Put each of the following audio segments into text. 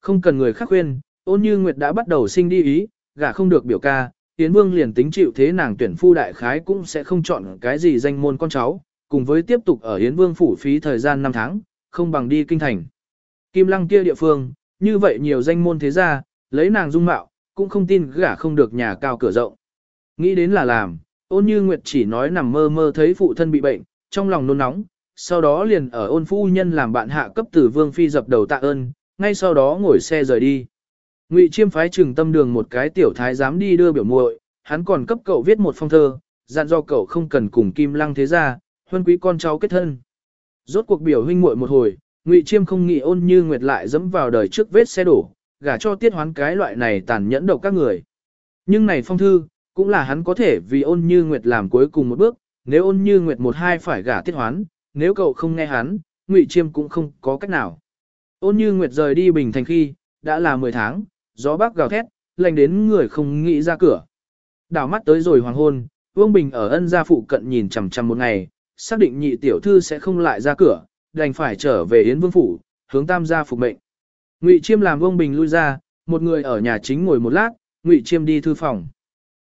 Không cần người khác khuyên, ôn như Nguyệt đã bắt đầu sinh đi ý, gả không được biểu ca, Yến Vương liền tính chịu thế nàng tuyển phu đại khái cũng sẽ không chọn cái gì danh môn con cháu, cùng với tiếp tục ở Yến Vương phủ phí thời gian 5 tháng, không bằng đi kinh thành. Kim Lăng kia địa phương, như vậy nhiều danh môn thế gia, lấy nàng dung mạo, cũng không tin gả không được nhà cao cửa rộng. Nghĩ đến là làm, ôn như Nguyệt chỉ nói nằm mơ mơ thấy phụ thân bị bệnh, trong lòng nôn nóng, sau đó liền ở ôn phu nhân làm bạn hạ cấp tử vương phi dập đầu tạ ơn, ngay sau đó ngồi xe rời đi. Ngụy Chiêm phái trừng tâm đường một cái tiểu thái dám đi đưa biểu muội, hắn còn cấp cậu viết một phong thơ, dặn do cậu không cần cùng Kim Lăng thế gia, huân quý con cháu kết thân. Rốt cuộc biểu huynh muội một hồi, Ngụy Chiêm không nghĩ ôn như nguyệt lại dẫm vào đời trước vết xe đổ, gả cho tiết hoán cái loại này tàn nhẫn độc các người. Nhưng này phong thư, cũng là hắn có thể vì ôn như nguyệt làm cuối cùng một bước, nếu ôn như nguyệt một hai phải gả tiết hoán, nếu cậu không nghe hắn, Ngụy Chiêm cũng không có cách nào. Ôn như nguyệt rời đi bình thành khi, đã là 10 tháng, gió bắc gào thét, lạnh đến người không nghĩ ra cửa. Đảo mắt tới rồi hoàng hôn, Vương Bình ở ân gia phụ cận nhìn chằm chằm một ngày, xác định nhị tiểu thư sẽ không lại ra cửa, đành phải trở về Yến Vương phủ, hướng tam gia phục mệnh. Ngụy Chiêm làm Vương Bình lui ra, một người ở nhà chính ngồi một lát, Ngụy Chiêm đi thư phòng.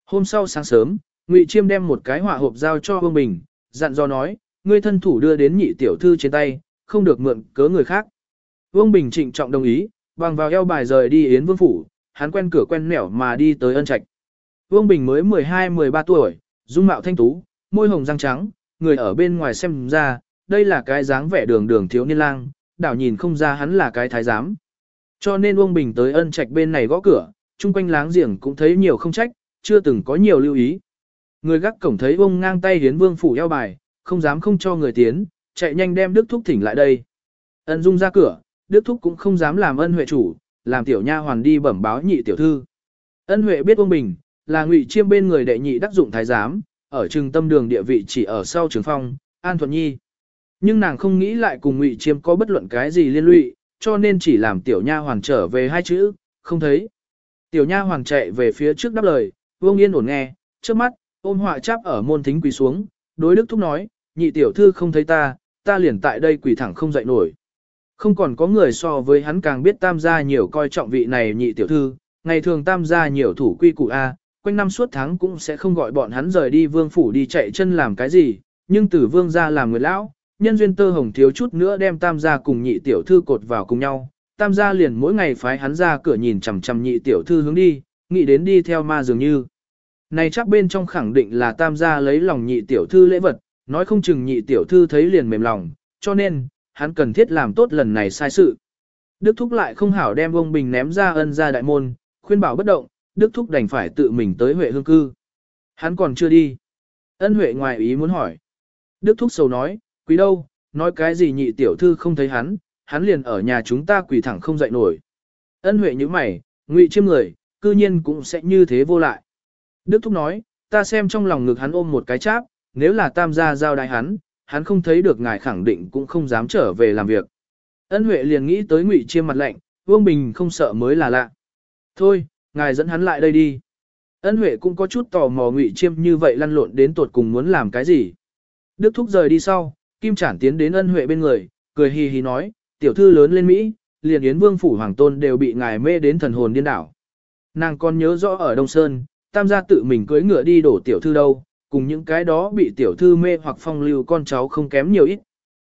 Hôm sau sáng sớm, Ngụy Chiêm đem một cái họa hộp giao cho Vương Bình, dặn dò nói, ngươi thân thủ đưa đến nhị tiểu thư trên tay, không được mượn cớ người khác. Vương Bình trịnh trọng đồng ý, bằng vào eo bài rời đi Yến Vương phủ, hắn quen cửa quen nẻo mà đi tới ân trạch. Vương Bình mới 12-13 tuổi, dung mạo thanh tú, môi hồng răng trắng, người ở bên ngoài xem ra, đây là cái dáng vẻ đường đường thiếu niên lang, đảo nhìn không ra hắn là cái thái giám. Cho nên Vương Bình tới ân trạch bên này gõ cửa, chung quanh láng giềng cũng thấy nhiều không trách, chưa từng có nhiều lưu ý. Người gác cổng thấy ông ngang tay hiến vương phủ eo bài, không dám không cho người tiến, chạy nhanh đem Đức Thúc thỉnh lại đây. Ân Dung ra cửa, Đức Thúc cũng không dám làm ân huệ chủ, làm tiểu nha hoàn đi bẩm báo nhị tiểu thư. Ân huệ biết ông Bình, là ngụy chiêm bên người đệ nhị đắc dụng thái giám, ở trường tâm đường địa vị chỉ ở sau trường phong, An Thuận Nhi. Nhưng nàng không nghĩ lại cùng ngụy chiêm có bất luận cái gì liên lụy, cho nên chỉ làm tiểu nha hoàn trở về hai chữ, không thấy. Tiểu nha hoàn chạy về phía trước đáp lời, vương yên ổn nghe, trước mắt, ôm họa chắp ở môn thính quỳ xuống, đối đức thúc nói, nhị tiểu thư không thấy ta, ta liền tại đây quỳ thẳng không dậy nổi. Không còn có người so với hắn càng biết tam gia nhiều coi trọng vị này nhị tiểu thư, ngày thường tam gia nhiều thủ quy củ A, quanh năm suốt tháng cũng sẽ không gọi bọn hắn rời đi vương phủ đi chạy chân làm cái gì, nhưng từ vương gia làm người lão, nhân duyên tơ hồng thiếu chút nữa đem tam gia cùng nhị tiểu thư cột vào cùng nhau, tam gia liền mỗi ngày phái hắn ra cửa nhìn chằm chằm nhị tiểu thư hướng đi, nghĩ đến đi theo ma dường như. Này chắc bên trong khẳng định là tam gia lấy lòng nhị tiểu thư lễ vật, nói không chừng nhị tiểu thư thấy liền mềm lòng, cho nên, hắn cần thiết làm tốt lần này sai sự. Đức Thúc lại không hảo đem ông Bình ném ra ân ra đại môn, khuyên bảo bất động, Đức Thúc đành phải tự mình tới Huệ Hương Cư. Hắn còn chưa đi. Ân Huệ ngoài ý muốn hỏi. Đức Thúc sầu nói, quý đâu, nói cái gì nhị tiểu thư không thấy hắn, hắn liền ở nhà chúng ta quỳ thẳng không dậy nổi. Ân Huệ như mày, ngụy chiêm người, cư nhiên cũng sẽ như thế vô lại. Đức Thúc nói, ta xem trong lòng ngực hắn ôm một cái cháp, nếu là tam gia giao đại hắn, hắn không thấy được ngài khẳng định cũng không dám trở về làm việc. Ân Huệ liền nghĩ tới ngụy chiêm mặt lạnh, Vương Bình không sợ mới là lạ. Thôi, ngài dẫn hắn lại đây đi. Ân Huệ cũng có chút tò mò ngụy chiêm như vậy lăn lộn đến tột cùng muốn làm cái gì. Đức Thúc rời đi sau, Kim trản tiến đến ân Huệ bên người, cười hì hì nói, tiểu thư lớn lên Mỹ, liền Yến Vương Phủ Hoàng Tôn đều bị ngài mê đến thần hồn điên đảo. Nàng còn nhớ rõ ở Đông Sơn, tam gia tự mình cưới ngựa đi đổ tiểu thư đâu, cùng những cái đó bị tiểu thư mê hoặc phong lưu con cháu không kém nhiều ít.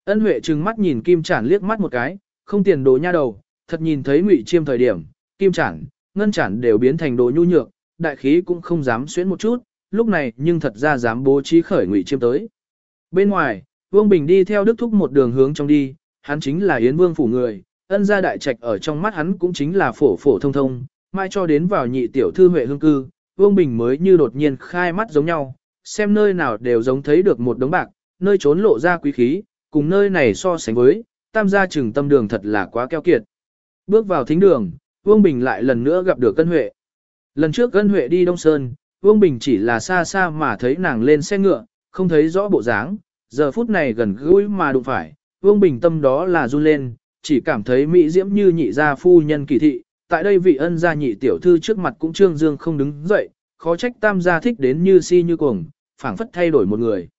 Ân Huệ trừng mắt nhìn Kim trản liếc mắt một cái, không tiền đồ nha đầu, thật nhìn thấy Ngụy Chiêm thời điểm, Kim trản, Ngân trản đều biến thành đồ nhu nhược, đại khí cũng không dám xuyến một chút, lúc này nhưng thật ra dám bố trí khởi Ngụy Chiêm tới. Bên ngoài, Vương Bình đi theo Đức Thúc một đường hướng trong đi, hắn chính là Yến Vương phủ người, ân gia đại trạch ở trong mắt hắn cũng chính là phổ phổ thông thông, mai cho đến vào nhị tiểu thư Huệ hương cư, Vương Bình mới như đột nhiên khai mắt giống nhau, xem nơi nào đều giống thấy được một đống bạc, nơi trốn lộ ra quý khí, cùng nơi này so sánh với, tam gia trừng tâm đường thật là quá keo kiệt. Bước vào thính đường, Vương Bình lại lần nữa gặp được Cân Huệ. Lần trước Cân Huệ đi Đông Sơn, Vương Bình chỉ là xa xa mà thấy nàng lên xe ngựa, không thấy rõ bộ dáng, giờ phút này gần gũi mà đụng phải, Vương Bình tâm đó là run lên, chỉ cảm thấy mỹ diễm như nhị gia phu nhân kỳ thị, tại đây vị ân gia nhị tiểu thư trước mặt cũng trương dương không đứng dậy, khó trách tam gia thích đến như si như cuồng, phảng phất thay đổi một người.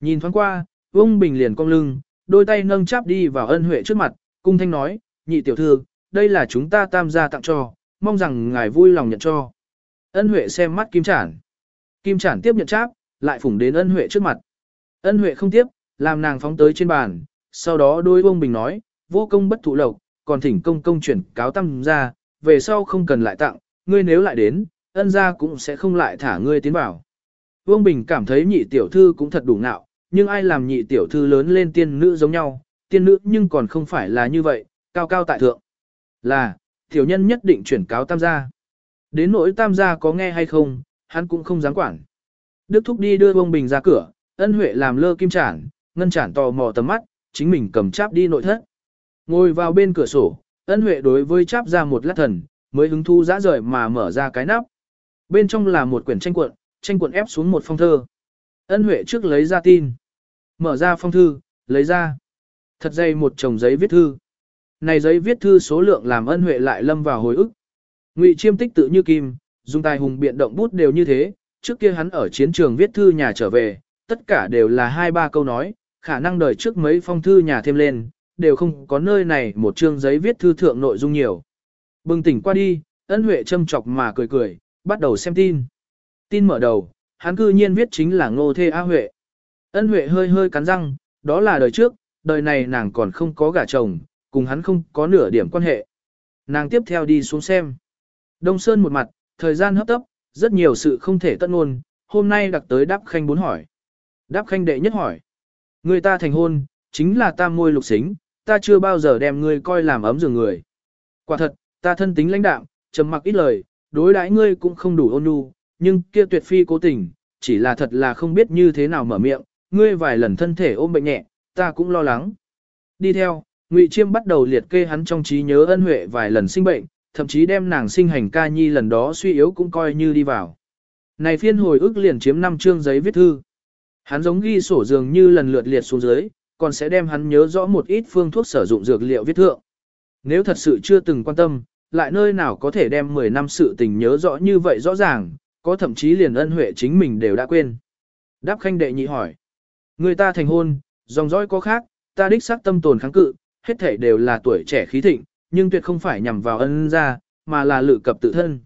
Nhìn thoáng qua, Vương Bình liền cong lưng, đôi tay nâng chắp đi vào ân huệ trước mặt, cung thanh nói, nhị tiểu thư, đây là chúng ta tam gia tặng cho, mong rằng ngài vui lòng nhận cho. Ân Huệ xem mắt Kim Chản. Kim Chản tiếp nhận cháp, lại phủng đến Ân Huệ trước mặt. Ân Huệ không tiếp, làm nàng phóng tới trên bàn, sau đó đôi bông bình nói, vô công bất thụ lộc, còn thỉnh công công chuyển cáo tam gia, về sau không cần lại tặng, ngươi nếu lại đến, ân gia cũng sẽ không lại thả ngươi tiến vào. Vương Bình cảm thấy nhị tiểu thư cũng thật đủ ngạo, nhưng ai làm nhị tiểu thư lớn lên tiên nữ giống nhau, tiên nữ nhưng còn không phải là như vậy, cao cao tại thượng. Là, tiểu nhân nhất định chuyển cáo tam gia. Đến nỗi tam gia có nghe hay không, hắn cũng không dám quản. Đức Thúc đi đưa Vương Bình ra cửa, ân huệ làm lơ kim Trản, ngân Trản tò mò tầm mắt, chính mình cầm cháp đi nội thất. Ngồi vào bên cửa sổ, ân huệ đối với cháp ra một lát thần, mới hứng thu dã rời mà mở ra cái nắp. Bên trong là một quyển tranh cuộn, tranh cuộn ép xuống một phong thơ. Ân huệ trước lấy ra tin. Mở ra phong thư, lấy ra. Thật dày một chồng giấy viết thư. Này giấy viết thư số lượng làm ân huệ lại lâm vào hồi ức. Ngụy chiêm tích tự như kim, dùng tài hùng biện động bút đều như thế, trước kia hắn ở chiến trường viết thư nhà trở về, tất cả đều là hai ba câu nói, khả năng đời trước mấy phong thư nhà thêm lên, đều không có nơi này một chương giấy viết thư thượng nội dung nhiều. Bừng tỉnh qua đi, ân huệ châm chọc mà cười cười, bắt đầu xem tin. Tin mở đầu, hắn cư nhiên viết chính là ngô thê A Huệ. Ân Huệ hơi hơi cắn răng, đó là đời trước, đời này nàng còn không có gả chồng, cùng hắn không có nửa điểm quan hệ. Nàng tiếp theo đi xuống xem. Đông Sơn một mặt, thời gian hấp tấp, rất nhiều sự không thể tận ngôn, hôm nay đặc tới đáp khanh bốn hỏi. Đáp khanh đệ nhất hỏi. Người ta thành hôn, chính là ta môi lục xính, ta chưa bao giờ đem ngươi coi làm ấm giường người. Quả thật, ta thân tính lãnh đạm, trầm mặc ít lời, đối đãi ngươi cũng không đủ ôn nhu, nhưng kia tuyệt phi cố tình, chỉ là thật là không biết như thế nào mở miệng, ngươi vài lần thân thể ôm bệnh nhẹ, ta cũng lo lắng. Đi theo, Ngụy Chiêm bắt đầu liệt kê hắn trong trí nhớ ân huệ vài lần sinh bệnh, thậm chí đem nàng sinh hành ca nhi lần đó suy yếu cũng coi như đi vào. Này phiên hồi ức liền chiếm 5 chương giấy viết thư. Hắn giống ghi sổ dường như lần lượt liệt xuống dưới, còn sẽ đem hắn nhớ rõ một ít phương thuốc sử dụng dược liệu viết thượng. Nếu thật sự chưa từng quan tâm, lại nơi nào có thể đem 10 năm sự tình nhớ rõ như vậy rõ ràng, có thậm chí liền ân huệ chính mình đều đã quên. Đáp khanh đệ nhị hỏi. Người ta thành hôn, dòng dõi có khác, ta đích xác tâm tồn kháng cự, hết thể đều là tuổi trẻ khí thịnh, nhưng tuyệt không phải nhằm vào ân gia, mà là lự cập tự thân.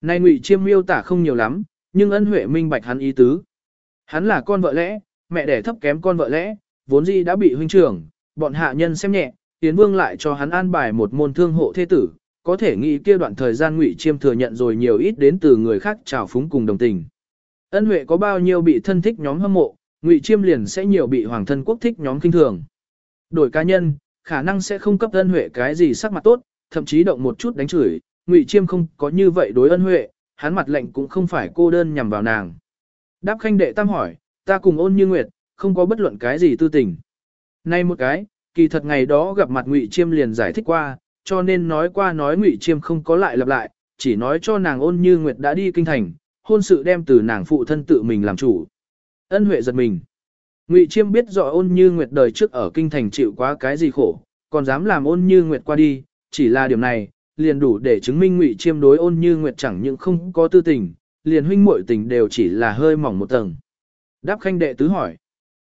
Nay ngụy chiêm miêu tả không nhiều lắm, nhưng ân huệ minh bạch hắn ý tứ. Hắn là con vợ lẽ, mẹ đẻ thấp kém con vợ lẽ, vốn gì đã bị huynh trưởng, bọn hạ nhân xem nhẹ, Tiến Vương lại cho hắn an bài một môn thương hộ thế tử, có thể nghĩ kia đoạn thời gian Ngụy Chiêm thừa nhận rồi nhiều ít đến từ người khác trào phúng cùng đồng tình. Ân Huệ có bao nhiêu bị thân thích nhóm hâm mộ, Ngụy Chiêm liền sẽ nhiều bị hoàng thân quốc thích nhóm kinh thường. Đổi cá nhân, khả năng sẽ không cấp Ân Huệ cái gì sắc mặt tốt, thậm chí động một chút đánh chửi, Ngụy Chiêm không có như vậy đối Ân Huệ, hắn mặt lệnh cũng không phải cô đơn nhằm vào nàng. Đáp khanh đệ tam hỏi, ta cùng ôn như nguyệt, không có bất luận cái gì tư tình. Nay một cái, kỳ thật ngày đó gặp mặt Ngụy Chiêm liền giải thích qua, cho nên nói qua nói Ngụy Chiêm không có lại lặp lại, chỉ nói cho nàng ôn như nguyệt đã đi kinh thành, hôn sự đem từ nàng phụ thân tự mình làm chủ. Ân Huệ giật mình. Ngụy Chiêm biết rõ ôn như nguyệt đời trước ở kinh thành chịu quá cái gì khổ, còn dám làm ôn như nguyệt qua đi, chỉ là điểm này, liền đủ để chứng minh Ngụy Chiêm đối ôn như nguyệt chẳng những không có tư tình, liền huynh muội tình đều chỉ là hơi mỏng một tầng. Đáp khanh đệ tứ hỏi.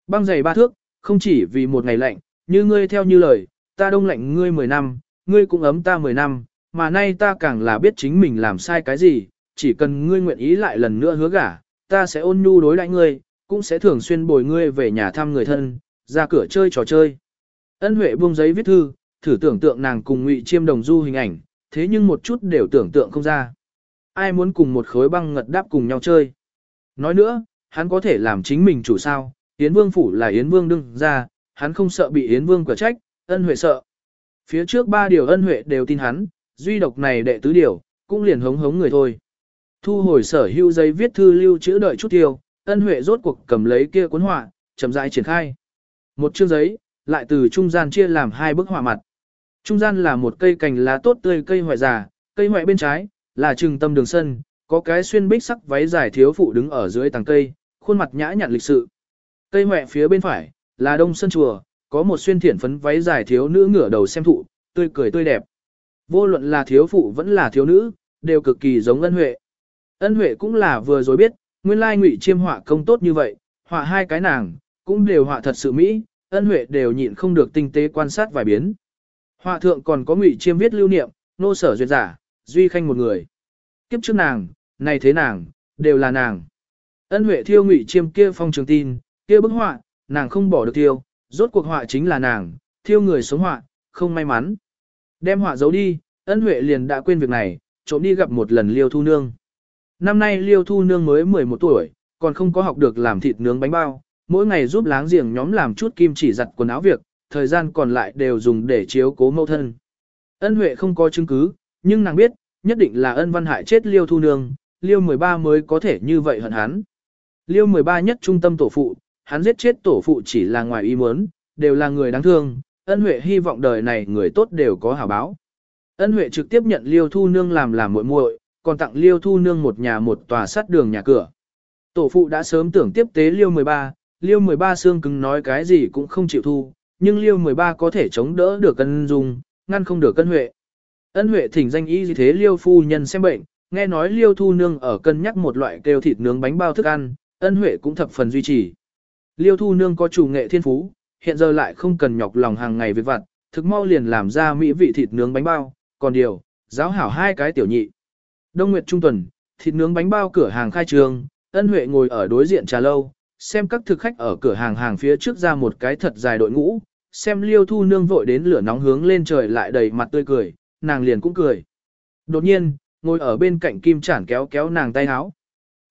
Băng giày ba thước, không chỉ vì một ngày lạnh, như ngươi theo như lời, ta đông lạnh ngươi 10 năm, ngươi cũng ấm ta 10 năm, mà nay ta càng là biết chính mình làm sai cái gì, chỉ cần ngươi nguyện ý lại lần nữa hứa gả, ta sẽ ôn nhu đối lại ngươi, cũng sẽ thường xuyên bồi ngươi về nhà thăm người thân, ra cửa chơi trò chơi. Ân Huệ buông giấy viết thư, thử tưởng tượng nàng cùng Ngụy Chiêm đồng du hình ảnh, thế nhưng một chút đều tưởng tượng không ra. Ai muốn cùng một khối băng ngật đáp cùng nhau chơi. Nói nữa, hắn có thể làm chính mình chủ sao, Yến Vương phủ là Yến Vương đương ra, hắn không sợ bị Yến Vương quả trách, ân huệ sợ. Phía trước ba điều ân huệ đều tin hắn, duy độc này đệ tứ điều, cũng liền hống hống người thôi. Thu hồi sở hữu giấy viết thư lưu chữ đợi chút tiêu, ân huệ rốt cuộc cầm lấy kia cuốn họa, chậm rãi triển khai. Một chương giấy, lại từ trung gian chia làm hai bức họa mặt. Trung gian là một cây cành lá tốt tươi cây hoại già, cây hoại bên trái, là trừng tâm đường sân, có cái xuyên bích sắc váy dài thiếu phụ đứng ở dưới tàng cây, khuôn mặt nhã nhặn lịch sự. Cây hoại phía bên phải, là đông sân chùa, có một xuyên thiển phấn váy dài thiếu nữ ngửa đầu xem thụ, tươi cười tươi đẹp. Vô luận là thiếu phụ vẫn là thiếu nữ, đều cực kỳ giống ân huệ. Ân huệ cũng là vừa rồi biết, nguyên lai ngụy chiêm họa công tốt như vậy, họa hai cái nàng, cũng đều họa thật sự mỹ, ân huệ đều nhịn không được tinh tế quan sát vài biến. Họa thượng còn có ngụy chiêm viết lưu niệm, nô sở duyệt giả, duy khanh một người. Kiếp trước nàng, này thế nàng, đều là nàng. Ân huệ thiêu ngụy chiêm kia phong trường tin, kia bức họa, nàng không bỏ được thiêu, rốt cuộc họa chính là nàng, thiêu người sống họa, không may mắn. Đem họa giấu đi, ân huệ liền đã quên việc này, trộm đi gặp một lần liêu thu nương. Năm nay liêu thu nương mới 11 tuổi, còn không có học được làm thịt nướng bánh bao, mỗi ngày giúp láng giềng nhóm làm chút kim chỉ giặt quần áo việc, thời gian còn lại đều dùng để chiếu cố mâu thân. Ân Huệ không có chứng cứ, nhưng nàng biết, nhất định là ân văn hại chết Liêu Thu Nương, Liêu 13 mới có thể như vậy hận hắn. Liêu 13 nhất trung tâm tổ phụ, hắn giết chết tổ phụ chỉ là ngoài ý muốn, đều là người đáng thương, ân Huệ hy vọng đời này người tốt đều có hảo báo. Ân Huệ trực tiếp nhận Liêu Thu Nương làm làm muội muội, còn tặng Liêu Thu Nương một nhà một tòa sắt đường nhà cửa. Tổ phụ đã sớm tưởng tiếp tế Liêu 13, Liêu 13 xương cứng nói cái gì cũng không chịu thu, nhưng Liêu 13 có thể chống đỡ được cân dung, ngăn không được cân huệ. Ân huệ thỉnh danh y gì thế Liêu phu nhân xem bệnh, nghe nói Liêu thu nương ở cân nhắc một loại kêu thịt nướng bánh bao thức ăn, ân huệ cũng thập phần duy trì. Liêu thu nương có chủ nghệ thiên phú, hiện giờ lại không cần nhọc lòng hàng ngày việc vặt, thực mau liền làm ra mỹ vị thịt nướng bánh bao, còn điều, giáo hảo hai cái tiểu nhị. Đông Nguyệt Trung Tuần, thịt nướng bánh bao cửa hàng khai trương, ân huệ ngồi ở đối diện trà lâu, xem các thực khách ở cửa hàng hàng phía trước ra một cái thật dài đội ngũ, xem liêu thu nương vội đến lửa nóng hướng lên trời lại đầy mặt tươi cười, nàng liền cũng cười. Đột nhiên, ngồi ở bên cạnh kim chản kéo kéo nàng tay áo.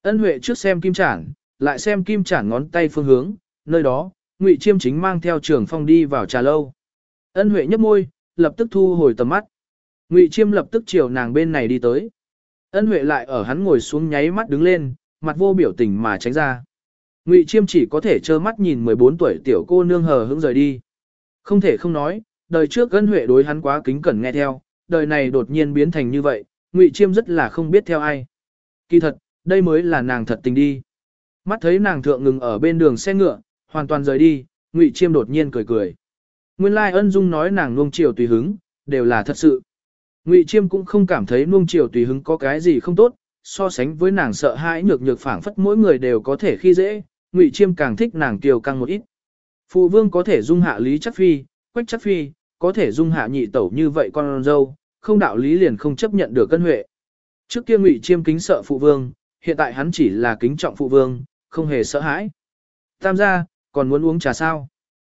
Ân Huệ trước xem kim chản, lại xem kim chản ngón tay phương hướng, nơi đó, Ngụy Chiêm chính mang theo trường phong đi vào trà lâu. Ân Huệ nhấp môi, lập tức thu hồi tầm mắt. Ngụy Chiêm lập tức chiều nàng bên này đi tới. Ân Huệ lại ở hắn ngồi xuống nháy mắt đứng lên, mặt vô biểu tình mà tránh ra. Ngụy Chiêm chỉ có thể trơ mắt nhìn 14 tuổi tiểu cô nương hờ hững rời đi. Không thể không nói, đời trước Ân Huệ đối hắn quá kính cẩn nghe theo, đời này đột nhiên biến thành như vậy, Ngụy Chiêm rất là không biết theo ai. Kỳ thật, đây mới là nàng thật tình đi. Mắt thấy nàng thượng ngừng ở bên đường xe ngựa, hoàn toàn rời đi, Ngụy Chiêm đột nhiên cười cười. Nguyên lai ân dung nói nàng nuông chiều tùy hứng, đều là thật sự. Ngụy Chiêm cũng không cảm thấy nuông chiều tùy hứng có cái gì không tốt, so sánh với nàng sợ hãi nhược nhược phảng phất mỗi người đều có thể khi dễ, Ngụy Chiêm càng thích nàng kiều căng một ít. Phụ vương có thể dung hạ lý chắc phi, quách chắc phi, có thể dung hạ nhị tẩu như vậy con dâu, không đạo lý liền không chấp nhận được cân huệ. Trước kia ngụy chiêm kính sợ phụ vương, hiện tại hắn chỉ là kính trọng phụ vương, không hề sợ hãi. Tam gia, còn muốn uống trà sao?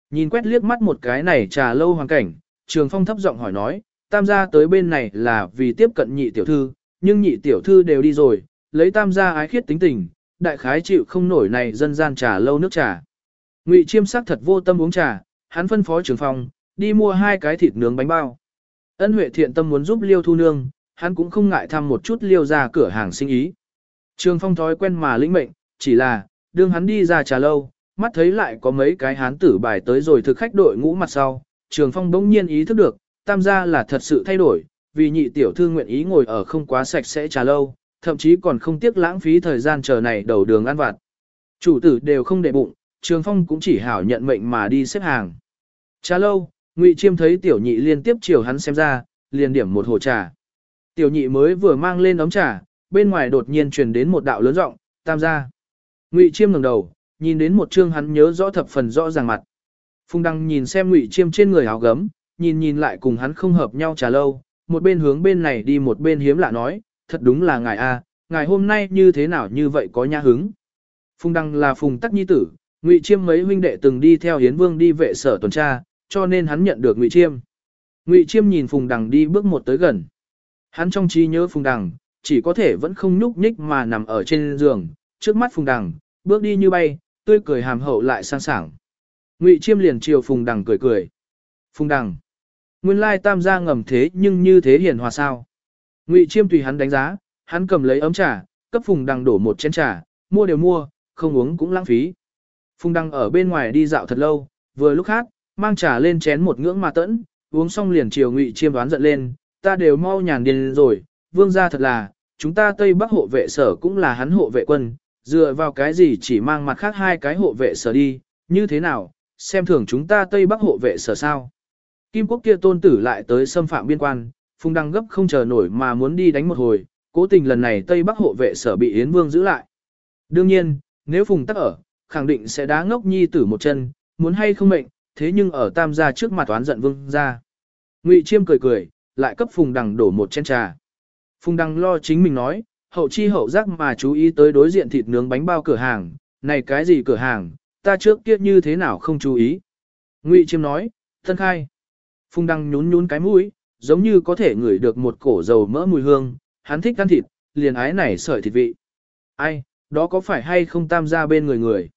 Nhìn quét liếc mắt một cái này trà lâu hoàn cảnh, trường phong thấp giọng hỏi nói, tam gia tới bên này là vì tiếp cận nhị tiểu thư, nhưng nhị tiểu thư đều đi rồi, lấy tam gia ái khiết tính tình, đại khái chịu không nổi này dân gian trà lâu nước trà. Ngụy chiêm sắc thật vô tâm uống trà, hắn phân phó trường phong, đi mua hai cái thịt nướng bánh bao. Ân Huệ thiện tâm muốn giúp Liêu Thu Nương, hắn cũng không ngại thăm một chút Liêu ra cửa hàng sinh ý. Trường Phong thói quen mà lĩnh mệnh, chỉ là, đương hắn đi ra trà lâu, mắt thấy lại có mấy cái hán tử bài tới rồi thực khách đội ngũ mặt sau. Trường Phong bỗng nhiên ý thức được, tam gia là thật sự thay đổi, vì nhị tiểu thư nguyện ý ngồi ở không quá sạch sẽ trà lâu, thậm chí còn không tiếc lãng phí thời gian chờ này đầu đường ăn vặt. Chủ tử đều không để bụng, Trường Phong cũng chỉ hảo nhận mệnh mà đi xếp hàng. Trà lâu, Ngụy Chiêm thấy tiểu nhị liên tiếp chiều hắn xem ra, liền điểm một hồ trà. Tiểu nhị mới vừa mang lên ấm trà, bên ngoài đột nhiên truyền đến một đạo lớn giọng, "Tam gia." Ngụy Chiêm ngẩng đầu, nhìn đến một chương hắn nhớ rõ thập phần rõ ràng mặt. Phùng Đăng nhìn xem Ngụy Chiêm trên người áo gấm, nhìn nhìn lại cùng hắn không hợp nhau trà lâu, một bên hướng bên này đi một bên hiếm lạ nói, "Thật đúng là ngài a, ngài hôm nay như thế nào như vậy có nhã hứng." Phùng Đăng là Phùng Tắc Nhi tử, Ngụy Chiêm mấy huynh đệ từng đi theo Hiến Vương đi vệ sở tuần tra, cho nên hắn nhận được Ngụy Chiêm. Ngụy Chiêm nhìn Phùng Đằng đi bước một tới gần. Hắn trong trí nhớ Phùng Đằng, chỉ có thể vẫn không nhúc nhích mà nằm ở trên giường, trước mắt Phùng Đằng, bước đi như bay, tươi cười hàm hậu lại sang sảng. Ngụy Chiêm liền chiều Phùng Đằng cười cười. Phùng Đằng, nguyên lai tam gia ngầm thế nhưng như thế hiền hòa sao. Ngụy Chiêm tùy hắn đánh giá, hắn cầm lấy ấm trà, cấp Phùng Đằng đổ một chén trà, mua đều mua, không uống cũng lãng phí. Phùng Đằng ở bên ngoài đi dạo thật lâu, vừa lúc hát, mang trà lên chén một ngưỡng mà tẫn, uống xong liền chiều ngụy chiêm đoán giận lên, ta đều mau nhàn điên rồi, vương gia thật là, chúng ta Tây Bắc hộ vệ sở cũng là hắn hộ vệ quân, dựa vào cái gì chỉ mang mặt khác hai cái hộ vệ sở đi, như thế nào, xem thường chúng ta Tây Bắc hộ vệ sở sao. Kim quốc kia tôn tử lại tới xâm phạm biên quan, phùng đăng gấp không chờ nổi mà muốn đi đánh một hồi, cố tình lần này Tây Bắc hộ vệ sở bị Yến Vương giữ lại. Đương nhiên, nếu phùng tắc ở, khẳng định sẽ đá ngốc nhi tử một chân, muốn hay không mệnh, thế nhưng ở tam gia trước mặt toán giận vương ra. Ngụy Chiêm cười cười, lại cấp Phùng Đằng đổ một chén trà. Phùng Đằng lo chính mình nói, hậu chi hậu giác mà chú ý tới đối diện thịt nướng bánh bao cửa hàng, này cái gì cửa hàng, ta trước kia như thế nào không chú ý. Ngụy Chiêm nói, thân khai. Phùng Đăng nhún nhún cái mũi, giống như có thể ngửi được một cổ dầu mỡ mùi hương, hắn thích ăn thịt, liền ái này sợi thịt vị. Ai, đó có phải hay không tam gia bên người người?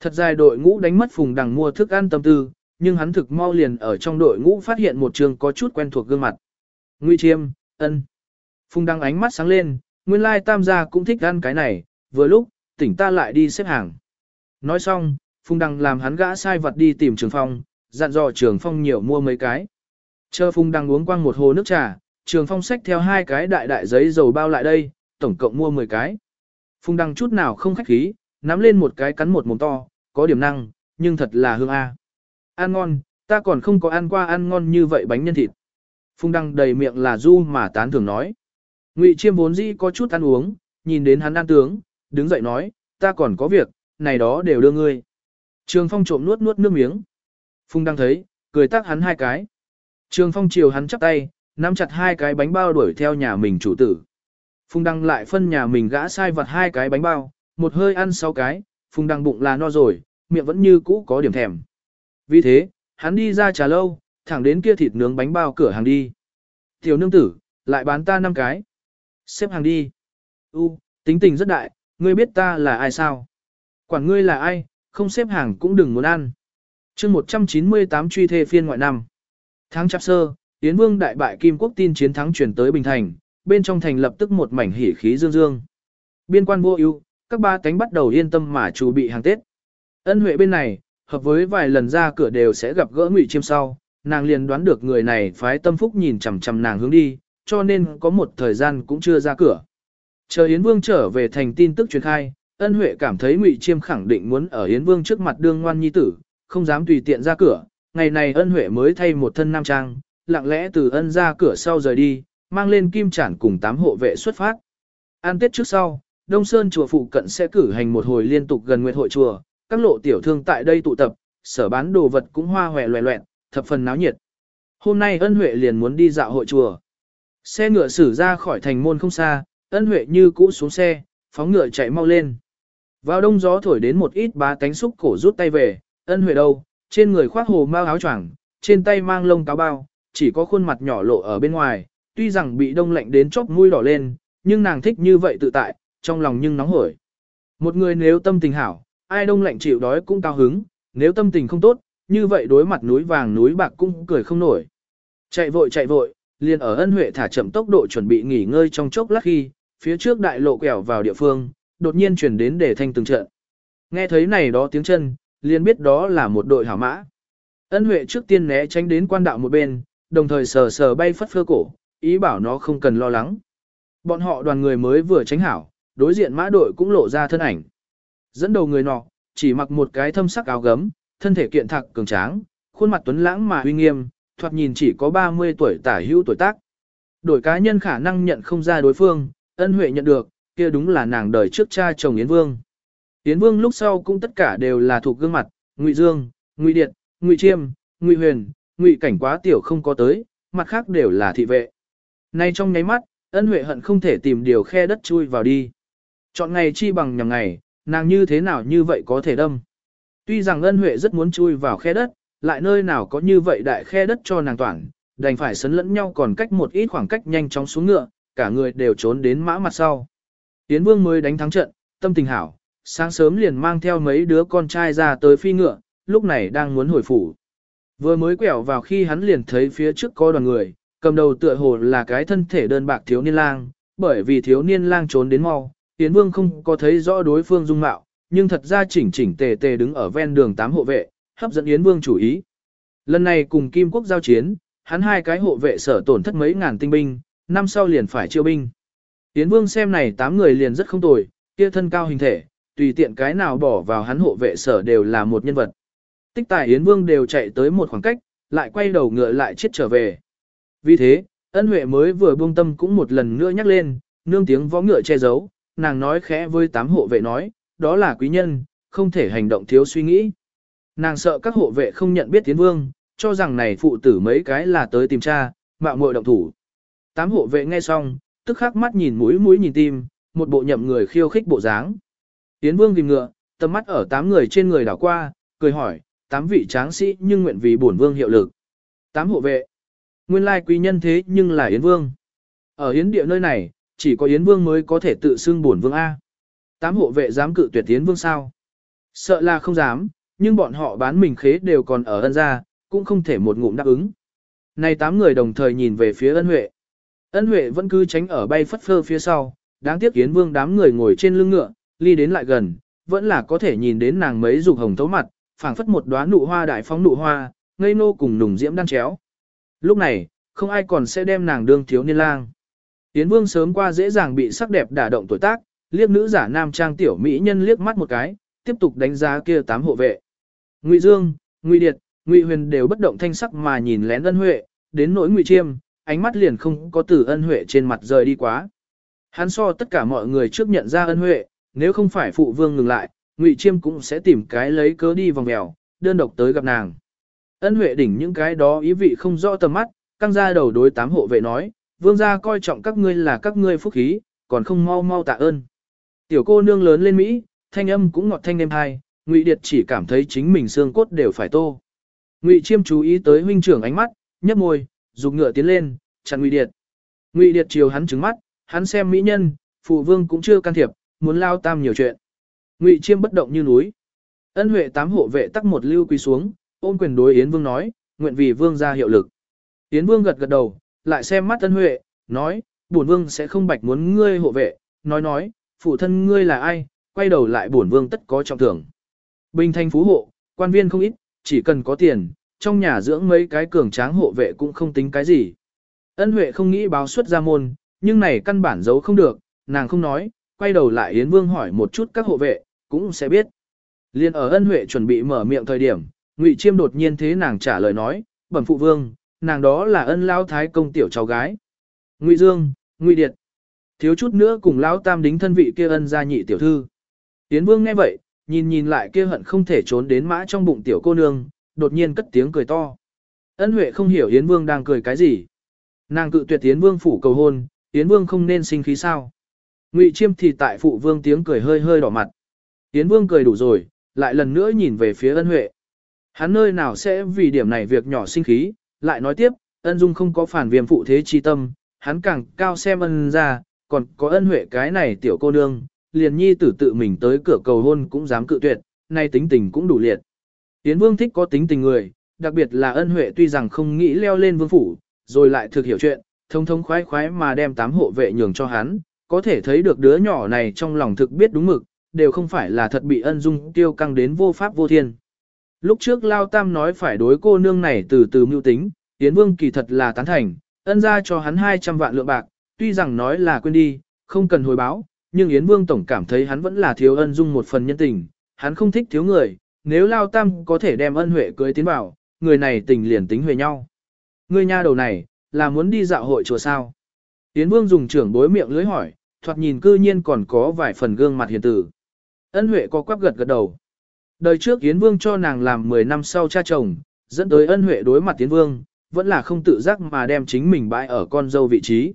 Thật dài đội ngũ đánh mất Phùng Đăng mua thức ăn tâm tư, nhưng hắn thực mau liền ở trong đội ngũ phát hiện một trường có chút quen thuộc gương mặt. Ngụy Chiêm, ân. Phùng Đăng ánh mắt sáng lên, nguyên lai tam gia cũng thích ăn cái này, vừa lúc, tỉnh ta lại đi xếp hàng. Nói xong, Phùng Đăng làm hắn gã sai vật đi tìm Trường Phong, dặn dò Trường Phong nhiều mua mấy cái. Chờ Phùng Đăng uống quang một hồ nước trà, Trường Phong xách theo hai cái đại đại giấy dầu bao lại đây, tổng cộng mua 10 cái. Phùng Đăng chút nào không khách khí, nắm lên một cái cắn một mồm to, có điểm năng, nhưng thật là hương A. Ăn ngon, ta còn không có ăn qua ăn ngon như vậy bánh nhân thịt. Phùng Đăng đầy miệng là du mà tán thường nói. Ngụy Chiêm vốn dĩ có chút ăn uống, nhìn đến hắn ăn tướng, đứng dậy nói, ta còn có việc, này đó đều đưa ngươi. Trường Phong trộm nuốt nuốt nước miếng. Phùng đang thấy, cười tác hắn hai cái. Trường Phong chiều hắn chắp tay, nắm chặt hai cái bánh bao đuổi theo nhà mình chủ tử. Phùng Đăng lại phân nhà mình gã sai vặt hai cái bánh bao, một hơi ăn sáu cái, Phùng Đăng bụng là no rồi, miệng vẫn như cũ có điểm thèm. Vì thế, hắn đi ra trà lâu, thẳng đến kia thịt nướng bánh bao cửa hàng đi. Tiểu nương tử, lại bán ta năm cái. Xếp hàng đi. U, tính tình rất đại, ngươi biết ta là ai sao? Quản ngươi là ai, không xếp hàng cũng đừng muốn ăn. chương 198 truy thê phiên ngoại năm. Tháng chạp sơ, Yến Vương đại bại Kim Quốc tin chiến thắng chuyển tới Bình Thành, bên trong thành lập tức một mảnh hỉ khí dương dương. Biên quan vô ưu, các ba cánh bắt đầu yên tâm mà chuẩn bị hàng Tết. Ân Huệ bên này, hợp với vài lần ra cửa đều sẽ gặp gỡ Ngụy Chiêm sau, nàng liền đoán được người này phái tâm phúc nhìn chằm chằm nàng hướng đi, cho nên có một thời gian cũng chưa ra cửa. Chờ Yến Vương trở về thành tin tức truyền khai, ân huệ cảm thấy Ngụy Chiêm khẳng định muốn ở Yến Vương trước mặt đương ngoan nhi tử, không dám tùy tiện ra cửa. Ngày này ân huệ mới thay một thân nam trang, lặng lẽ từ ân ra cửa sau rời đi, mang lên kim chản cùng tám hộ vệ xuất phát. An tiết trước sau, Đông Sơn chùa phụ cận sẽ cử hành một hồi liên tục gần nguyệt hội chùa, các lộ tiểu thương tại đây tụ tập, sở bán đồ vật cũng hoa hòe loẹ loẹn, thập phần náo nhiệt. Hôm nay ân huệ liền muốn đi dạo hội chùa. Xe ngựa xử ra khỏi thành môn không xa, ân huệ như cũ xuống xe, phóng ngựa chạy mau lên. Vào đông gió thổi đến một ít bá cánh xúc cổ rút tay về, ân huệ đâu, trên người khoác hồ mau áo choàng, trên tay mang lông cáo bao, chỉ có khuôn mặt nhỏ lộ ở bên ngoài, tuy rằng bị đông lạnh đến chóp mũi đỏ lên, nhưng nàng thích như vậy tự tại, trong lòng nhưng nóng hổi. Một người nếu tâm tình hảo, ai đông lạnh chịu đói cũng cao hứng, nếu tâm tình không tốt, như vậy đối mặt núi vàng núi bạc cũng cười không nổi. Chạy vội chạy vội, liền ở ân huệ thả chậm tốc độ chuẩn bị nghỉ ngơi trong chốc lát khi, phía trước đại lộ quẹo vào địa phương, đột nhiên chuyển đến để thanh từng trận. Nghe thấy này đó tiếng chân, liền biết đó là một đội hảo mã. Ân huệ trước tiên né tránh đến quan đạo một bên, đồng thời sờ sờ bay phất phơ cổ, ý bảo nó không cần lo lắng. Bọn họ đoàn người mới vừa tránh hảo, đối diện mã đội cũng lộ ra thân ảnh. Dẫn đầu người nọ, chỉ mặc một cái thâm sắc áo gấm, thân thể kiện thạc cường tráng, khuôn mặt tuấn lãng mà uy nghiêm, thoạt nhìn chỉ có 30 tuổi tả hữu tuổi tác. Đổi cá nhân khả năng nhận không ra đối phương, ân huệ nhận được, kia đúng là nàng đời trước cha chồng Yến Vương. Yến Vương lúc sau cũng tất cả đều là thuộc gương mặt, Ngụy Dương, Ngụy Điện, Ngụy Chiêm, Ngụy Huyền, Ngụy Cảnh quá tiểu không có tới, mặt khác đều là thị vệ. Nay trong nháy mắt, ân huệ hận không thể tìm điều khe đất chui vào đi. Chọn ngày chi bằng nhằm ngày, nàng như thế nào như vậy có thể đâm. Tuy rằng ân huệ rất muốn chui vào khe đất, lại nơi nào có như vậy đại khe đất cho nàng toàn, đành phải sấn lẫn nhau còn cách một ít khoảng cách nhanh chóng xuống ngựa, cả người đều trốn đến mã mặt sau. Tiến vương mới đánh thắng trận, tâm tình hảo, sáng sớm liền mang theo mấy đứa con trai ra tới phi ngựa, lúc này đang muốn hồi phủ. Vừa mới quẹo vào khi hắn liền thấy phía trước có đoàn người, cầm đầu tựa hồ là cái thân thể đơn bạc thiếu niên lang, bởi vì thiếu niên lang trốn đến mau, Tiến vương không có thấy rõ đối phương dung mạo, nhưng thật ra chỉnh chỉnh tề tề đứng ở ven đường tám hộ vệ, hấp dẫn Yến Vương chủ ý. Lần này cùng Kim Quốc giao chiến, hắn hai cái hộ vệ sở tổn thất mấy ngàn tinh binh, năm sau liền phải chiêu binh. Yến Vương xem này tám người liền rất không tồi, kia thân cao hình thể, tùy tiện cái nào bỏ vào hắn hộ vệ sở đều là một nhân vật. Tích tài Yến Vương đều chạy tới một khoảng cách, lại quay đầu ngựa lại chết trở về. Vì thế, ân huệ mới vừa buông tâm cũng một lần nữa nhắc lên, nương tiếng võ ngựa che giấu, nàng nói khẽ với tám hộ vệ nói, đó là quý nhân, không thể hành động thiếu suy nghĩ. Nàng sợ các hộ vệ không nhận biết tiến vương, cho rằng này phụ tử mấy cái là tới tìm cha, mạo muội động thủ. Tám hộ vệ nghe xong, tức khắc mắt nhìn mũi mũi nhìn tim, một bộ nhậm người khiêu khích bộ dáng. Tiến vương tìm ngựa, tầm mắt ở tám người trên người đảo qua, cười hỏi, tám vị tráng sĩ nhưng nguyện vì bổn vương hiệu lực. Tám hộ vệ. Nguyên lai quý nhân thế nhưng là Yến Vương. Ở Yến địa nơi này, chỉ có Yến Vương mới có thể tự xưng bổn vương A. Tám hộ vệ dám cự tuyệt Yến Vương sao? Sợ là không dám, nhưng bọn họ bán mình khế đều còn ở ân gia, cũng không thể một ngụm đáp ứng. Này tám người đồng thời nhìn về phía ân huệ. Ân huệ vẫn cứ tránh ở bay phất phơ phía sau, đáng tiếc kiến Vương đám người ngồi trên lưng ngựa, ly đến lại gần, vẫn là có thể nhìn đến nàng mấy dục hồng thấu mặt, phảng phất một đóa nụ hoa đại phóng nụ hoa, ngây nô cùng nùng diễm đan chéo. Lúc này, không ai còn sẽ đem nàng đương thiếu niên lang. Tiến Vương sớm qua dễ dàng bị sắc đẹp đả động tuổi tác, liếc nữ giả nam trang tiểu mỹ nhân liếc mắt một cái, tiếp tục đánh giá kia tám hộ vệ. Ngụy Dương, Ngụy Điệt, Ngụy Huyền đều bất động thanh sắc mà nhìn lén Ân Huệ, đến nỗi Ngụy Chiêm, ánh mắt liền không có từ Ân Huệ trên mặt rời đi quá. Hắn so tất cả mọi người trước nhận ra Ân Huệ, nếu không phải phụ vương ngừng lại, Ngụy Chiêm cũng sẽ tìm cái lấy cớ đi vòng mèo, đơn độc tới gặp nàng. Ân Huệ đỉnh những cái đó ý vị không rõ tầm mắt, căng ra đầu đối tám hộ vệ nói, vương gia coi trọng các ngươi là các ngươi phúc khí, còn không mau mau tạ ơn. Tiểu cô nương lớn lên Mỹ, thanh âm cũng ngọt thanh đêm hai, Ngụy Điệt chỉ cảm thấy chính mình xương cốt đều phải tô. Ngụy Chiêm chú ý tới huynh trưởng ánh mắt, nhấp môi, dùng ngựa tiến lên, chặn Ngụy Điệt. Ngụy Điệt chiều hắn trừng mắt, hắn xem mỹ nhân, phụ vương cũng chưa can thiệp, muốn lao tam nhiều chuyện. Ngụy Chiêm bất động như núi. Ân Huệ tám hộ vệ tắc một lưu quý xuống, ôm quyền đối Yến Vương nói, nguyện vì vương ra hiệu lực. Yến Vương gật gật đầu, lại xem mắt Ân Huệ, nói, bổn vương sẽ không bạch muốn ngươi hộ vệ, nói nói, phụ thân ngươi là ai, quay đầu lại bổn vương tất có trọng thưởng. Bình thành phú hộ, quan viên không ít, chỉ cần có tiền, trong nhà dưỡng mấy cái cường tráng hộ vệ cũng không tính cái gì. Ân Huệ không nghĩ báo xuất ra môn, nhưng này căn bản giấu không được, nàng không nói, quay đầu lại Yến Vương hỏi một chút các hộ vệ, cũng sẽ biết. Liên ở Ân Huệ chuẩn bị mở miệng thời điểm, Ngụy Chiêm đột nhiên thế nàng trả lời nói, bẩm phụ vương, nàng đó là ân lao thái công tiểu cháu gái. Ngụy Dương, Ngụy Điệt. Thiếu chút nữa cùng lão tam đính thân vị kia ân gia nhị tiểu thư. Yến Vương nghe vậy, nhìn nhìn lại kia hận không thể trốn đến mã trong bụng tiểu cô nương, đột nhiên cất tiếng cười to. Ân Huệ không hiểu Yến Vương đang cười cái gì. Nàng cự tuyệt Yến Vương phủ cầu hôn, Yến Vương không nên sinh khí sao. Ngụy Chiêm thì tại phụ vương tiếng cười hơi hơi đỏ mặt. Yến Vương cười đủ rồi, lại lần nữa nhìn về phía ân Huệ. Hắn nơi nào sẽ vì điểm này việc nhỏ sinh khí, lại nói tiếp, ân dung không có phản viêm phụ thế chi tâm, hắn càng cao xem ân ra, còn có ân Huệ cái này tiểu cô nương, liền nhi tử tự mình tới cửa cầu hôn cũng dám cự tuyệt, nay tính tình cũng đủ liệt. Yến Vương thích có tính tình người, đặc biệt là ân huệ tuy rằng không nghĩ leo lên vương phủ, rồi lại thực hiểu chuyện, thông thông khoái khoái mà đem tám hộ vệ nhường cho hắn, có thể thấy được đứa nhỏ này trong lòng thực biết đúng mực, đều không phải là thật bị ân dung tiêu căng đến vô pháp vô thiên. Lúc trước Lao Tam nói phải đối cô nương này từ từ mưu tính, Yến Vương kỳ thật là tán thành, ân ra cho hắn 200 vạn lượng bạc, tuy rằng nói là quên đi, không cần hồi báo, nhưng Yến Vương Tổng cảm thấy hắn vẫn là thiếu ân dung một phần nhân tình, hắn không thích thiếu người, nếu Lao Tam có thể đem ân huệ cưới tiến vào, người này tình liền tính huề nhau. Người nha đầu này, là muốn đi dạo hội chùa sao? Yến Vương dùng trưởng bối miệng lưới hỏi, thoạt nhìn cư nhiên còn có vài phần gương mặt hiền tử. Ân huệ có quắp gật gật đầu. Đời trước Yến Vương cho nàng làm 10 năm sau cha chồng, dẫn tới ân huệ đối mặt Yến Vương, vẫn là không tự giác mà đem chính mình bãi ở con dâu vị trí.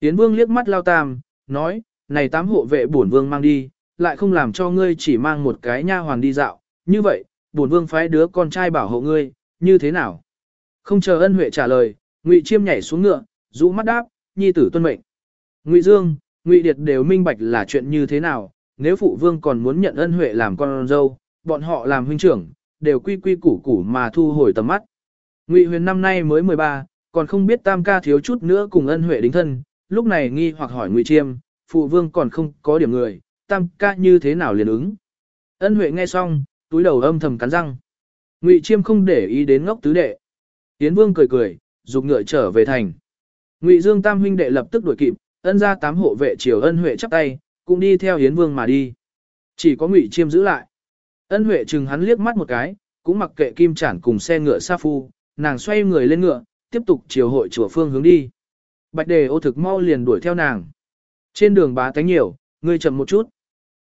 Yến Vương liếc mắt Lao Tam, nói, này tám hộ vệ bổn vương mang đi, lại không làm cho ngươi chỉ mang một cái nha hoàn đi dạo, như vậy, bổn vương phái đứa con trai bảo hộ ngươi, như thế nào? Không chờ ân huệ trả lời, Ngụy Chiêm nhảy xuống ngựa, rũ mắt đáp, nhi tử tuân mệnh. Ngụy Dương, Ngụy Điệt đều minh bạch là chuyện như thế nào, nếu phụ vương còn muốn nhận ân huệ làm con dâu, bọn họ làm huynh trưởng, đều quy quy củ củ mà thu hồi tầm mắt. Ngụy Huyền năm nay mới 13, còn không biết tam ca thiếu chút nữa cùng ân huệ đính thân, lúc này nghi hoặc hỏi Ngụy Chiêm, phụ vương còn không có điểm người, tam ca như thế nào liền ứng. Ân Huệ nghe xong, túi đầu âm thầm cắn răng. Ngụy Chiêm không để ý đến ngốc tứ đệ. Tiến Vương cười cười, dục ngựa trở về thành. Ngụy Dương Tam huynh đệ lập tức đuổi kịp, ân ra tám hộ vệ triều Ân Huệ chắp tay, cũng đi theo Hiến Vương mà đi. Chỉ có Ngụy Chiêm giữ lại. Ân Huệ chừng hắn liếc mắt một cái, cũng mặc kệ kim chản cùng xe ngựa sa phu, nàng xoay người lên ngựa, tiếp tục chiều hội chùa phương hướng đi. Bạch Đề ô thực mau liền đuổi theo nàng. Trên đường bá tánh nhiều, ngươi chậm một chút.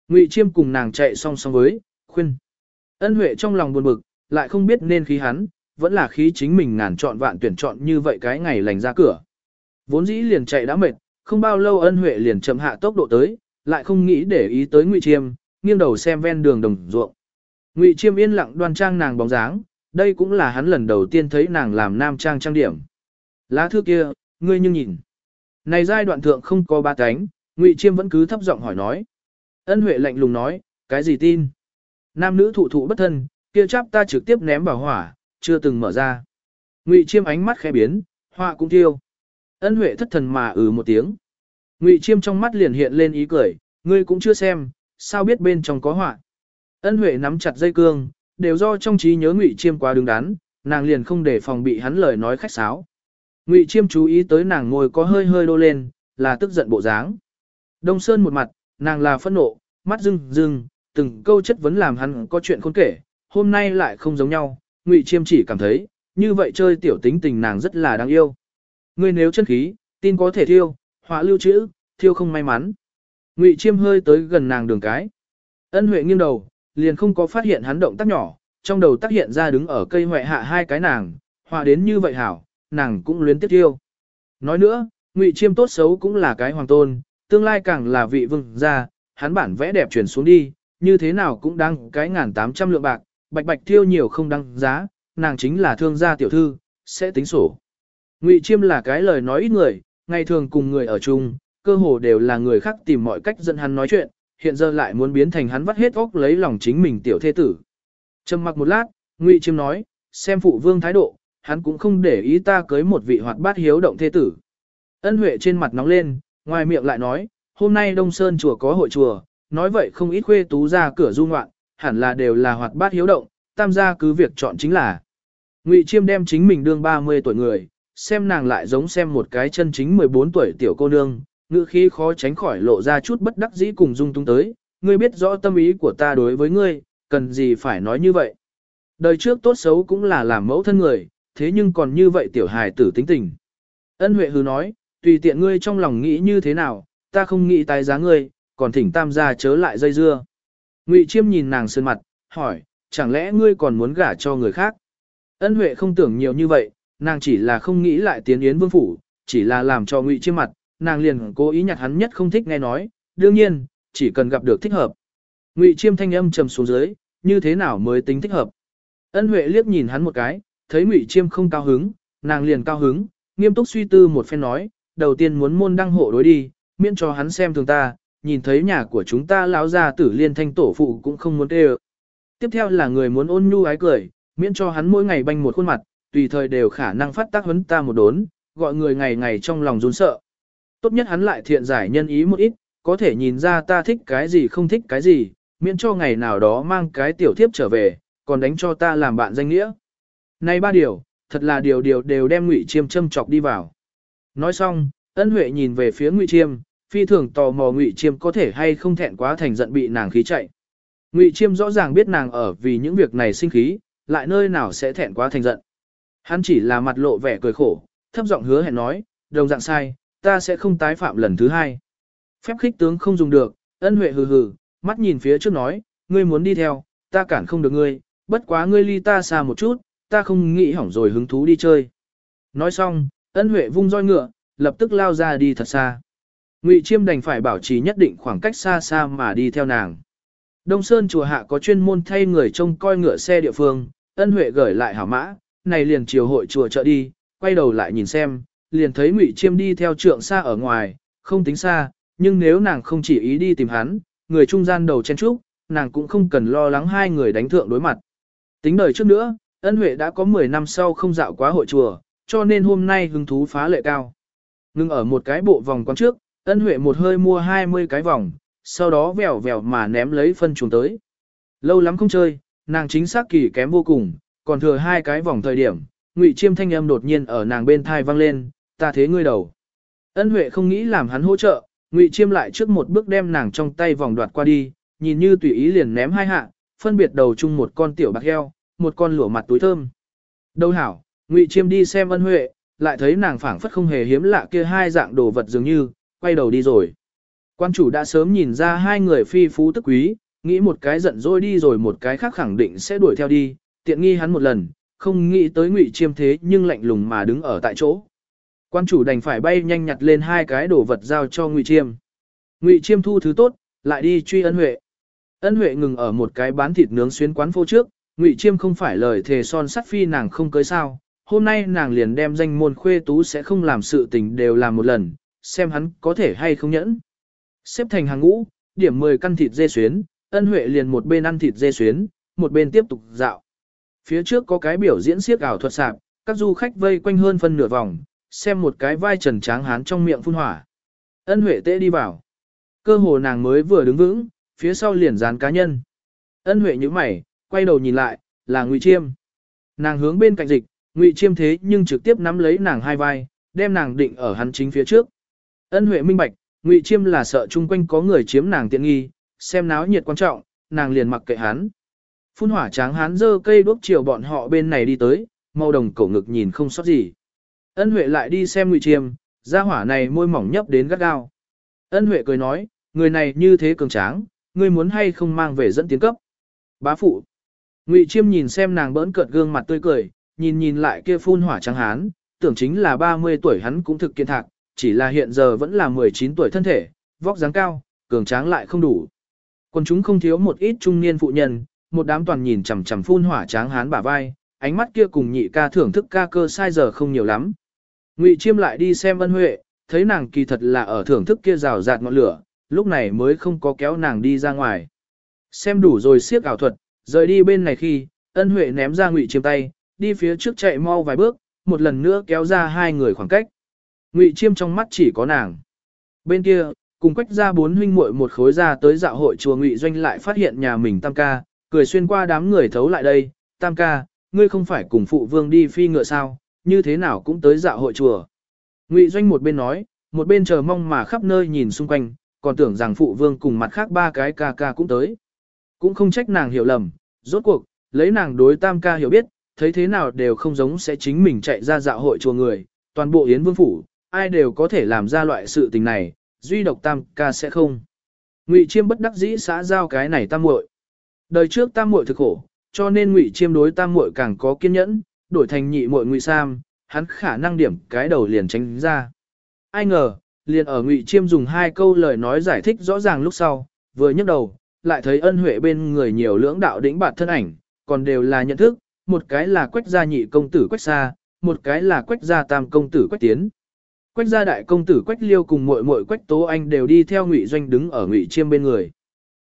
Ngụy Chiêm cùng nàng chạy song song với, khuyên. Ân Huệ trong lòng buồn bực, lại không biết nên khí hắn, vẫn là khí chính mình ngàn chọn vạn tuyển chọn như vậy cái ngày lành ra cửa. Vốn dĩ liền chạy đã mệt, không bao lâu ân huệ liền chậm hạ tốc độ tới, lại không nghĩ để ý tới Ngụy Chiêm, nghiêng đầu xem ven đường đồng ruộng. Ngụy Chiêm yên lặng đoan trang nàng bóng dáng, đây cũng là hắn lần đầu tiên thấy nàng làm nam trang trang điểm. Lá thư kia, ngươi nhưng nhìn. Này giai đoạn thượng không có ba cánh, Ngụy Chiêm vẫn cứ thấp giọng hỏi nói. Ân Huệ lạnh lùng nói, cái gì tin? Nam nữ thụ thụ bất thân, kia chắp ta trực tiếp ném vào hỏa, chưa từng mở ra. Ngụy Chiêm ánh mắt khẽ biến, họa cũng tiêu. Ân Huệ thất thần mà ừ một tiếng. Ngụy Chiêm trong mắt liền hiện lên ý cười, ngươi cũng chưa xem, sao biết bên trong có họa. Ân Huệ nắm chặt dây cương, đều do trong trí nhớ Ngụy Chiêm quá đứng đắn, nàng liền không để phòng bị hắn lời nói khách sáo. Ngụy Chiêm chú ý tới nàng ngồi có hơi hơi đô lên, là tức giận bộ dáng. Đông Sơn một mặt, nàng là phẫn nộ, mắt rưng rưng, từng câu chất vấn làm hắn có chuyện khôn kể, hôm nay lại không giống nhau, Ngụy Chiêm chỉ cảm thấy, như vậy chơi tiểu tính tình nàng rất là đáng yêu. Ngươi nếu chân khí, tin có thể thiêu, họa lưu trữ, thiêu không may mắn. Ngụy Chiêm hơi tới gần nàng đường cái. Ân Huệ nghiêng đầu, liền không có phát hiện hắn động tác nhỏ, trong đầu tác hiện ra đứng ở cây hoại hạ hai cái nàng, họa đến như vậy hảo, nàng cũng luyến tiếp thiêu. Nói nữa, Ngụy Chiêm tốt xấu cũng là cái hoàng tôn, tương lai càng là vị vương gia, hắn bản vẽ đẹp chuyển xuống đi, như thế nào cũng đáng cái ngàn tám trăm lượng bạc, bạch bạch thiêu nhiều không đăng giá, nàng chính là thương gia tiểu thư, sẽ tính sổ. Ngụy Chiêm là cái lời nói ít người, ngày thường cùng người ở chung, cơ hồ đều là người khác tìm mọi cách dẫn hắn nói chuyện, hiện giờ lại muốn biến thành hắn vắt hết óc lấy lòng chính mình tiểu thê tử. Trầm mặc một lát, Ngụy Chiêm nói, xem phụ vương thái độ, hắn cũng không để ý ta cưới một vị hoạt bát hiếu động thê tử. Ân Huệ trên mặt nóng lên, ngoài miệng lại nói, hôm nay Đông Sơn chùa có hội chùa, nói vậy không ít khuê tú ra cửa du ngoạn, hẳn là đều là hoạt bát hiếu động, tam gia cứ việc chọn chính là. Ngụy Chiêm đem chính mình đương 30 tuổi người, xem nàng lại giống xem một cái chân chính 14 tuổi tiểu cô nương, ngữ khí khó tránh khỏi lộ ra chút bất đắc dĩ cùng dung tung tới, ngươi biết rõ tâm ý của ta đối với ngươi, cần gì phải nói như vậy. Đời trước tốt xấu cũng là làm mẫu thân người, thế nhưng còn như vậy tiểu hài tử tính tình. Ân Huệ hứ nói, tùy tiện ngươi trong lòng nghĩ như thế nào, ta không nghĩ tái giá ngươi, còn thỉnh tam gia chớ lại dây dưa. Ngụy Chiêm nhìn nàng sơn mặt, hỏi, chẳng lẽ ngươi còn muốn gả cho người khác? Ân Huệ không tưởng nhiều như vậy, nàng chỉ là không nghĩ lại tiến yến vương phủ, chỉ là làm cho Ngụy Chiêm mặt, nàng liền cố ý nhặt hắn nhất không thích nghe nói, đương nhiên, chỉ cần gặp được thích hợp. Ngụy Chiêm thanh âm trầm xuống dưới, như thế nào mới tính thích hợp? Ân Huệ liếc nhìn hắn một cái, thấy Ngụy Chiêm không cao hứng, nàng liền cao hứng, nghiêm túc suy tư một phen nói, đầu tiên muốn môn đăng hộ đối đi, miễn cho hắn xem thường ta, nhìn thấy nhà của chúng ta lão gia tử liên thanh tổ phụ cũng không muốn tê Tiếp theo là người muốn ôn nhu ái cười, miễn cho hắn mỗi ngày banh một khuôn mặt, tùy thời đều khả năng phát tác huấn ta một đốn, gọi người ngày ngày trong lòng run sợ. Tốt nhất hắn lại thiện giải nhân ý một ít, có thể nhìn ra ta thích cái gì không thích cái gì, miễn cho ngày nào đó mang cái tiểu thiếp trở về, còn đánh cho ta làm bạn danh nghĩa. Này ba điều, thật là điều điều đều đem Ngụy Chiêm châm chọc đi vào. Nói xong, Ân Huệ nhìn về phía Ngụy Chiêm, phi thường tò mò Ngụy Chiêm có thể hay không thẹn quá thành giận bị nàng khí chạy. Ngụy Chiêm rõ ràng biết nàng ở vì những việc này sinh khí, lại nơi nào sẽ thẹn quá thành giận. Hắn chỉ là mặt lộ vẻ cười khổ, thấp giọng hứa hẹn nói, đồng dạng sai, ta sẽ không tái phạm lần thứ hai. Phép khích tướng không dùng được, ân huệ hừ hừ, mắt nhìn phía trước nói, ngươi muốn đi theo, ta cản không được ngươi, bất quá ngươi ly ta xa một chút, ta không nghĩ hỏng rồi hứng thú đi chơi. Nói xong, ân huệ vung roi ngựa, lập tức lao ra đi thật xa. Ngụy Chiêm đành phải bảo trì nhất định khoảng cách xa xa mà đi theo nàng. Đông Sơn chùa hạ có chuyên môn thay người trông coi ngựa xe địa phương, ân huệ gửi lại hảo mã, này liền chiều hội chùa chợ đi, quay đầu lại nhìn xem, liền thấy Ngụy Chiêm đi theo trượng xa ở ngoài, không tính xa, nhưng nếu nàng không chỉ ý đi tìm hắn, người trung gian đầu chen trúc, nàng cũng không cần lo lắng hai người đánh thượng đối mặt. Tính đời trước nữa, ân huệ đã có 10 năm sau không dạo quá hội chùa, cho nên hôm nay hứng thú phá lệ cao. Ngưng ở một cái bộ vòng quán trước, ân huệ một hơi mua 20 cái vòng, sau đó vèo vèo mà ném lấy phân chuồng tới. Lâu lắm không chơi, nàng chính xác kỳ kém vô cùng, còn thừa hai cái vòng thời điểm, ngụy chiêm thanh âm đột nhiên ở nàng bên thai vang lên, ta thế ngươi đầu. Ân huệ không nghĩ làm hắn hỗ trợ, ngụy chiêm lại trước một bước đem nàng trong tay vòng đoạt qua đi, nhìn như tùy ý liền ném hai hạ, phân biệt đầu chung một con tiểu bạc heo, một con lửa mặt túi thơm. Đâu hảo, ngụy chiêm đi xem ân huệ, lại thấy nàng phảng phất không hề hiếm lạ kia hai dạng đồ vật dường như, quay đầu đi rồi. Quan chủ đã sớm nhìn ra hai người phi phú tức quý, nghĩ một cái giận dỗi đi rồi một cái khác khẳng định sẽ đuổi theo đi, tiện nghi hắn một lần, không nghĩ tới Ngụy Chiêm thế nhưng lạnh lùng mà đứng ở tại chỗ. Quan chủ đành phải bay nhanh nhặt lên hai cái đồ vật giao cho Ngụy Chiêm. Ngụy Chiêm thu thứ tốt, lại đi truy ân huệ. Ân huệ ngừng ở một cái bán thịt nướng xuyến quán phô trước, Ngụy Chiêm không phải lời thề son sắt phi nàng không cưới sao, hôm nay nàng liền đem danh môn khuê tú sẽ không làm sự tình đều làm một lần, xem hắn có thể hay không nhẫn. Xếp thành hàng ngũ, điểm 10 căn thịt dê xuyến, ân huệ liền một bên ăn thịt dê xuyến, một bên tiếp tục dạo. Phía trước có cái biểu diễn siếc ảo thuật sạp, các du khách vây quanh hơn phân nửa vòng, xem một cái vai trần tráng hán trong miệng phun hỏa. Ân huệ tê đi vào. Cơ hồ nàng mới vừa đứng vững, phía sau liền dán cá nhân. Ân huệ như mày, quay đầu nhìn lại, là Ngụy Chiêm. Nàng hướng bên cạnh dịch, Ngụy Chiêm thế nhưng trực tiếp nắm lấy nàng hai vai, đem nàng định ở hắn chính phía trước. Ân huệ minh bạch, Ngụy Chiêm là sợ chung quanh có người chiếm nàng tiện nghi, xem náo nhiệt quan trọng, nàng liền mặc kệ hắn. Phun hỏa tráng hắn dơ cây đuốc chiều bọn họ bên này đi tới, màu đồng cổ ngực nhìn không sót gì. Ân Huệ lại đi xem Ngụy Chiêm, gia hỏa này môi mỏng nhấp đến gắt gao. Ân Huệ cười nói, người này như thế cường tráng, ngươi muốn hay không mang về dẫn tiến cấp. Bá phụ. Ngụy Chiêm nhìn xem nàng bỡn cợt gương mặt tươi cười, nhìn nhìn lại kia phun hỏa trắng hán, tưởng chính là 30 tuổi hắn cũng thực kiên thạc, chỉ là hiện giờ vẫn là 19 tuổi thân thể, vóc dáng cao, cường tráng lại không đủ. Còn chúng không thiếu một ít trung niên phụ nhân, một đám toàn nhìn chằm chằm phun hỏa tráng hán bả vai, ánh mắt kia cùng nhị ca thưởng thức ca cơ sai giờ không nhiều lắm. Ngụy Chiêm lại đi xem Ân Huệ, thấy nàng kỳ thật là ở thưởng thức kia rào rạt ngọn lửa, lúc này mới không có kéo nàng đi ra ngoài. Xem đủ rồi siết ảo thuật, rời đi bên này khi, Ân Huệ ném ra Ngụy Chiêm tay, đi phía trước chạy mau vài bước, một lần nữa kéo ra hai người khoảng cách. Ngụy Chiêm trong mắt chỉ có nàng. Bên kia, cùng quách ra bốn huynh muội một khối ra tới dạo hội chùa Ngụy Doanh lại phát hiện nhà mình tam ca, cười xuyên qua đám người thấu lại đây, tam ca, ngươi không phải cùng phụ vương đi phi ngựa sao, như thế nào cũng tới dạo hội chùa. Ngụy Doanh một bên nói, một bên chờ mong mà khắp nơi nhìn xung quanh, còn tưởng rằng phụ vương cùng mặt khác ba cái ca ca cũng tới. Cũng không trách nàng hiểu lầm, rốt cuộc, lấy nàng đối tam ca hiểu biết, thấy thế nào đều không giống sẽ chính mình chạy ra dạo hội chùa người, toàn bộ yến vương phủ, ai đều có thể làm ra loại sự tình này, duy độc tam ca sẽ không. Ngụy Chiêm bất đắc dĩ xã giao cái này tam muội. Đời trước tam muội thực khổ, cho nên Ngụy Chiêm đối tam muội càng có kiên nhẫn, đổi thành nhị muội Ngụy Sam, hắn khả năng điểm cái đầu liền tránh ra. Ai ngờ, liền ở Ngụy Chiêm dùng hai câu lời nói giải thích rõ ràng lúc sau, vừa nhấc đầu, lại thấy ân huệ bên người nhiều lưỡng đạo đỉnh bạt thân ảnh, còn đều là nhận thức, một cái là quách gia nhị công tử quách xa, một cái là quách gia tam công tử quách tiến. Quách gia đại công tử quách liêu cùng muội muội quách tố anh đều đi theo ngụy doanh đứng ở ngụy chiêm bên người.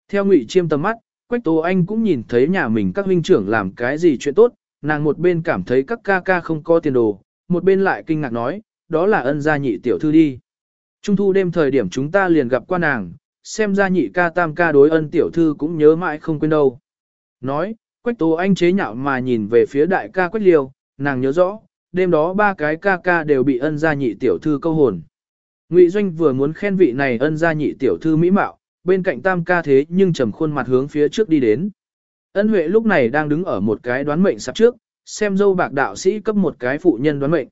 Theo ngụy chiêm tầm mắt, quách tố anh cũng nhìn thấy nhà mình các huynh trưởng làm cái gì chuyện tốt, nàng một bên cảm thấy các ca ca không có tiền đồ, một bên lại kinh ngạc nói, đó là ân gia nhị tiểu thư đi. Trung thu đêm thời điểm chúng ta liền gặp qua nàng, xem ra nhị ca tam ca đối ân tiểu thư cũng nhớ mãi không quên đâu. Nói, quách tố anh chế nhạo mà nhìn về phía đại ca quách liêu, nàng nhớ rõ, đêm đó ba cái ca ca đều bị ân gia nhị tiểu thư câu hồn. Ngụy Doanh vừa muốn khen vị này ân gia nhị tiểu thư mỹ mạo, bên cạnh tam ca thế nhưng trầm khuôn mặt hướng phía trước đi đến. Ân Huệ lúc này đang đứng ở một cái đoán mệnh sắp trước, xem dâu bạc đạo sĩ cấp một cái phụ nhân đoán mệnh.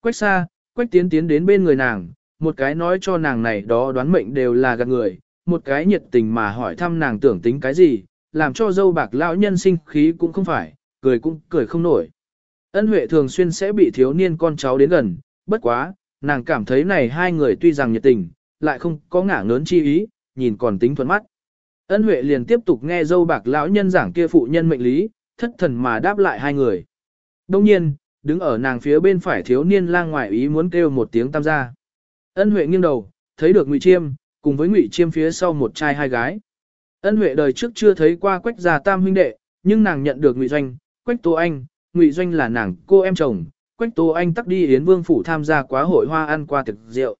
Quách xa, quách tiến tiến đến bên người nàng, một cái nói cho nàng này đó đoán mệnh đều là gạt người, một cái nhiệt tình mà hỏi thăm nàng tưởng tính cái gì, làm cho dâu bạc lão nhân sinh khí cũng không phải, cười cũng cười không nổi. Ân Huệ thường xuyên sẽ bị thiếu niên con cháu đến gần, bất quá, nàng cảm thấy này hai người tuy rằng nhiệt tình, lại không có ngả ngớn chi ý, nhìn còn tính thuận mắt. Ân Huệ liền tiếp tục nghe dâu bạc lão nhân giảng kia phụ nhân mệnh lý, thất thần mà đáp lại hai người. Đông nhiên, đứng ở nàng phía bên phải thiếu niên lang ngoại ý muốn kêu một tiếng tam gia. Ân Huệ nghiêng đầu, thấy được Ngụy Chiêm, cùng với Ngụy Chiêm phía sau một trai hai gái. Ân Huệ đời trước chưa thấy qua Quách gia tam huynh đệ, nhưng nàng nhận được Ngụy Doanh, Quách Tô Anh, Ngụy Doanh là nàng cô em chồng, Quách Tô Anh tắc đi Yến Vương phủ tham gia quá hội hoa ăn qua thực rượu.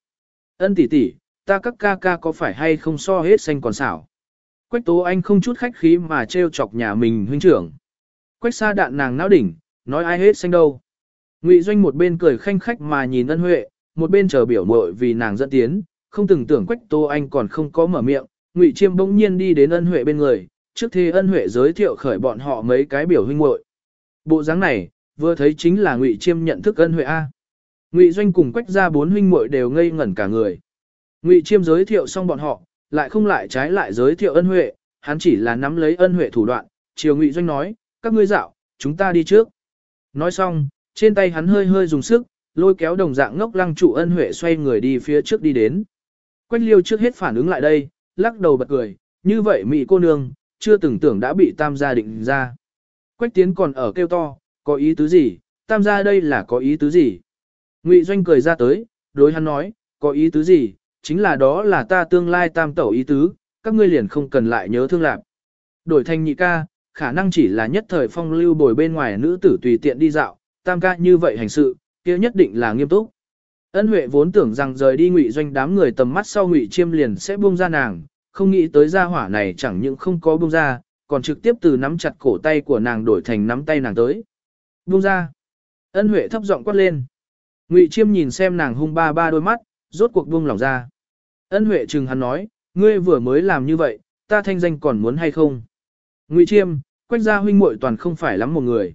Ân tỷ tỷ, ta các ca ca có phải hay không so hết xanh còn xảo. Quách Tố Anh không chút khách khí mà trêu chọc nhà mình huynh trưởng. Quách xa đạn nàng não đỉnh, nói ai hết xanh đâu. Ngụy Doanh một bên cười khanh khách mà nhìn ân huệ, một bên chờ biểu muội vì nàng dẫn tiến, không từng tưởng Quách Tố Anh còn không có mở miệng, Ngụy Chiêm bỗng nhiên đi đến ân huệ bên người, trước thế ân huệ giới thiệu khởi bọn họ mấy cái biểu huynh muội. Bộ dáng này, vừa thấy chính là Ngụy Chiêm nhận thức ân huệ a. Ngụy Doanh cùng Quách gia bốn huynh muội đều ngây ngẩn cả người. Ngụy Chiêm giới thiệu xong bọn họ, lại không lại trái lại giới thiệu ân huệ, hắn chỉ là nắm lấy ân huệ thủ đoạn, chiều Ngụy Doanh nói, các ngươi dạo, chúng ta đi trước. Nói xong, trên tay hắn hơi hơi dùng sức, lôi kéo đồng dạng ngốc lăng trụ ân huệ xoay người đi phía trước đi đến. Quách liêu trước hết phản ứng lại đây, lắc đầu bật cười, như vậy mỹ cô nương, chưa từng tưởng đã bị tam gia định ra. Quách tiến còn ở kêu to, có ý tứ gì, tam gia đây là có ý tứ gì. Ngụy doanh cười ra tới, đối hắn nói, có ý tứ gì, chính là đó là ta tương lai tam tẩu ý tứ, các ngươi liền không cần lại nhớ thương lạc. Đổi thành nhị ca, khả năng chỉ là nhất thời phong lưu bồi bên ngoài nữ tử tùy tiện đi dạo, tam ca như vậy hành sự, kia nhất định là nghiêm túc. Ân Huệ vốn tưởng rằng rời đi Ngụy Doanh đám người tầm mắt sau Ngụy Chiêm liền sẽ buông ra nàng, không nghĩ tới gia hỏa này chẳng những không có buông ra, còn trực tiếp từ nắm chặt cổ tay của nàng đổi thành nắm tay nàng tới. Buông ra. Ân Huệ thấp giọng quát lên. Ngụy Chiêm nhìn xem nàng hung ba ba đôi mắt, rốt cuộc buông lòng ra. Ân Huệ chừng hắn nói, ngươi vừa mới làm như vậy, ta thanh danh còn muốn hay không? Ngụy Chiêm, quách gia huynh muội toàn không phải lắm một người.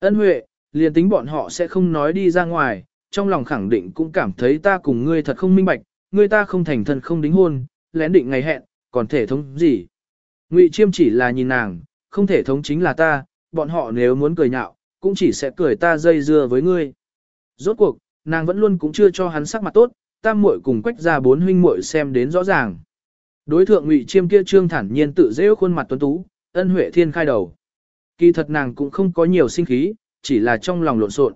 Ân Huệ, liền tính bọn họ sẽ không nói đi ra ngoài, trong lòng khẳng định cũng cảm thấy ta cùng ngươi thật không minh bạch, ngươi ta không thành thân không đính hôn, lén định ngày hẹn, còn thể thống gì. Ngụy Chiêm chỉ là nhìn nàng, không thể thống chính là ta, bọn họ nếu muốn cười nhạo, cũng chỉ sẽ cười ta dây dưa với ngươi. Rốt cuộc, nàng vẫn luôn cũng chưa cho hắn sắc mặt tốt, tam muội cùng quách ra bốn huynh muội xem đến rõ ràng. Đối thượng Ngụy Chiêm kia trương thản nhiên tự dễ khuôn mặt tuấn tú, ân huệ thiên khai đầu. Kỳ thật nàng cũng không có nhiều sinh khí, chỉ là trong lòng lộn xộn.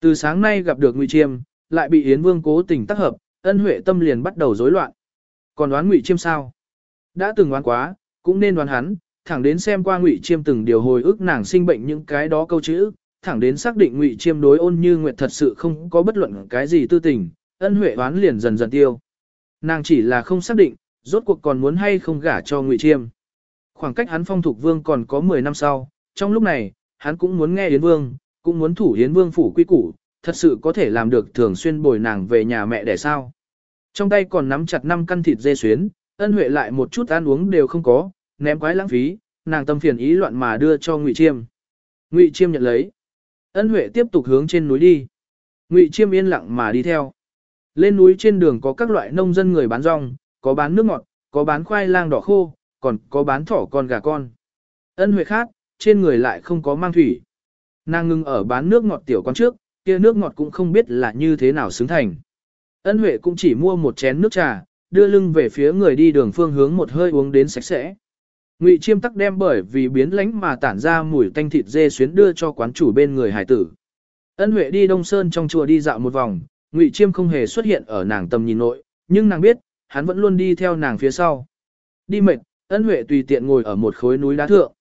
Từ sáng nay gặp được Ngụy Chiêm, lại bị Yến Vương cố tình tác hợp, ân huệ tâm liền bắt đầu rối loạn. Còn đoán Ngụy Chiêm sao? Đã từng đoán quá, cũng nên đoán hắn, thẳng đến xem qua Ngụy Chiêm từng điều hồi ức nàng sinh bệnh những cái đó câu chữ, thẳng đến xác định Ngụy Chiêm đối ôn như nguyệt thật sự không có bất luận cái gì tư tình, ân huệ đoán liền dần dần tiêu. Nàng chỉ là không xác định, rốt cuộc còn muốn hay không gả cho Ngụy Chiêm. Khoảng cách hắn phong thục vương còn có 10 năm sau, trong lúc này, hắn cũng muốn nghe Yến Vương, cũng muốn thủ Yến Vương phủ quy củ, thật sự có thể làm được thường xuyên bồi nàng về nhà mẹ để sao. Trong tay còn nắm chặt năm căn thịt dê xuyến, ân huệ lại một chút ăn uống đều không có, ném quái lãng phí, nàng tâm phiền ý loạn mà đưa cho Ngụy Chiêm. Ngụy Chiêm nhận lấy. Ân huệ tiếp tục hướng trên núi đi. Ngụy Chiêm yên lặng mà đi theo. Lên núi trên đường có các loại nông dân người bán rong, có bán nước ngọt, có bán khoai lang đỏ khô, còn có bán thỏ con gà con. Ân huệ khác, trên người lại không có mang thủy. Nàng ngưng ở bán nước ngọt tiểu quán trước, kia nước ngọt cũng không biết là như thế nào xứng thành. Ân huệ cũng chỉ mua một chén nước trà, đưa lưng về phía người đi đường phương hướng một hơi uống đến sạch sẽ. Ngụy Chiêm tắc đem bởi vì biến lánh mà tản ra mùi tanh thịt dê xuyến đưa cho quán chủ bên người hải tử. Ân Huệ đi Đông Sơn trong chùa đi dạo một vòng, Ngụy Chiêm không hề xuất hiện ở nàng tầm nhìn nội, nhưng nàng biết, hắn vẫn luôn đi theo nàng phía sau. Đi mệt, Ân Huệ tùy tiện ngồi ở một khối núi đá thượng.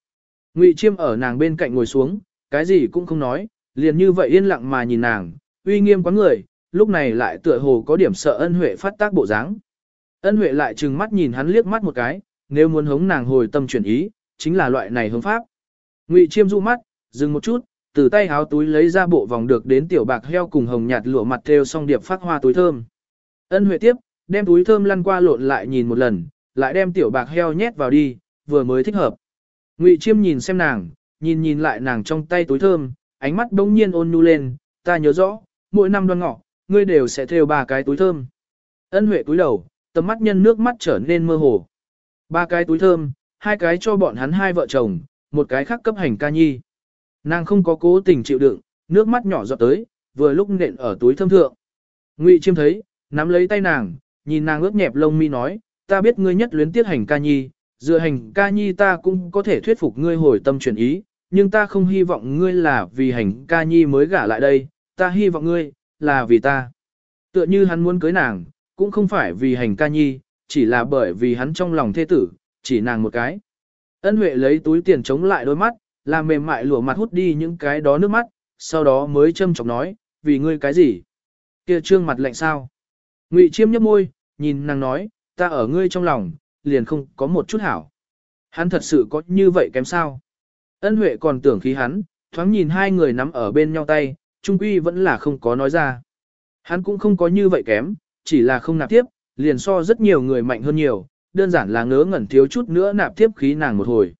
Ngụy Chiêm ở nàng bên cạnh ngồi xuống, cái gì cũng không nói, liền như vậy yên lặng mà nhìn nàng, uy nghiêm quá người, lúc này lại tựa hồ có điểm sợ Ân Huệ phát tác bộ dáng. Ân Huệ lại trừng mắt nhìn hắn liếc mắt một cái, nếu muốn hống nàng hồi tâm chuyển ý, chính là loại này hướng pháp. Ngụy Chiêm du mắt, dừng một chút, từ tay háo túi lấy ra bộ vòng được đến tiểu bạc heo cùng hồng nhạt lụa mặt theo song điệp phát hoa túi thơm. Ân Huệ tiếp, đem túi thơm lăn qua lộn lại nhìn một lần, lại đem tiểu bạc heo nhét vào đi, vừa mới thích hợp. Ngụy Chiêm nhìn xem nàng, nhìn nhìn lại nàng trong tay túi thơm, ánh mắt bỗng nhiên ôn nhu lên, ta nhớ rõ, mỗi năm đoan ngọ, ngươi đều sẽ thêu ba cái túi thơm. Ân Huệ túi đầu, tầm mắt nhân nước mắt trở nên mơ hồ. Ba cái túi thơm, hai cái cho bọn hắn hai vợ chồng, một cái khác cấp hành ca nhi. Nàng không có cố tình chịu đựng, nước mắt nhỏ giọt tới, vừa lúc nện ở túi thơm thượng. Ngụy Chiêm thấy, nắm lấy tay nàng, nhìn nàng ướt nhẹp lông mi nói, ta biết ngươi nhất luyến tiết hành ca nhi, dựa hành ca nhi ta cũng có thể thuyết phục ngươi hồi tâm chuyển ý, nhưng ta không hy vọng ngươi là vì hành ca nhi mới gả lại đây, ta hy vọng ngươi, là vì ta. Tựa như hắn muốn cưới nàng, cũng không phải vì hành ca nhi, chỉ là bởi vì hắn trong lòng thê tử, chỉ nàng một cái. Ân Huệ lấy túi tiền chống lại đôi mắt, làm mềm mại lụa mặt hút đi những cái đó nước mắt, sau đó mới châm chọc nói, vì ngươi cái gì? Kia trương mặt lạnh sao? Ngụy Chiêm nhấp môi, nhìn nàng nói, ta ở ngươi trong lòng, liền không có một chút hảo. Hắn thật sự có như vậy kém sao? Ân Huệ còn tưởng khí hắn, thoáng nhìn hai người nắm ở bên nhau tay, trung quy vẫn là không có nói ra. Hắn cũng không có như vậy kém, chỉ là không nạp tiếp, liền so rất nhiều người mạnh hơn nhiều, đơn giản là ngớ ngẩn thiếu chút nữa nạp tiếp khí nàng một hồi.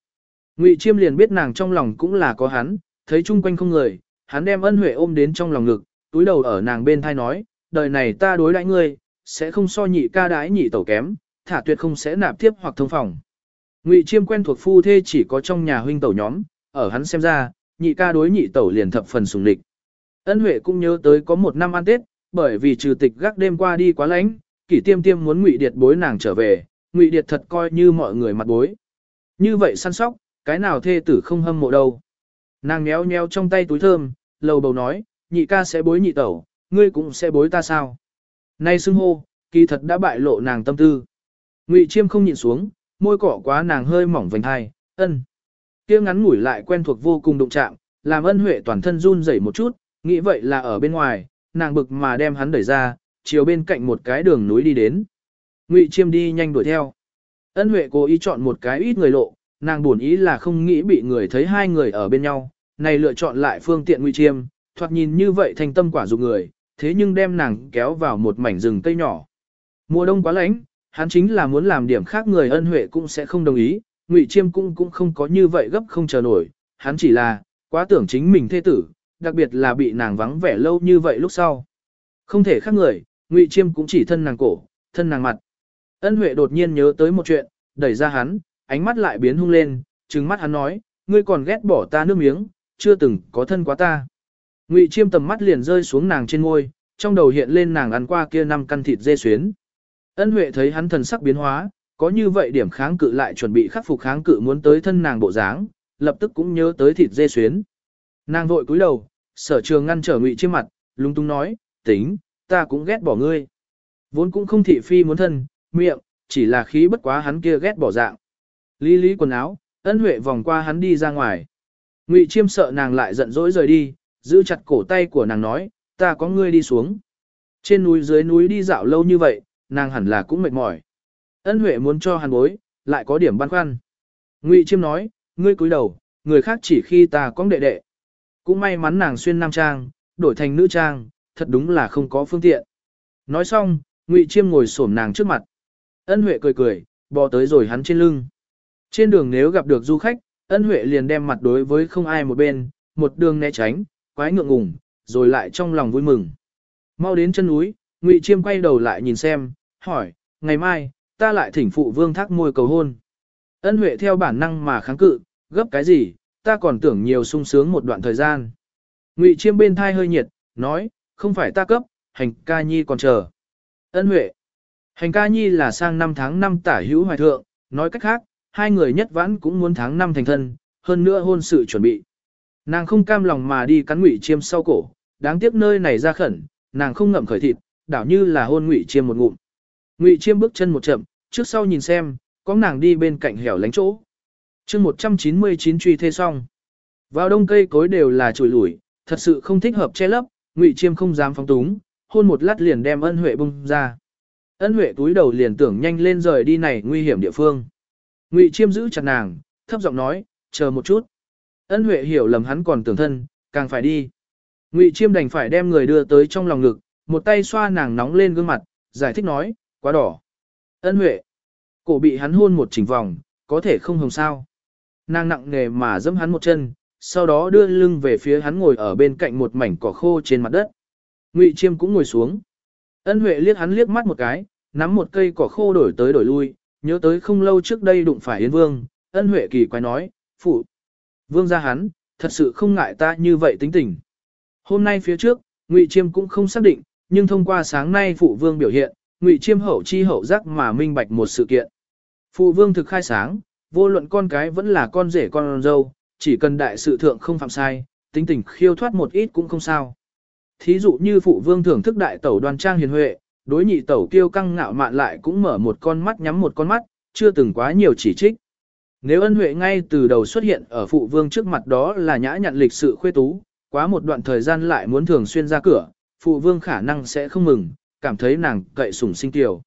Ngụy Chiêm liền biết nàng trong lòng cũng là có hắn, thấy chung quanh không người, hắn đem ân huệ ôm đến trong lòng ngực, túi đầu ở nàng bên thai nói, đời này ta đối đãi ngươi, sẽ không so nhị ca đái nhị tẩu kém, thả tuyệt không sẽ nạp tiếp hoặc thông phòng. Ngụy Chiêm quen thuộc phu thê chỉ có trong nhà huynh tẩu nhóm, ở hắn xem ra, nhị ca đối nhị tẩu liền thập phần sùng địch. Ân Huệ cũng nhớ tới có một năm ăn Tết, bởi vì trừ tịch gác đêm qua đi quá lạnh, kỷ tiêm tiêm muốn ngụy điệt bối nàng trở về, ngụy điệt thật coi như mọi người mặt bối. Như vậy săn sóc, cái nào thê tử không hâm mộ đâu. Nàng nhéo nhéo trong tay túi thơm, lầu bầu nói, nhị ca sẽ bối nhị tẩu, ngươi cũng sẽ bối ta sao. Nay xưng hô, kỳ thật đã bại lộ nàng tâm tư. Ngụy chiêm không nhịn xuống, môi cỏ quá nàng hơi mỏng vành hai, ân. kia ngắn ngủi lại quen thuộc vô cùng đụng chạm, làm ân huệ toàn thân run rẩy một chút, nghĩ vậy là ở bên ngoài, nàng bực mà đem hắn đẩy ra, chiều bên cạnh một cái đường núi đi đến. Ngụy chiêm đi nhanh đuổi theo. Ân huệ cố ý chọn một cái ít người lộ, nàng buồn ý là không nghĩ bị người thấy hai người ở bên nhau, này lựa chọn lại phương tiện Ngụy chiêm, thoạt nhìn như vậy thành tâm quả dục người, thế nhưng đem nàng kéo vào một mảnh rừng cây nhỏ. Mùa đông quá lạnh, hắn chính là muốn làm điểm khác người ân huệ cũng sẽ không đồng ý, Ngụy Chiêm cũng cũng không có như vậy gấp không chờ nổi, hắn chỉ là quá tưởng chính mình thê tử, đặc biệt là bị nàng vắng vẻ lâu như vậy lúc sau. Không thể khác người, Ngụy Chiêm cũng chỉ thân nàng cổ, thân nàng mặt. Ân Huệ đột nhiên nhớ tới một chuyện, đẩy ra hắn, ánh mắt lại biến hung lên, trừng mắt hắn nói, ngươi còn ghét bỏ ta nước miếng, chưa từng có thân quá ta. Ngụy Chiêm tầm mắt liền rơi xuống nàng trên ngôi, trong đầu hiện lên nàng ăn qua kia năm căn thịt dê xuyến. Ân Huệ thấy hắn thần sắc biến hóa, có như vậy điểm kháng cự lại chuẩn bị khắc phục kháng cự muốn tới thân nàng bộ dáng, lập tức cũng nhớ tới thịt dê xuyến. Nàng vội cúi đầu, sở trường ngăn trở Ngụy Chiêm mặt, lung tung nói, tính, ta cũng ghét bỏ ngươi. Vốn cũng không thị phi muốn thân, miệng, chỉ là khí bất quá hắn kia ghét bỏ dạng. Lý lý quần áo, ân huệ vòng qua hắn đi ra ngoài. Ngụy Chiêm sợ nàng lại giận dỗi rời đi, giữ chặt cổ tay của nàng nói, ta có ngươi đi xuống. Trên núi dưới núi đi dạo lâu như vậy, nàng hẳn là cũng mệt mỏi. Ân Huệ muốn cho hắn bối, lại có điểm băn khoăn. Ngụy Chiêm nói, ngươi cúi đầu, người khác chỉ khi ta có đệ đệ. Cũng may mắn nàng xuyên nam trang, đổi thành nữ trang, thật đúng là không có phương tiện. Nói xong, Ngụy Chiêm ngồi xổm nàng trước mặt. Ân Huệ cười cười, bò tới rồi hắn trên lưng. Trên đường nếu gặp được du khách, Ân Huệ liền đem mặt đối với không ai một bên, một đường né tránh, quái ngượng ngùng, rồi lại trong lòng vui mừng. Mau đến chân núi, Ngụy Chiêm quay đầu lại nhìn xem, hỏi, ngày mai, ta lại thỉnh phụ vương thác môi cầu hôn. Ân Huệ theo bản năng mà kháng cự, gấp cái gì, ta còn tưởng nhiều sung sướng một đoạn thời gian. Ngụy Chiêm bên thai hơi nhiệt, nói, không phải ta cấp, hành ca nhi còn chờ. Ân Huệ, hành ca nhi là sang năm tháng năm tả hữu hoài thượng, nói cách khác, hai người nhất vãn cũng muốn tháng năm thành thân, hơn nữa hôn sự chuẩn bị. Nàng không cam lòng mà đi cắn Ngụy Chiêm sau cổ, đáng tiếc nơi này ra khẩn, nàng không ngậm khởi thịt, đảo như là hôn Ngụy Chiêm một ngụm. Ngụy Chiêm bước chân một chậm, trước sau nhìn xem, có nàng đi bên cạnh hẻo lánh chỗ. chương 199 truy thê xong. Vào đông cây cối đều là chùi lủi, thật sự không thích hợp che lấp, Ngụy Chiêm không dám phóng túng, hôn một lát liền đem ân huệ bung ra. Ân huệ túi đầu liền tưởng nhanh lên rời đi này nguy hiểm địa phương. Ngụy Chiêm giữ chặt nàng, thấp giọng nói, chờ một chút. Ân huệ hiểu lầm hắn còn tưởng thân, càng phải đi. Ngụy Chiêm đành phải đem người đưa tới trong lòng ngực, một tay xoa nàng nóng lên gương mặt, giải thích nói, quá đỏ. Ân Huệ, cổ bị hắn hôn một chỉnh vòng, có thể không hồng sao. Nàng nặng nề mà dẫm hắn một chân, sau đó đưa lưng về phía hắn ngồi ở bên cạnh một mảnh cỏ khô trên mặt đất. Ngụy Chiêm cũng ngồi xuống. Ân Huệ liếc hắn liếc mắt một cái, nắm một cây cỏ khô đổi tới đổi lui, nhớ tới không lâu trước đây đụng phải Yến Vương, Ân Huệ kỳ quái nói, phụ. Vương ra hắn, thật sự không ngại ta như vậy tính tình. Hôm nay phía trước, Ngụy Chiêm cũng không xác định, nhưng thông qua sáng nay phụ vương biểu hiện, Ngụy Chiêm hậu chi hậu giác mà minh bạch một sự kiện. Phụ vương thực khai sáng, vô luận con cái vẫn là con rể con dâu, chỉ cần đại sự thượng không phạm sai, tính tình khiêu thoát một ít cũng không sao. Thí dụ như phụ vương thưởng thức đại tẩu đoan trang hiền huệ, đối nhị tẩu kiêu căng ngạo mạn lại cũng mở một con mắt nhắm một con mắt, chưa từng quá nhiều chỉ trích. Nếu ân huệ ngay từ đầu xuất hiện ở phụ vương trước mặt đó là nhã nhặn lịch sự khuê tú, quá một đoạn thời gian lại muốn thường xuyên ra cửa, phụ vương khả năng sẽ không mừng, cảm thấy nàng cậy sủng sinh tiểu.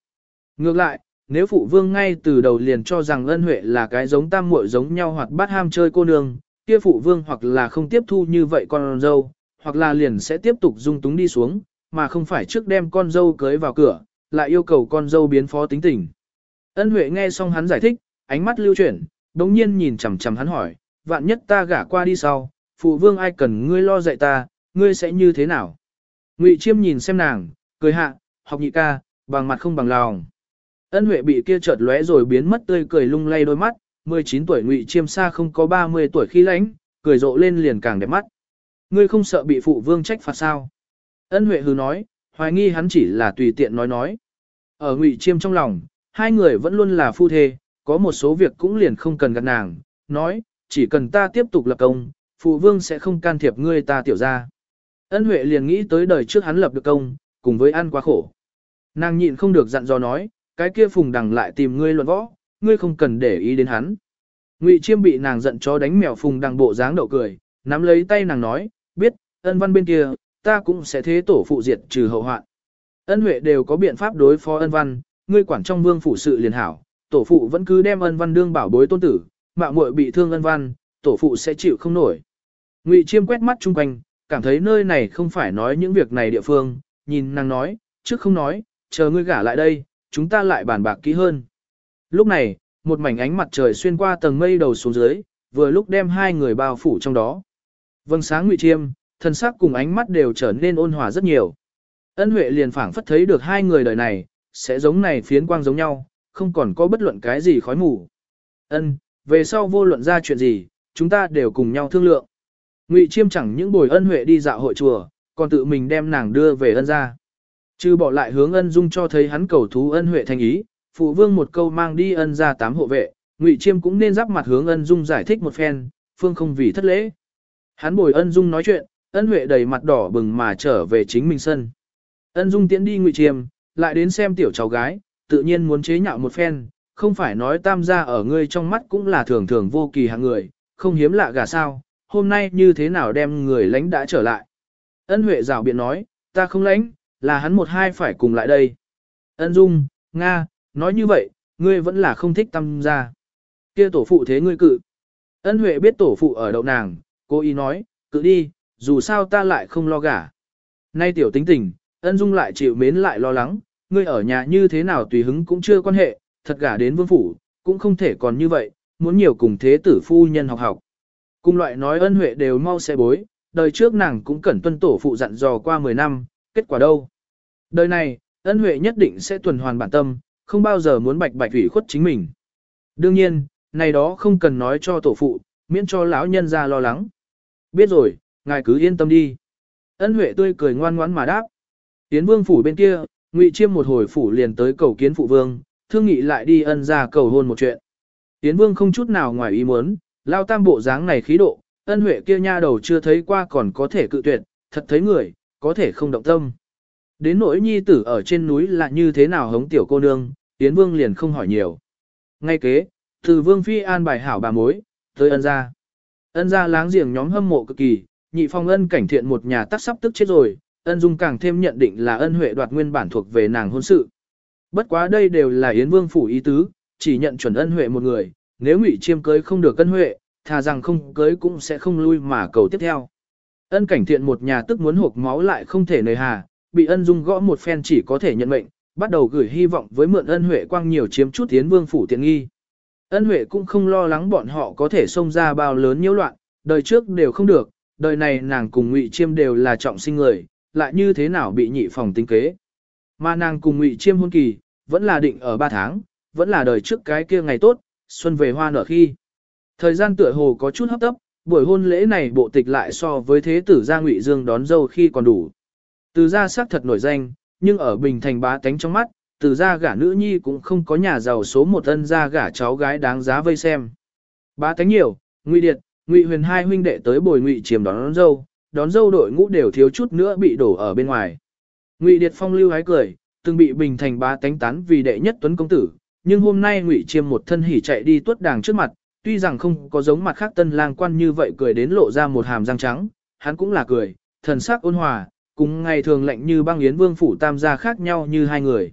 Ngược lại, nếu phụ vương ngay từ đầu liền cho rằng ân huệ là cái giống tam muội giống nhau hoặc bắt ham chơi cô nương, kia phụ vương hoặc là không tiếp thu như vậy con dâu, hoặc là liền sẽ tiếp tục dung túng đi xuống, mà không phải trước đem con dâu cưới vào cửa, lại yêu cầu con dâu biến phó tính tình. Ân huệ nghe xong hắn giải thích, ánh mắt lưu chuyển, đống nhiên nhìn chằm chằm hắn hỏi, vạn nhất ta gả qua đi sau, phụ vương ai cần ngươi lo dạy ta, ngươi sẽ như thế nào? Ngụy Chiêm nhìn xem nàng, cười hạ, học nhị ca, bằng mặt không bằng lòng. Ân Huệ bị kia chợt lóe rồi biến mất tươi cười lung lay đôi mắt, 19 tuổi Ngụy Chiêm xa không có 30 tuổi khi lãnh, cười rộ lên liền càng đẹp mắt. Ngươi không sợ bị phụ vương trách phạt sao? Ân Huệ hứ nói, hoài nghi hắn chỉ là tùy tiện nói nói. Ở Ngụy Chiêm trong lòng, hai người vẫn luôn là phu thê, có một số việc cũng liền không cần gạt nàng, nói, chỉ cần ta tiếp tục lập công, phụ vương sẽ không can thiệp ngươi ta tiểu ra. Ân Huệ liền nghĩ tới đời trước hắn lập được công, cùng với ăn quá khổ. Nàng nhịn không được dặn dò nói, cái kia phùng đằng lại tìm ngươi luận võ, ngươi không cần để ý đến hắn. Ngụy Chiêm bị nàng giận cho đánh mèo phùng đằng bộ dáng đậu cười, nắm lấy tay nàng nói, biết, ân văn bên kia, ta cũng sẽ thế tổ phụ diệt trừ hậu hoạn. Ân Huệ đều có biện pháp đối phó ân văn, ngươi quản trong vương phủ sự liền hảo, tổ phụ vẫn cứ đem ân văn đương bảo bối tôn tử, mạo muội bị thương ân văn, tổ phụ sẽ chịu không nổi. Ngụy Chiêm quét mắt chung quanh, cảm thấy nơi này không phải nói những việc này địa phương, nhìn nàng nói, trước không nói, chờ ngươi gả lại đây, chúng ta lại bàn bạc kỹ hơn. Lúc này, một mảnh ánh mặt trời xuyên qua tầng mây đầu xuống dưới, vừa lúc đem hai người bao phủ trong đó. Vâng sáng Ngụy Chiêm, thân sắc cùng ánh mắt đều trở nên ôn hòa rất nhiều. Ân Huệ liền phảng phất thấy được hai người đời này, sẽ giống này phiến quang giống nhau, không còn có bất luận cái gì khói mù. Ân, về sau vô luận ra chuyện gì, chúng ta đều cùng nhau thương lượng. Ngụy Chiêm chẳng những bồi ân huệ đi dạo hội chùa, còn tự mình đem nàng đưa về ân ra. Chứ bỏ lại hướng ân dung cho thấy hắn cầu thú ân huệ thành ý, phụ vương một câu mang đi ân ra tám hộ vệ, Ngụy Chiêm cũng nên giáp mặt hướng ân dung giải thích một phen, phương không vì thất lễ. Hắn bồi ân dung nói chuyện, ân huệ đầy mặt đỏ bừng mà trở về chính mình sân. Ân dung tiễn đi Ngụy Chiêm, lại đến xem tiểu cháu gái, tự nhiên muốn chế nhạo một phen, không phải nói tam gia ở ngươi trong mắt cũng là thường thường vô kỳ hạng người, không hiếm lạ gà sao, hôm nay như thế nào đem người lãnh đã trở lại. Ân Huệ rào biện nói, ta không lãnh, là hắn một hai phải cùng lại đây. Ân Dung, Nga, nói như vậy, ngươi vẫn là không thích tâm gia. Kia tổ phụ thế ngươi cự. Ân Huệ biết tổ phụ ở đậu nàng, cô ý nói, cự đi, dù sao ta lại không lo gả. Nay tiểu tính tình, ân Dung lại chịu mến lại lo lắng, ngươi ở nhà như thế nào tùy hứng cũng chưa quan hệ, thật gả đến vương phủ, cũng không thể còn như vậy, muốn nhiều cùng thế tử phu nhân học học. Cùng loại nói ân huệ đều mau sẽ bối, đời trước nàng cũng cẩn tuân tổ phụ dặn dò qua 10 năm, kết quả đâu. Đời này, ân huệ nhất định sẽ tuần hoàn bản tâm, không bao giờ muốn bạch bạch ủy khuất chính mình. Đương nhiên, này đó không cần nói cho tổ phụ, miễn cho lão nhân ra lo lắng. Biết rồi, ngài cứ yên tâm đi. Ân huệ tươi cười ngoan ngoãn mà đáp. Tiến vương phủ bên kia, ngụy chiêm một hồi phủ liền tới cầu kiến phụ vương, thương nghị lại đi ân ra cầu hôn một chuyện. Tiến vương không chút nào ngoài ý muốn, lao tam bộ dáng này khí độ, ân huệ kia nha đầu chưa thấy qua còn có thể cự tuyệt, thật thấy người, có thể không động tâm. Đến nỗi nhi tử ở trên núi là như thế nào hống tiểu cô nương, yến vương liền không hỏi nhiều. Ngay kế, từ vương phi an bài hảo bà mối, tới ân gia. Ân gia láng giềng nhóm hâm mộ cực kỳ, nhị phong ân cảnh thiện một nhà tắc sắp tức chết rồi, ân dung càng thêm nhận định là ân huệ đoạt nguyên bản thuộc về nàng hôn sự. Bất quá đây đều là Yến Vương phủ ý tứ, chỉ nhận chuẩn ân huệ một người, nếu Ngụy Chiêm cưới không được ân huệ, thà rằng không cưới cũng sẽ không lui mà cầu tiếp theo. Ân cảnh thiện một nhà tức muốn hộp máu lại không thể nề hà, bị ân dung gõ một phen chỉ có thể nhận mệnh, bắt đầu gửi hy vọng với mượn ân huệ quang nhiều chiếm chút tiến Vương phủ tiện nghi. Ân huệ cũng không lo lắng bọn họ có thể xông ra bao lớn nhiễu loạn, đời trước đều không được, đời này nàng cùng Ngụy Chiêm đều là trọng sinh người, lại như thế nào bị nhị phòng tính kế. Mà nàng cùng Ngụy Chiêm hôn kỳ, vẫn là định ở 3 tháng, vẫn là đời trước cái kia ngày tốt, xuân về hoa nở khi. Thời gian tựa hồ có chút hấp tấp, buổi hôn lễ này bộ tịch lại so với thế tử gia Ngụy Dương đón dâu khi còn đủ. Từ gia sắc thật nổi danh, nhưng ở Bình Thành bá tánh trong mắt, từ gia gả nữ nhi cũng không có nhà giàu số một ân gia gả cháu gái đáng giá vây xem. Bá tánh nhiều, Ngụy Điệt, Ngụy Huyền hai huynh đệ tới bồi Ngụy Chiêm đón, đón dâu, đón dâu đội ngũ đều thiếu chút nữa bị đổ ở bên ngoài. Ngụy Điệt phong lưu hái cười, từng bị bình thành bá tánh tán vì đệ nhất tuấn công tử, nhưng hôm nay Ngụy Chiêm một thân hỉ chạy đi tuất đàng trước mặt, tuy rằng không có giống mặt khác tân lang quan như vậy cười đến lộ ra một hàm răng trắng, hắn cũng là cười, thần sắc ôn hòa, cùng ngày thường lạnh như băng yến vương phủ tam gia khác nhau như hai người.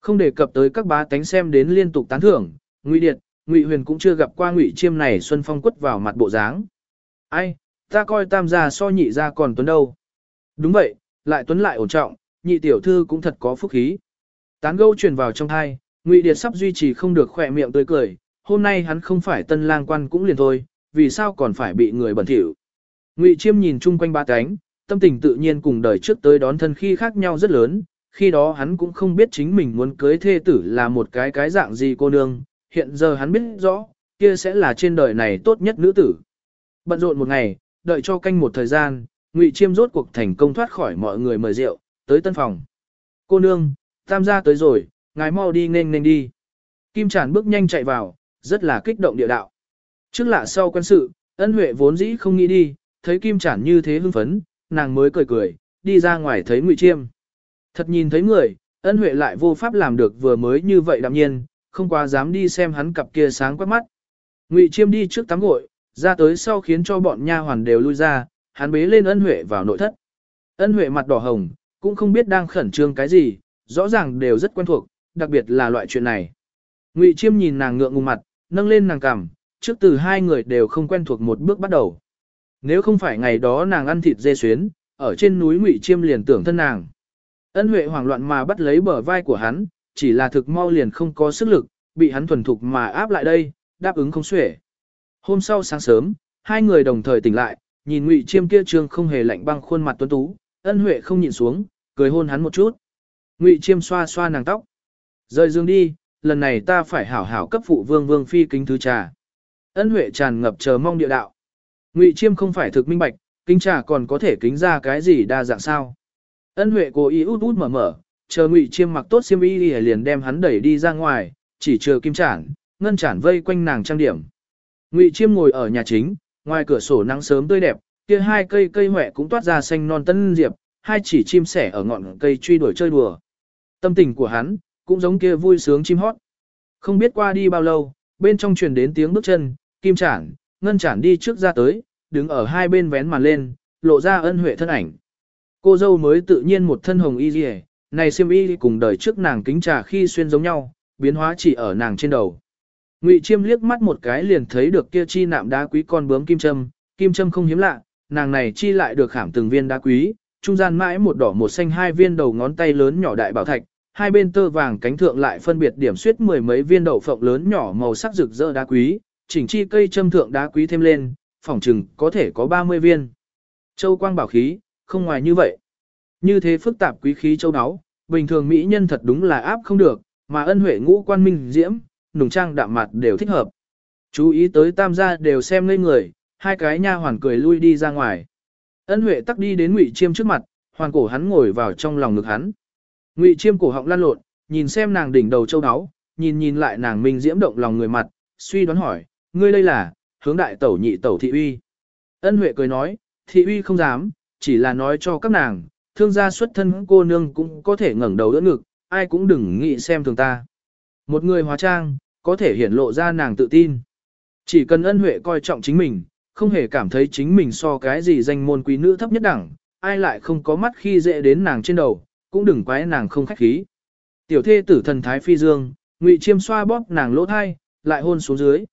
Không đề cập tới các bá tánh xem đến liên tục tán thưởng, Ngụy Điệt, Ngụy Huyền cũng chưa gặp qua Ngụy Chiêm này xuân phong quất vào mặt bộ dáng. Ai, ta coi tam gia so nhị gia còn tuấn đâu. Đúng vậy, lại tuấn lại ổn trọng, nhị tiểu thư cũng thật có phúc khí. Tán gâu truyền vào trong thai, Ngụy Điệt sắp duy trì không được khỏe miệng tươi cười, hôm nay hắn không phải tân lang quan cũng liền thôi, vì sao còn phải bị người bẩn thỉu. Ngụy Chiêm nhìn chung quanh ba cánh, tâm tình tự nhiên cùng đời trước tới đón thân khi khác nhau rất lớn, khi đó hắn cũng không biết chính mình muốn cưới thê tử là một cái cái dạng gì cô nương, hiện giờ hắn biết rõ, kia sẽ là trên đời này tốt nhất nữ tử. Bận rộn một ngày, đợi cho canh một thời gian, Ngụy Chiêm rốt cuộc thành công thoát khỏi mọi người mời rượu, tới tân phòng. Cô nương, tam gia tới rồi, ngài mau đi nên nên đi. Kim Trản bước nhanh chạy vào, rất là kích động địa đạo. Trước lạ sau quân sự, ân huệ vốn dĩ không nghĩ đi, thấy Kim Trản như thế hưng phấn, nàng mới cười cười, đi ra ngoài thấy Ngụy Chiêm. Thật nhìn thấy người, ân huệ lại vô pháp làm được vừa mới như vậy đạm nhiên, không quá dám đi xem hắn cặp kia sáng quắc mắt. Ngụy Chiêm đi trước tắm gội, ra tới sau khiến cho bọn nha hoàn đều lui ra, hắn bế lên ân huệ vào nội thất. Ân huệ mặt đỏ hồng, cũng không biết đang khẩn trương cái gì, rõ ràng đều rất quen thuộc, đặc biệt là loại chuyện này. Ngụy Chiêm nhìn nàng ngượng ngùng mặt, nâng lên nàng cằm, trước từ hai người đều không quen thuộc một bước bắt đầu. Nếu không phải ngày đó nàng ăn thịt dê xuyến, ở trên núi Ngụy Chiêm liền tưởng thân nàng. Ân Huệ hoảng loạn mà bắt lấy bờ vai của hắn, chỉ là thực mau liền không có sức lực, bị hắn thuần thục mà áp lại đây, đáp ứng không xuể. Hôm sau sáng sớm, hai người đồng thời tỉnh lại, nhìn Ngụy Chiêm kia trương không hề lạnh băng khuôn mặt tuấn tú, Ân Huệ không nhìn xuống, cười hôn hắn một chút. Ngụy Chiêm xoa xoa nàng tóc. Rời giường đi, lần này ta phải hảo hảo cấp phụ vương vương phi kính thứ trà. Ân Huệ tràn ngập chờ mong địa đạo. Ngụy Chiêm không phải thực minh bạch, kính trà còn có thể kính ra cái gì đa dạng sao. Ân Huệ cố ý út út mở mở, chờ Ngụy Chiêm mặc tốt xiêm y liền đem hắn đẩy đi ra ngoài, chỉ chờ kim chản, ngân chản vây quanh nàng trang điểm. Ngụy Chiêm ngồi ở nhà chính, ngoài cửa sổ nắng sớm tươi đẹp, kia hai cây cây huệ cũng toát ra xanh non tân diệp, hai chỉ chim sẻ ở ngọn cây truy đuổi chơi đùa. Tâm tình của hắn, cũng giống kia vui sướng chim hót. Không biết qua đi bao lâu, bên trong truyền đến tiếng bước chân, kim chản, ngân chản đi trước ra tới, đứng ở hai bên vén màn lên, lộ ra ân huệ thân ảnh. Cô dâu mới tự nhiên một thân hồng y dì này xiêm y cùng đời trước nàng kính trà khi xuyên giống nhau, biến hóa chỉ ở nàng trên đầu. Ngụy Chiêm liếc mắt một cái liền thấy được kia chi nạm đá quý con bướm kim châm, kim châm không hiếm lạ, nàng này chi lại được khảm từng viên đá quý, trung gian mãi một đỏ một xanh hai viên đầu ngón tay lớn nhỏ đại bảo thạch, hai bên tơ vàng cánh thượng lại phân biệt điểm xuyết mười mấy viên đậu phộng lớn nhỏ màu sắc rực rỡ đá quý, chỉnh chi cây châm thượng đá quý thêm lên, phỏng chừng có thể có 30 viên. Châu quang bảo khí, không ngoài như vậy. Như thế phức tạp quý khí châu áo, bình thường mỹ nhân thật đúng là áp không được, mà ân huệ ngũ quan minh diễm, nùng trang đạm mặt đều thích hợp. Chú ý tới tam gia đều xem ngây người, hai cái nha hoàn cười lui đi ra ngoài. Ân huệ tắc đi đến ngụy chiêm trước mặt, hoàn cổ hắn ngồi vào trong lòng ngực hắn. Ngụy chiêm cổ họng lăn lộn, nhìn xem nàng đỉnh đầu châu áo, nhìn nhìn lại nàng minh diễm động lòng người mặt, suy đoán hỏi, ngươi đây là, hướng đại tẩu nhị tẩu thị uy. Ân huệ cười nói, thị uy không dám, chỉ là nói cho các nàng, thương gia xuất thân cô nương cũng có thể ngẩng đầu đỡ ngực, ai cũng đừng nghĩ xem thường ta. Một người hóa trang, có thể hiển lộ ra nàng tự tin. Chỉ cần ân huệ coi trọng chính mình, không hề cảm thấy chính mình so cái gì danh môn quý nữ thấp nhất đẳng, ai lại không có mắt khi dễ đến nàng trên đầu, cũng đừng quái nàng không khách khí. Tiểu thê tử thần thái phi dương, ngụy chiêm xoa bóp nàng lỗ thai, lại hôn xuống dưới.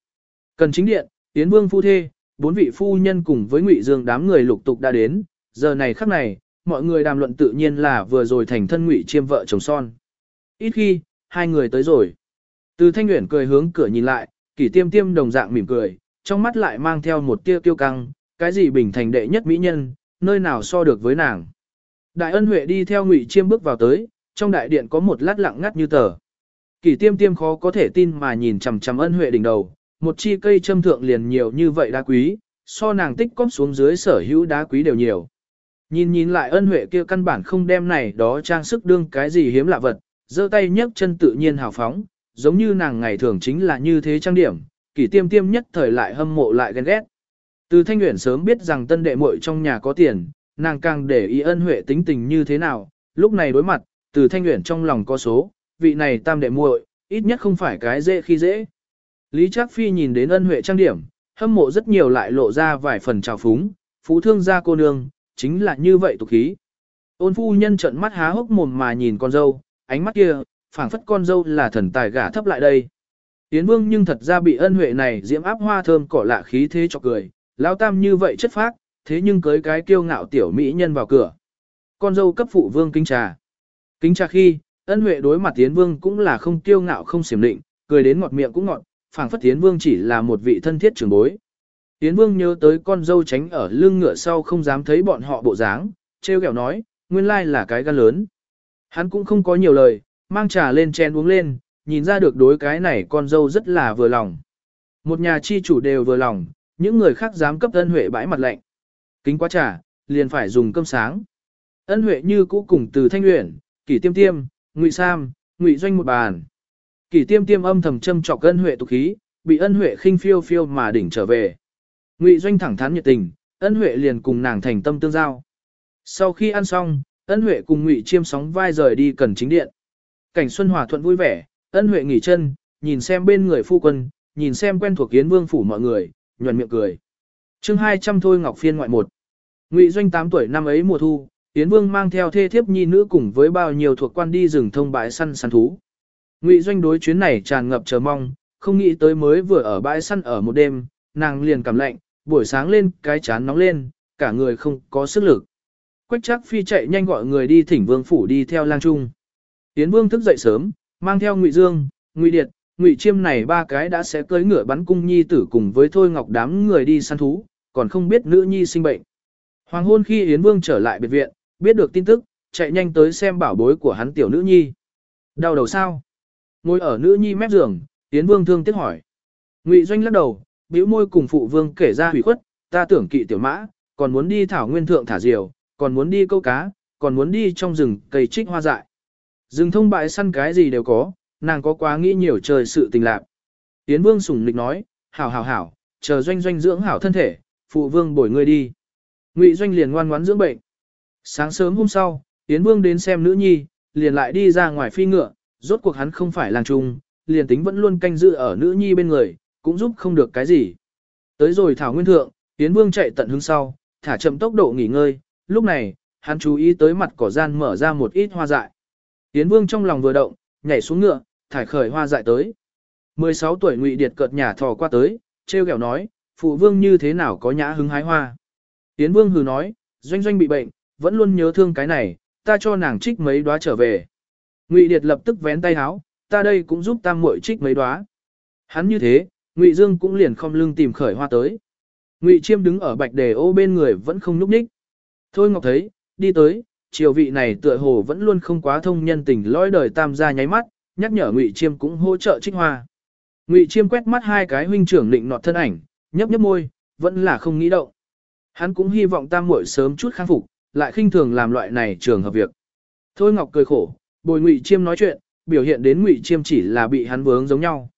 Cần chính điện, tiến vương phu thê, bốn vị phu nhân cùng với ngụy dương đám người lục tục đã đến, giờ này khắc này, mọi người đàm luận tự nhiên là vừa rồi thành thân ngụy chiêm vợ chồng son. Ít khi, hai người tới rồi. Từ thanh nguyện cười hướng cửa nhìn lại, kỷ tiêm tiêm đồng dạng mỉm cười, trong mắt lại mang theo một tia tiêu căng, cái gì bình thành đệ nhất mỹ nhân, nơi nào so được với nàng. Đại ân huệ đi theo ngụy chiêm bước vào tới, trong đại điện có một lát lặng ngắt như tờ. Kỷ tiêm tiêm khó có thể tin mà nhìn chằm chằm ân huệ đỉnh đầu, một chi cây châm thượng liền nhiều như vậy đá quý, so nàng tích cóp xuống dưới sở hữu đá quý đều nhiều. Nhìn nhìn lại ân huệ kia căn bản không đem này đó trang sức đương cái gì hiếm lạ vật, giơ tay nhấc chân tự nhiên hào phóng, giống như nàng ngày thường chính là như thế trang điểm, kỷ tiêm tiêm nhất thời lại hâm mộ lại ghen ghét. Từ thanh nguyện sớm biết rằng tân đệ muội trong nhà có tiền, nàng càng để ý ân huệ tính tình như thế nào, lúc này đối mặt, từ thanh nguyện trong lòng có số, vị này tam đệ muội, ít nhất không phải cái dễ khi dễ. Lý Trác Phi nhìn đến ân huệ trang điểm, hâm mộ rất nhiều lại lộ ra vài phần trào phúng, phú thương gia cô nương, chính là như vậy tục khí. Ôn phu nhân trợn mắt há hốc mồm mà nhìn con dâu, ánh mắt kia, phảng phất con dâu là thần tài gả thấp lại đây. Tiến Vương nhưng thật ra bị ân huệ này diễm áp hoa thơm cỏ lạ khí thế cho cười, lão tam như vậy chất phác, thế nhưng cưới cái kiêu ngạo tiểu mỹ nhân vào cửa. Con dâu cấp phụ vương kính trà. Kính trà khi, ân huệ đối mặt tiến Vương cũng là không kiêu ngạo không xiểm định, cười đến ngọt miệng cũng ngọt, phảng phất tiến Vương chỉ là một vị thân thiết trưởng bối. tiến Vương nhớ tới con dâu tránh ở lưng ngựa sau không dám thấy bọn họ bộ dáng, treo kẹo nói, nguyên lai là cái gan lớn. Hắn cũng không có nhiều lời, mang trà lên chén uống lên, nhìn ra được đối cái này con dâu rất là vừa lòng. Một nhà chi chủ đều vừa lòng, những người khác dám cấp ân huệ bãi mặt lạnh. Kính quá trà, liền phải dùng cơm sáng. Ân huệ như cũ cùng từ thanh luyện, kỷ tiêm tiêm, ngụy sam, ngụy doanh một bàn. Kỷ tiêm tiêm âm thầm châm chọc ân huệ tục khí, bị ân huệ khinh phiêu phiêu mà đỉnh trở về. Ngụy doanh thẳng thắn nhiệt tình, ân huệ liền cùng nàng thành tâm tương giao. Sau khi ăn xong, ân huệ cùng ngụy chiêm sóng vai rời đi cần chính điện. Cảnh xuân hòa thuận vui vẻ, ân huệ nghỉ chân, nhìn xem bên người phu quân, nhìn xem quen thuộc kiến vương phủ mọi người, nhuận miệng cười. chương 200 thôi ngọc phiên ngoại một. Ngụy doanh 8 tuổi năm ấy mùa thu, Yến Vương mang theo thê thiếp nhi nữ cùng với bao nhiêu thuộc quan đi rừng thông bãi săn săn thú. Ngụy Doanh đối chuyến này tràn ngập chờ mong, không nghĩ tới mới vừa ở bãi săn ở một đêm, nàng liền cảm lạnh, buổi sáng lên cái chán nóng lên, cả người không có sức lực. Quách Trác phi chạy nhanh gọi người đi thỉnh vương phủ đi theo lang trung. Yến Vương thức dậy sớm, mang theo Ngụy Dương, Ngụy Điệt, Ngụy Chiêm này ba cái đã sẽ cưỡi ngựa bắn cung nhi tử cùng với Thôi Ngọc đám người đi săn thú, còn không biết nữ nhi sinh bệnh. Hoàng hôn khi Yến Vương trở lại biệt viện, biết được tin tức, chạy nhanh tới xem bảo bối của hắn tiểu nữ nhi. Đau đầu sao? Ngồi ở nữ nhi mép giường, Yến Vương thương tiếc hỏi. Ngụy Doanh lắc đầu, bĩu môi cùng phụ vương kể ra hủy khuất, ta tưởng kỵ tiểu mã, còn muốn đi thảo nguyên thượng thả diều, còn muốn đi câu cá, còn muốn đi trong rừng cây trích hoa dại. Rừng thông bại săn cái gì đều có, nàng có quá nghĩ nhiều trời sự tình lạc. Yến Vương sủng lịch nói, hảo hảo hảo, chờ doanh doanh dưỡng hảo thân thể, phụ vương bồi ngươi đi. Ngụy Doanh liền ngoan ngoãn dưỡng bệnh. Sáng sớm hôm sau, Yến Vương đến xem nữ nhi, liền lại đi ra ngoài phi ngựa, rốt cuộc hắn không phải làng trung, liền tính vẫn luôn canh giữ ở nữ nhi bên người, cũng giúp không được cái gì. Tới rồi Thảo Nguyên Thượng, Yến Vương chạy tận hướng sau, thả chậm tốc độ nghỉ ngơi, lúc này, hắn chú ý tới mặt cỏ gian mở ra một ít hoa dại. Yến Vương trong lòng vừa động, nhảy xuống ngựa, thải khởi hoa dại tới. 16 tuổi Ngụy Điệt cợt nhà thò qua tới, treo ghẹo nói, phụ vương như thế nào có nhã hứng hái hoa. Yến Vương hừ nói, doanh doanh bị bệnh, vẫn luôn nhớ thương cái này, ta cho nàng trích mấy đóa trở về. Ngụy Điệt lập tức vén tay háo, ta đây cũng giúp tam muội trích mấy đóa. Hắn như thế, Ngụy Dương cũng liền không lưng tìm khởi hoa tới. Ngụy Chiêm đứng ở bạch đề ô bên người vẫn không núp ních. Thôi Ngọc thấy, đi tới, triều vị này tựa hồ vẫn luôn không quá thông nhân tình lõi đời tam gia nháy mắt, nhắc nhở Ngụy Chiêm cũng hỗ trợ trích hoa. Ngụy Chiêm quét mắt hai cái huynh trưởng định nọt thân ảnh, nhấp nhấp môi, vẫn là không nghĩ động. Hắn cũng hy vọng tam muội sớm chút khang phục, lại khinh thường làm loại này trường hợp việc. Thôi Ngọc cười khổ, bồi Ngụy Chiêm nói chuyện, biểu hiện đến Ngụy Chiêm chỉ là bị hắn vướng giống nhau.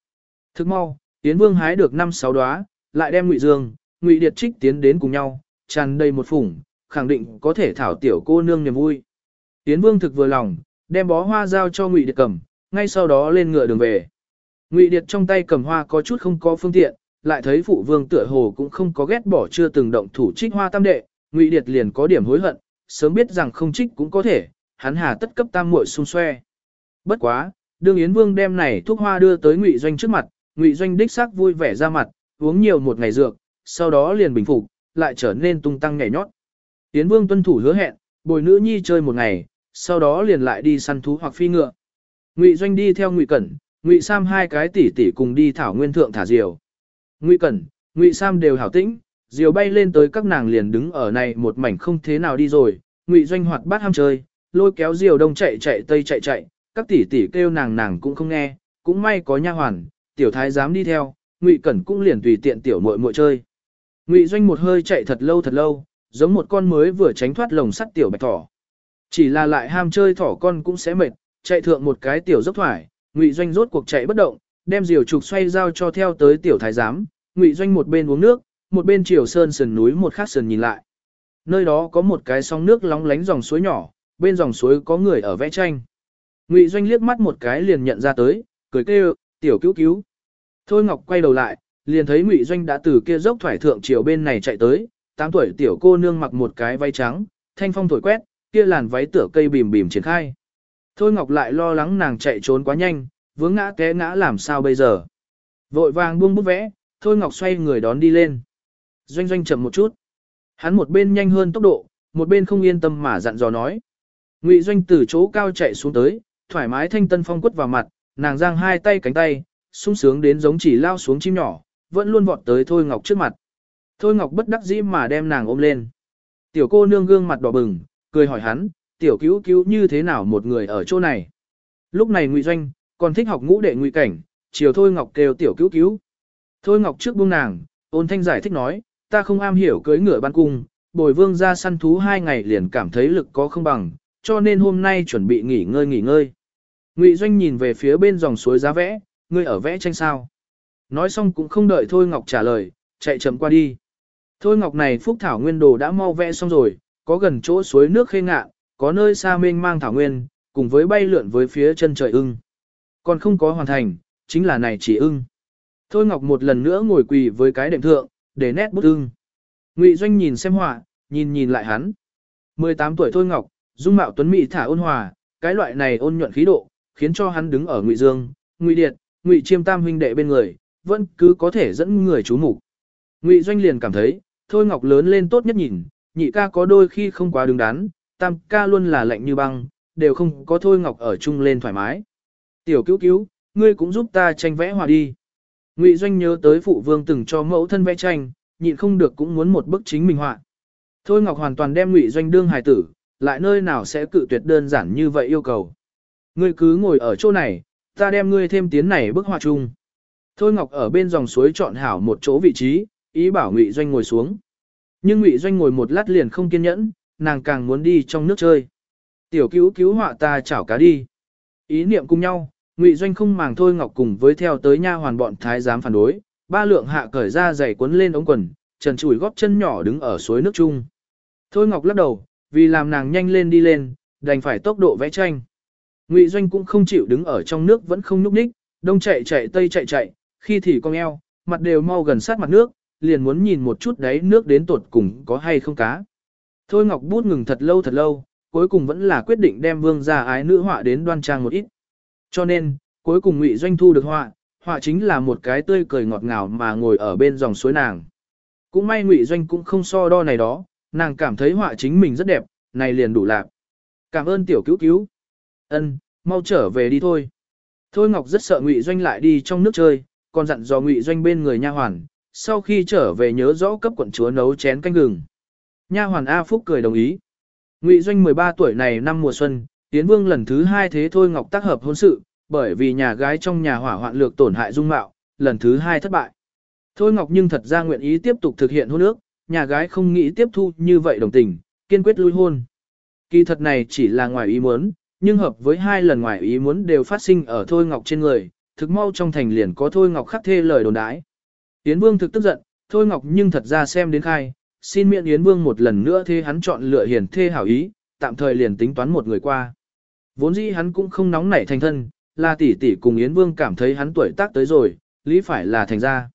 Thức mau, Tiến Vương hái được năm sáu đóa, lại đem Ngụy Dương, Ngụy Điệt Trích tiến đến cùng nhau, tràn đầy một phủng, khẳng định có thể thảo tiểu cô nương niềm vui. Tiến Vương thực vừa lòng, đem bó hoa giao cho Ngụy Điệt cầm, ngay sau đó lên ngựa đường về. Ngụy Điệt trong tay cầm hoa có chút không có phương tiện, lại thấy phụ vương tựa hồ cũng không có ghét bỏ chưa từng động thủ trích hoa tam đệ, Ngụy Điệt liền có điểm hối hận, sớm biết rằng không trích cũng có thể, hắn hà tất cấp tam muội xung xoe. Bất quá, đương Yến Vương đem này thuốc hoa đưa tới Ngụy Doanh trước mặt, Ngụy Doanh đích xác vui vẻ ra mặt, uống nhiều một ngày dược, sau đó liền bình phục, lại trở nên tung tăng nhảy nhót. Yến Vương tuân thủ hứa hẹn, bồi nữ nhi chơi một ngày, sau đó liền lại đi săn thú hoặc phi ngựa. Ngụy Doanh đi theo Ngụy Cẩn, Ngụy Sam hai cái tỷ tỷ cùng đi thảo nguyên thượng thả diều. Ngụy Cẩn, Ngụy Sam đều hảo tĩnh, diều bay lên tới các nàng liền đứng ở này một mảnh không thế nào đi rồi, Ngụy Doanh hoạt bát ham chơi, lôi kéo diều đông chạy chạy tây chạy chạy, các tỷ tỷ kêu nàng nàng cũng không nghe, cũng may có nha hoàn, tiểu thái dám đi theo, Ngụy Cẩn cũng liền tùy tiện tiểu muội muội chơi. Ngụy Doanh một hơi chạy thật lâu thật lâu, giống một con mới vừa tránh thoát lồng sắt tiểu bạch thỏ. Chỉ là lại ham chơi thỏ con cũng sẽ mệt, chạy thượng một cái tiểu dốc thoải, Ngụy Doanh rốt cuộc chạy bất động, đem diều trục xoay giao cho theo tới tiểu thái giám, Ngụy Doanh một bên uống nước, một bên chiều sơn sườn núi một khác sườn nhìn lại. Nơi đó có một cái sóng nước lóng lánh dòng suối nhỏ, bên dòng suối có người ở vẽ tranh. Ngụy Doanh liếc mắt một cái liền nhận ra tới, cười kêu, tiểu cứu cứu. Thôi Ngọc quay đầu lại, liền thấy Ngụy Doanh đã từ kia dốc thoải thượng chiều bên này chạy tới, tám tuổi tiểu cô nương mặc một cái váy trắng, thanh phong thổi quét, kia làn váy tựa cây bìm bìm triển khai. Thôi Ngọc lại lo lắng nàng chạy trốn quá nhanh, vướng ngã té ngã làm sao bây giờ. Vội vàng buông bút vẽ, Thôi Ngọc xoay người đón đi lên. Doanh doanh chậm một chút. Hắn một bên nhanh hơn tốc độ, một bên không yên tâm mà dặn dò nói. Ngụy Doanh từ chỗ cao chạy xuống tới, thoải mái thanh tân phong quất vào mặt, nàng giang hai tay cánh tay, sung sướng đến giống chỉ lao xuống chim nhỏ, vẫn luôn vọt tới Thôi Ngọc trước mặt. Thôi Ngọc bất đắc dĩ mà đem nàng ôm lên. Tiểu cô nương gương mặt đỏ bừng, cười hỏi hắn, tiểu cứu cứu như thế nào một người ở chỗ này. Lúc này Ngụy Doanh, còn thích học ngũ đệ Ngụy Cảnh, chiều Thôi Ngọc kêu tiểu cứu cứu. Thôi Ngọc trước buông nàng, ôn thanh giải thích nói, ta không am hiểu cưới ngựa ban cung, bồi vương ra săn thú hai ngày liền cảm thấy lực có không bằng, cho nên hôm nay chuẩn bị nghỉ ngơi nghỉ ngơi. Ngụy Doanh nhìn về phía bên dòng suối giá vẽ, ngươi ở vẽ tranh sao. Nói xong cũng không đợi Thôi Ngọc trả lời, chạy chậm qua đi. Thôi Ngọc này phúc thảo nguyên đồ đã mau vẽ xong rồi, có gần chỗ suối nước khê ngạ, có nơi xa mênh mang thảo nguyên, cùng với bay lượn với phía chân trời ưng. Còn không có hoàn thành, chính là này chỉ ưng. Thôi Ngọc một lần nữa ngồi quỳ với cái đệm thượng, để nét bút ưng. Ngụy Doanh nhìn xem họa, nhìn nhìn lại hắn. 18 tuổi Thôi Ngọc, dung mạo tuấn mỹ thả ôn hòa, cái loại này ôn nhuận khí độ, khiến cho hắn đứng ở Ngụy Dương, Ngụy Điệt, Ngụy Chiêm Tam huynh đệ bên người, vẫn cứ có thể dẫn người chú mục. Ngụy Doanh liền cảm thấy, Thôi Ngọc lớn lên tốt nhất nhìn, nhị ca có đôi khi không quá đứng đắn, tam ca luôn là lạnh như băng, đều không có Thôi Ngọc ở chung lên thoải mái. Tiểu cứu cứu, ngươi cũng giúp ta tranh vẽ hòa đi. Ngụy Doanh nhớ tới phụ vương từng cho mẫu thân vẽ tranh, nhịn không được cũng muốn một bức chính mình họa. Thôi Ngọc hoàn toàn đem Ngụy Doanh đương hài tử, lại nơi nào sẽ cự tuyệt đơn giản như vậy yêu cầu. Ngươi cứ ngồi ở chỗ này, ta đem ngươi thêm tiến này bức họa chung. Thôi Ngọc ở bên dòng suối chọn hảo một chỗ vị trí, ý bảo Ngụy Doanh ngồi xuống. Nhưng Ngụy Doanh ngồi một lát liền không kiên nhẫn, nàng càng muốn đi trong nước chơi. Tiểu cứu cứu họa ta chảo cá đi. Ý niệm cùng nhau, Ngụy Doanh không màng Thôi Ngọc cùng với theo tới nha hoàn bọn thái giám phản đối, ba lượng hạ cởi ra giày cuốn lên ống quần, trần chùi góp chân nhỏ đứng ở suối nước chung. Thôi Ngọc lắc đầu, vì làm nàng nhanh lên đi lên, đành phải tốc độ vẽ tranh. Ngụy Doanh cũng không chịu đứng ở trong nước vẫn không nhúc nhích, đông chạy chạy tây chạy chạy, khi thì cong eo, mặt đều mau gần sát mặt nước, liền muốn nhìn một chút đấy nước đến tột cùng có hay không cá. Thôi Ngọc bút ngừng thật lâu thật lâu, cuối cùng vẫn là quyết định đem vương gia ái nữ họa đến đoan trang một ít. Cho nên, cuối cùng Ngụy Doanh thu được họa, họa chính là một cái tươi cười ngọt ngào mà ngồi ở bên dòng suối nàng. Cũng may Ngụy Doanh cũng không so đo này đó, nàng cảm thấy họa chính mình rất đẹp, này liền đủ lạc. Cảm ơn tiểu cứu cứu. Ân, mau trở về đi thôi. Thôi Ngọc rất sợ Ngụy Doanh lại đi trong nước chơi, còn dặn dò Ngụy Doanh bên người nha hoàn, sau khi trở về nhớ rõ cấp quận chúa nấu chén canh gừng. Nha hoàn A Phúc cười đồng ý. Ngụy Doanh 13 tuổi này năm mùa xuân, Tiến Vương lần thứ hai thế thôi Ngọc tác hợp hôn sự, bởi vì nhà gái trong nhà hỏa hoạn lược tổn hại dung mạo, lần thứ hai thất bại. Thôi Ngọc nhưng thật ra nguyện ý tiếp tục thực hiện hôn ước, nhà gái không nghĩ tiếp thu như vậy đồng tình, kiên quyết lui hôn. Kỳ thật này chỉ là ngoài ý muốn, nhưng hợp với hai lần ngoài ý muốn đều phát sinh ở Thôi Ngọc trên người, thực mau trong thành liền có Thôi Ngọc khắc thê lời đồn đãi. Yến Vương thực tức giận, Thôi Ngọc nhưng thật ra xem đến khai, xin miễn Yến Vương một lần nữa thế hắn chọn lựa hiền thê hảo ý, tạm thời liền tính toán một người qua. Vốn dĩ hắn cũng không nóng nảy thành thân, là tỷ tỷ cùng Yến Vương cảm thấy hắn tuổi tác tới rồi, lý phải là thành ra.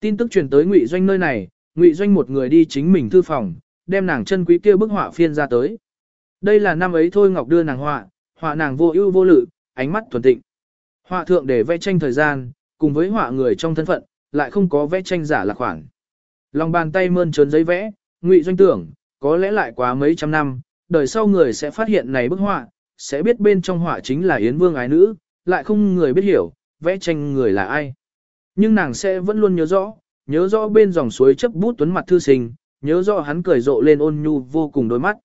Tin tức truyền tới Ngụy Doanh nơi này, Ngụy Doanh một người đi chính mình thư phòng, đem nàng chân quý kia bức họa phiên ra tới. Đây là năm ấy thôi Ngọc đưa nàng họa, họa nàng vô ưu vô lự, ánh mắt thuần tịnh. Họa thượng để vẽ tranh thời gian, cùng với họa người trong thân phận, lại không có vẽ tranh giả là khoảng. Lòng bàn tay mơn trớn giấy vẽ, Ngụy Doanh tưởng, có lẽ lại quá mấy trăm năm, đời sau người sẽ phát hiện này bức họa, sẽ biết bên trong họa chính là Yến Vương ái nữ, lại không người biết hiểu, vẽ tranh người là ai. Nhưng nàng sẽ vẫn luôn nhớ rõ, nhớ rõ bên dòng suối chấp bút tuấn mặt thư sinh, nhớ rõ hắn cười rộ lên ôn nhu vô cùng đôi mắt.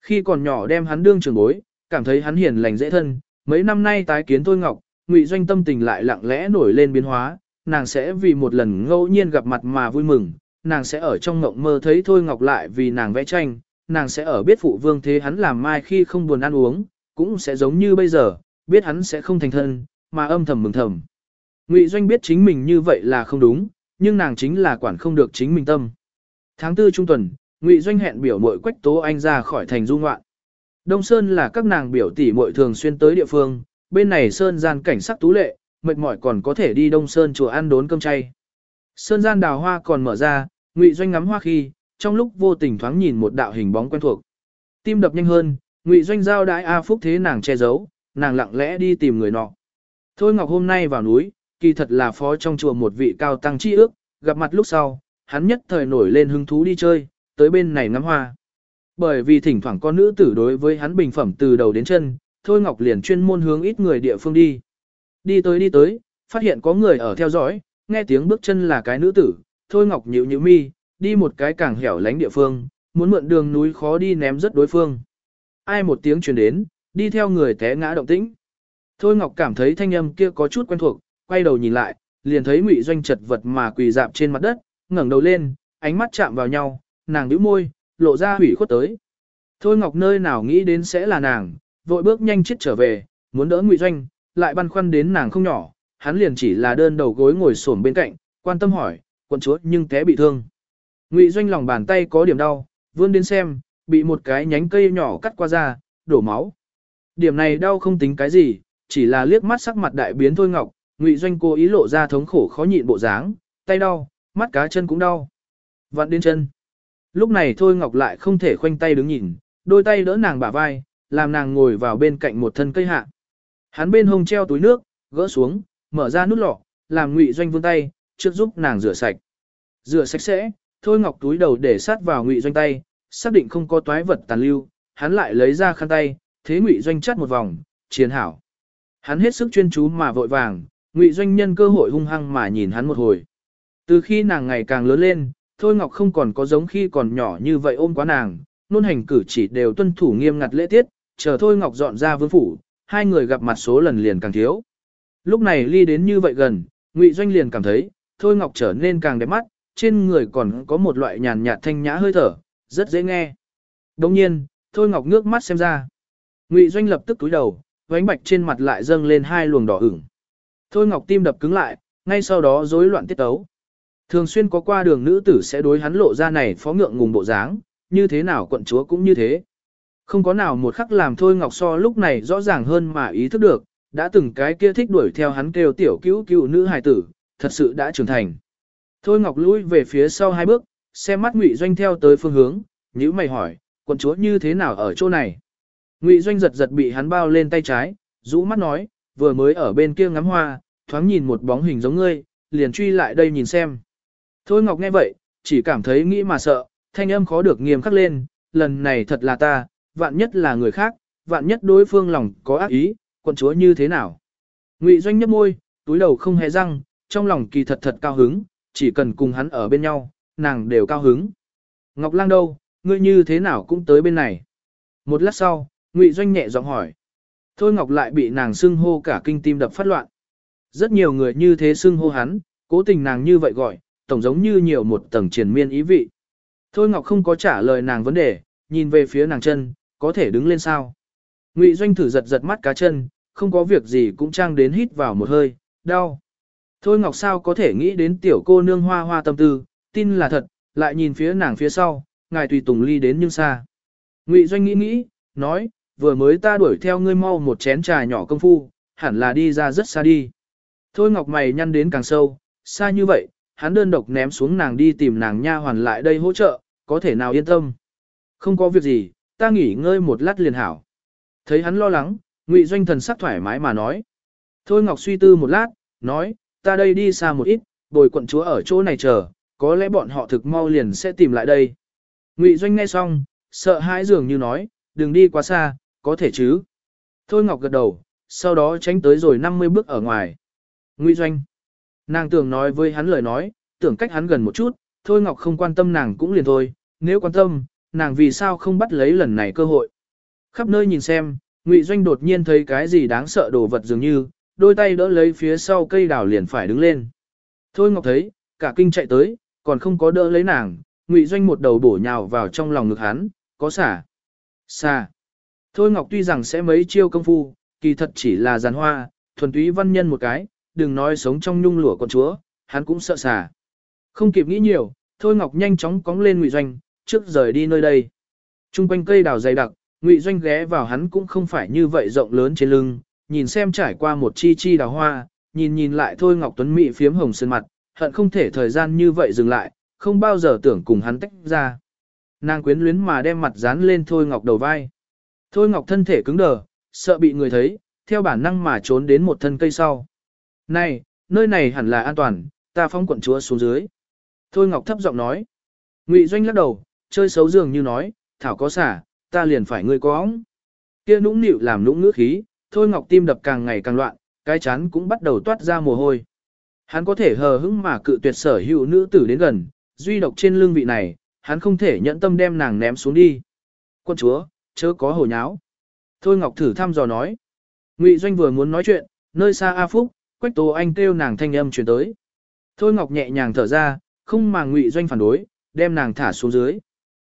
Khi còn nhỏ đem hắn đương trường bối, cảm thấy hắn hiền lành dễ thân, mấy năm nay tái kiến Thôi Ngọc, Ngụy Doanh tâm tình lại lặng lẽ nổi lên biến hóa, nàng sẽ vì một lần ngẫu nhiên gặp mặt mà vui mừng, nàng sẽ ở trong ngộng mơ thấy Thôi Ngọc lại vì nàng vẽ tranh, nàng sẽ ở biết phụ vương thế hắn làm mai khi không buồn ăn uống, cũng sẽ giống như bây giờ, biết hắn sẽ không thành thân, mà âm thầm mừng thầm. Ngụy Doanh biết chính mình như vậy là không đúng, nhưng nàng chính là quản không được chính mình tâm. Tháng tư trung tuần, Ngụy Doanh hẹn biểu muội Quách Tố Anh ra khỏi thành du ngoạn. Đông Sơn là các nàng biểu tỷ muội thường xuyên tới địa phương, bên này Sơn gian cảnh sắc tú lệ, mệt mỏi còn có thể đi Đông Sơn chùa ăn đốn cơm chay. Sơn gian đào hoa còn mở ra, Ngụy Doanh ngắm hoa khi, trong lúc vô tình thoáng nhìn một đạo hình bóng quen thuộc. Tim đập nhanh hơn, Ngụy Doanh giao đãi A Phúc thế nàng che giấu, nàng lặng lẽ đi tìm người nọ. Thôi Ngọc hôm nay vào núi, kỳ thật là phó trong chùa một vị cao tăng chi ước, gặp mặt lúc sau, hắn nhất thời nổi lên hứng thú đi chơi, tới bên này ngắm hoa. Bởi vì thỉnh thoảng con nữ tử đối với hắn bình phẩm từ đầu đến chân, Thôi Ngọc liền chuyên môn hướng ít người địa phương đi. Đi tới đi tới, phát hiện có người ở theo dõi, nghe tiếng bước chân là cái nữ tử, Thôi Ngọc nhíu nhíu mi, đi một cái càng hẻo lánh địa phương, muốn mượn đường núi khó đi ném rất đối phương. Ai một tiếng truyền đến, đi theo người té ngã động tĩnh. Thôi Ngọc cảm thấy thanh âm kia có chút quen thuộc, quay đầu nhìn lại, liền thấy Ngụy Doanh chật vật mà quỳ dạp trên mặt đất, ngẩng đầu lên, ánh mắt chạm vào nhau, nàng nhíu môi, lộ ra hủy khuất tới. Thôi Ngọc nơi nào nghĩ đến sẽ là nàng, vội bước nhanh chết trở về, muốn đỡ Ngụy Doanh, lại băn khoăn đến nàng không nhỏ, hắn liền chỉ là đơn đầu gối ngồi xổm bên cạnh, quan tâm hỏi, quận chúa nhưng té bị thương. Ngụy Doanh lòng bàn tay có điểm đau, vươn đến xem, bị một cái nhánh cây nhỏ cắt qua da, đổ máu. Điểm này đau không tính cái gì, chỉ là liếc mắt sắc mặt đại biến thôi Ngọc, Ngụy Doanh cố ý lộ ra thống khổ khó nhịn bộ dáng, tay đau, mắt cá chân cũng đau. Vặn đến chân. Lúc này Thôi Ngọc lại không thể khoanh tay đứng nhìn, đôi tay đỡ nàng bả vai, làm nàng ngồi vào bên cạnh một thân cây hạ. Hắn bên hông treo túi nước, gỡ xuống, mở ra nút lọ, làm Ngụy Doanh vươn tay, trước giúp nàng rửa sạch. Rửa sạch sẽ, Thôi Ngọc túi đầu để sát vào Ngụy Doanh tay, xác định không có toái vật tàn lưu, hắn lại lấy ra khăn tay, thế Ngụy Doanh chắt một vòng, chiến hảo. Hắn hết sức chuyên chú mà vội vàng, Ngụy Doanh nhân cơ hội hung hăng mà nhìn hắn một hồi. Từ khi nàng ngày càng lớn lên, Thôi Ngọc không còn có giống khi còn nhỏ như vậy ôm quá nàng, nôn hành cử chỉ đều tuân thủ nghiêm ngặt lễ tiết, chờ Thôi Ngọc dọn ra vương phủ, hai người gặp mặt số lần liền càng thiếu. Lúc này ly đến như vậy gần, Ngụy Doanh liền cảm thấy, Thôi Ngọc trở nên càng đẹp mắt, trên người còn có một loại nhàn nhạt thanh nhã hơi thở, rất dễ nghe. Đồng nhiên, Thôi Ngọc ngước mắt xem ra. Ngụy Doanh lập tức túi đầu, vánh bạch trên mặt lại dâng lên hai luồng đỏ ửng. Thôi Ngọc tim đập cứng lại, ngay sau đó rối loạn tiết tấu. Thường xuyên có qua đường nữ tử sẽ đối hắn lộ ra này phó ngượng ngùng bộ dáng, như thế nào quận chúa cũng như thế. Không có nào một khắc làm Thôi Ngọc so lúc này rõ ràng hơn mà ý thức được, đã từng cái kia thích đuổi theo hắn kêu tiểu cứu cứu nữ hài tử, thật sự đã trưởng thành. Thôi Ngọc lùi về phía sau hai bước, xem mắt Ngụy Doanh theo tới phương hướng, nhíu mày hỏi, quận chúa như thế nào ở chỗ này? Ngụy Doanh giật giật bị hắn bao lên tay trái, rũ mắt nói, vừa mới ở bên kia ngắm hoa, thoáng nhìn một bóng hình giống ngươi, liền truy lại đây nhìn xem. Thôi Ngọc nghe vậy, chỉ cảm thấy nghĩ mà sợ, thanh âm khó được nghiêm khắc lên, lần này thật là ta, vạn nhất là người khác, vạn nhất đối phương lòng có ác ý, quận chúa như thế nào. Ngụy Doanh nhấp môi, túi đầu không hề răng, trong lòng kỳ thật thật cao hứng, chỉ cần cùng hắn ở bên nhau, nàng đều cao hứng. Ngọc Lang đâu, ngươi như thế nào cũng tới bên này. Một lát sau, Ngụy Doanh nhẹ giọng hỏi. Thôi Ngọc lại bị nàng xưng hô cả kinh tim đập phát loạn. Rất nhiều người như thế xưng hô hắn, cố tình nàng như vậy gọi, tổng giống như nhiều một tầng triền miên ý vị. Thôi Ngọc không có trả lời nàng vấn đề, nhìn về phía nàng chân, có thể đứng lên sao. Ngụy Doanh thử giật giật mắt cá chân, không có việc gì cũng trang đến hít vào một hơi, đau. Thôi Ngọc sao có thể nghĩ đến tiểu cô nương hoa hoa tâm tư, tin là thật, lại nhìn phía nàng phía sau, ngài tùy tùng ly đến nhưng xa. Ngụy Doanh nghĩ nghĩ, nói, vừa mới ta đuổi theo ngươi mau một chén trà nhỏ công phu, hẳn là đi ra rất xa đi. Thôi Ngọc mày nhăn đến càng sâu, xa như vậy, hắn đơn độc ném xuống nàng đi tìm nàng nha hoàn lại đây hỗ trợ, có thể nào yên tâm. Không có việc gì, ta nghỉ ngơi một lát liền hảo. Thấy hắn lo lắng, Ngụy Doanh thần sắc thoải mái mà nói. Thôi Ngọc suy tư một lát, nói, ta đây đi xa một ít, bồi quận chúa ở chỗ này chờ, có lẽ bọn họ thực mau liền sẽ tìm lại đây. Ngụy Doanh nghe xong, sợ hãi dường như nói, đừng đi quá xa, có thể chứ. Thôi Ngọc gật đầu, sau đó tránh tới rồi 50 bước ở ngoài. Ngụy Doanh. Nàng tưởng nói với hắn lời nói, tưởng cách hắn gần một chút, Thôi Ngọc không quan tâm nàng cũng liền thôi, nếu quan tâm, nàng vì sao không bắt lấy lần này cơ hội. Khắp nơi nhìn xem, Ngụy Doanh đột nhiên thấy cái gì đáng sợ đồ vật dường như, đôi tay đỡ lấy phía sau cây đào liền phải đứng lên. Thôi Ngọc thấy, cả kinh chạy tới, còn không có đỡ lấy nàng, Ngụy Doanh một đầu bổ nhào vào trong lòng ngực hắn, có xả. Xả. Thôi Ngọc tuy rằng sẽ mấy chiêu công phu, kỳ thật chỉ là giàn hoa, thuần túy văn nhân một cái, đừng nói sống trong nhung lụa con chúa, hắn cũng sợ xả. Không kịp nghĩ nhiều, Thôi Ngọc nhanh chóng cóng lên Ngụy Doanh, trước rời đi nơi đây. Trung quanh cây đào dày đặc, Ngụy Doanh ghé vào hắn cũng không phải như vậy rộng lớn trên lưng, nhìn xem trải qua một chi chi đào hoa, nhìn nhìn lại thôi Ngọc Tuấn Mỹ phiếm hồng sơn mặt, hận không thể thời gian như vậy dừng lại, không bao giờ tưởng cùng hắn tách ra. Nàng quyến luyến mà đem mặt dán lên Thôi Ngọc đầu vai. Thôi Ngọc thân thể cứng đờ, sợ bị người thấy, theo bản năng mà trốn đến một thân cây sau. Này, nơi này hẳn là an toàn, ta phóng quận chúa xuống dưới. Thôi Ngọc thấp giọng nói. Ngụy Doanh lắc đầu, chơi xấu dường như nói, thảo có xả, ta liền phải ngươi có óng. Kia nũng nịu làm nũng ngữ khí, Thôi Ngọc tim đập càng ngày càng loạn, cái chán cũng bắt đầu toát ra mồ hôi. Hắn có thể hờ hững mà cự tuyệt sở hữu nữ tử đến gần, duy độc trên lưng vị này, hắn không thể nhẫn tâm đem nàng ném xuống đi. Quân chúa, chớ có hồ nháo. Thôi Ngọc thử thăm dò nói. Ngụy Doanh vừa muốn nói chuyện, nơi xa A Phúc, Quách Tố Anh kêu nàng thanh âm truyền tới. Thôi Ngọc nhẹ nhàng thở ra, không mà Ngụy Doanh phản đối, đem nàng thả xuống dưới.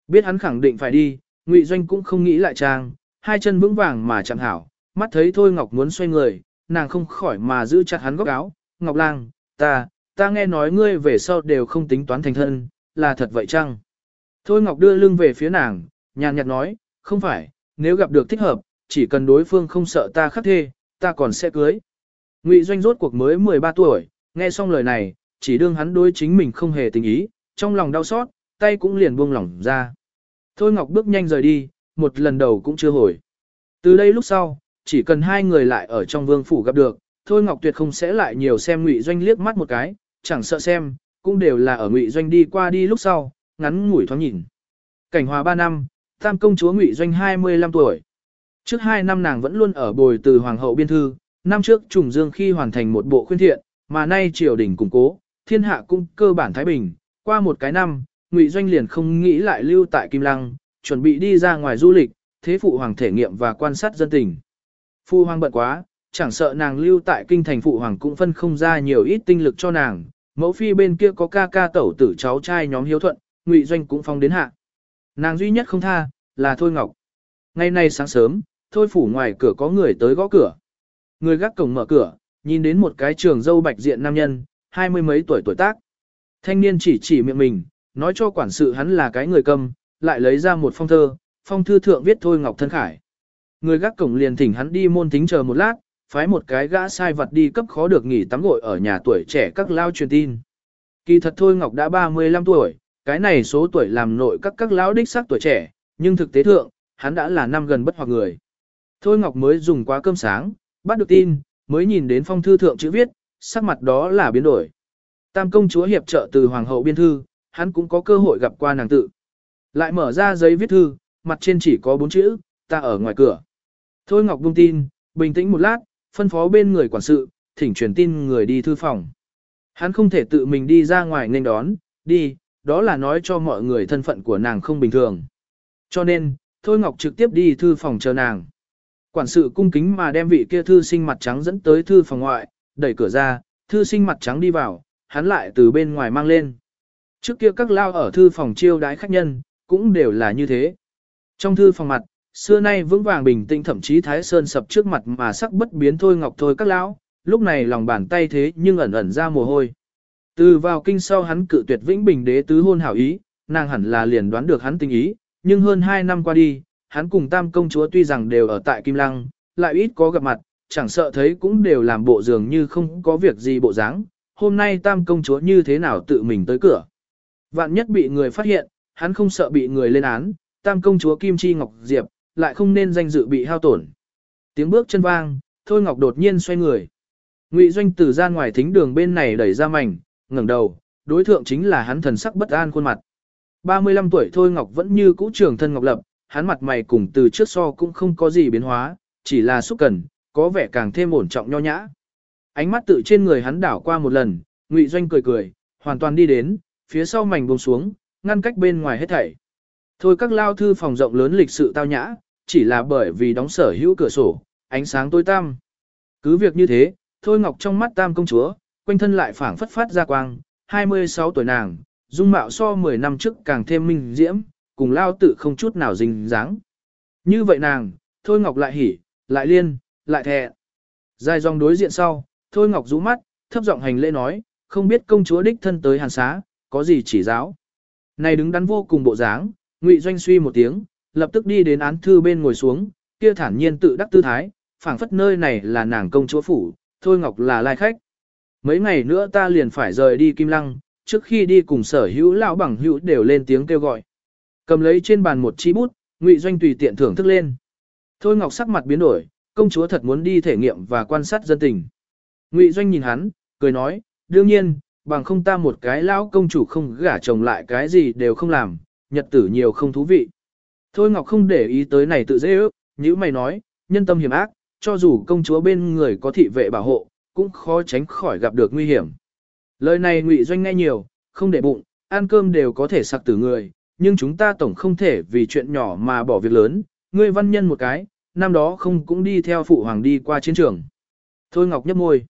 Biết hắn khẳng định phải đi, Ngụy Doanh cũng không nghĩ lại trang, hai chân vững vàng mà chẳng hảo, mắt thấy Thôi Ngọc muốn xoay người, nàng không khỏi mà giữ chặt hắn góc áo, Ngọc Lang, ta, ta nghe nói ngươi về sau đều không tính toán thành thân, là thật vậy chăng? Thôi Ngọc đưa lưng về phía nàng, nhàn nhạt nói, không phải, nếu gặp được thích hợp, chỉ cần đối phương không sợ ta khắc thê, ta còn sẽ cưới. Ngụy Doanh rốt cuộc mới 13 tuổi, nghe xong lời này, chỉ đương hắn đối chính mình không hề tình ý, trong lòng đau xót, tay cũng liền buông lỏng ra. Thôi Ngọc bước nhanh rời đi, một lần đầu cũng chưa hồi. Từ đây lúc sau, chỉ cần hai người lại ở trong vương phủ gặp được, Thôi Ngọc Tuyệt không sẽ lại nhiều xem Ngụy Doanh liếc mắt một cái, chẳng sợ xem, cũng đều là ở Ngụy Doanh đi qua đi lúc sau, ngắn ngủi thoáng nhìn. Cảnh hòa 3 năm, tam công chúa Ngụy Doanh 25 tuổi. Trước 2 năm nàng vẫn luôn ở bồi từ hoàng hậu biên thư, năm trước trùng dương khi hoàn thành một bộ khuyên thiện, mà nay triều đình củng cố, thiên hạ cũng cơ bản thái bình, qua một cái năm, Ngụy Doanh liền không nghĩ lại lưu tại Kim Lăng, chuẩn bị đi ra ngoài du lịch, thế phụ hoàng thể nghiệm và quan sát dân tình. Phu hoàng bận quá, chẳng sợ nàng lưu tại kinh thành phụ hoàng cũng phân không ra nhiều ít tinh lực cho nàng, mẫu phi bên kia có ca ca tẩu tử cháu trai nhóm hiếu thuận, Ngụy Doanh cũng phong đến hạ. Nàng duy nhất không tha, là Thôi Ngọc. Ngày nay sáng sớm, Thôi phủ ngoài cửa có người tới gõ cửa. Người gác cổng mở cửa, nhìn đến một cái trường dâu bạch diện nam nhân, hai mươi mấy tuổi tuổi tác. Thanh niên chỉ chỉ miệng mình, nói cho quản sự hắn là cái người cầm, lại lấy ra một phong thơ, phong thư thượng viết Thôi Ngọc thân khải. Người gác cổng liền thỉnh hắn đi môn tính chờ một lát, phái một cái gã sai vật đi cấp khó được nghỉ tắm gội ở nhà tuổi trẻ các lao truyền tin. Kỳ thật Thôi Ngọc đã 35 tuổi, cái này số tuổi làm nội các các lão đích xác tuổi trẻ, nhưng thực tế thượng, hắn đã là năm gần bất hoặc người. Thôi Ngọc mới dùng quá cơm sáng, bắt được tin, mới nhìn đến phong thư thượng chữ viết, sắc mặt đó là biến đổi. Tam công chúa hiệp trợ từ hoàng hậu biên thư, hắn cũng có cơ hội gặp qua nàng tự. Lại mở ra giấy viết thư, mặt trên chỉ có bốn chữ, ta ở ngoài cửa. Thôi Ngọc buông tin, bình tĩnh một lát, phân phó bên người quản sự, thỉnh truyền tin người đi thư phòng. Hắn không thể tự mình đi ra ngoài nên đón, đi, đó là nói cho mọi người thân phận của nàng không bình thường. Cho nên, Thôi Ngọc trực tiếp đi thư phòng chờ nàng. Quản sự cung kính mà đem vị kia thư sinh mặt trắng dẫn tới thư phòng ngoại, đẩy cửa ra, thư sinh mặt trắng đi vào, hắn lại từ bên ngoài mang lên. Trước kia các lao ở thư phòng chiêu đái khách nhân, cũng đều là như thế. Trong thư phòng mặt, xưa nay vững vàng bình tĩnh thậm chí Thái Sơn sập trước mặt mà sắc bất biến thôi ngọc thôi các lão, lúc này lòng bàn tay thế nhưng ẩn ẩn ra mồ hôi. Từ vào kinh sau hắn cự tuyệt vĩnh bình đế tứ hôn hảo ý, nàng hẳn là liền đoán được hắn tình ý, nhưng hơn 2 năm qua đi, hắn cùng tam công chúa tuy rằng đều ở tại Kim Lăng, lại ít có gặp mặt, chẳng sợ thấy cũng đều làm bộ dường như không có việc gì bộ dáng. hôm nay tam công chúa như thế nào tự mình tới cửa. Vạn nhất bị người phát hiện, hắn không sợ bị người lên án, tam công chúa Kim Chi Ngọc Diệp, lại không nên danh dự bị hao tổn. Tiếng bước chân vang, Thôi Ngọc đột nhiên xoay người. Ngụy Doanh từ ra ngoài thính đường bên này đẩy ra mảnh, ngẩng đầu, đối thượng chính là hắn thần sắc bất an khuôn mặt. 35 tuổi Thôi Ngọc vẫn như cũ trưởng thân Ngọc Lập, hắn mặt mày cùng từ trước so cũng không có gì biến hóa, chỉ là xúc cần, có vẻ càng thêm ổn trọng nho nhã. Ánh mắt tự trên người hắn đảo qua một lần, Ngụy Doanh cười cười, hoàn toàn đi đến, phía sau mảnh buông xuống, ngăn cách bên ngoài hết thảy. Thôi các lao thư phòng rộng lớn lịch sự tao nhã, chỉ là bởi vì đóng sở hữu cửa sổ, ánh sáng tối tăm. Cứ việc như thế, Thôi Ngọc trong mắt tam công chúa, quanh thân lại phảng phất phát ra quang, 26 tuổi nàng, dung mạo so 10 năm trước càng thêm minh diễm, cùng lao tự không chút nào dính dáng. Như vậy nàng, Thôi Ngọc lại hỉ, lại liên, lại thẹ. Dài dòng đối diện sau, Thôi Ngọc rũ mắt, thấp giọng hành lễ nói, không biết công chúa đích thân tới hàn xá, có gì chỉ giáo. Này đứng đắn vô cùng bộ dáng, Ngụy Doanh suy một tiếng, lập tức đi đến án thư bên ngồi xuống, kia thản nhiên tự đắc tư thái, phảng phất nơi này là nàng công chúa phủ, Thôi Ngọc là lai khách. Mấy ngày nữa ta liền phải rời đi Kim Lăng, trước khi đi cùng sở hữu lão bằng hữu đều lên tiếng kêu gọi. Cầm lấy trên bàn một chi bút, Ngụy Doanh tùy tiện thưởng thức lên. Thôi Ngọc sắc mặt biến đổi, công chúa thật muốn đi thể nghiệm và quan sát dân tình. Ngụy Doanh nhìn hắn, cười nói, đương nhiên, bằng không ta một cái lão công chủ không gả chồng lại cái gì đều không làm, nhật tử nhiều không thú vị. Thôi Ngọc không để ý tới này tự dễ ước, như mày nói, nhân tâm hiểm ác, cho dù công chúa bên người có thị vệ bảo hộ, cũng khó tránh khỏi gặp được nguy hiểm. Lời này Ngụy Doanh nghe nhiều, không để bụng, ăn cơm đều có thể sặc tử người, nhưng chúng ta tổng không thể vì chuyện nhỏ mà bỏ việc lớn, ngươi văn nhân một cái, năm đó không cũng đi theo phụ hoàng đi qua chiến trường. Thôi Ngọc nhấp môi.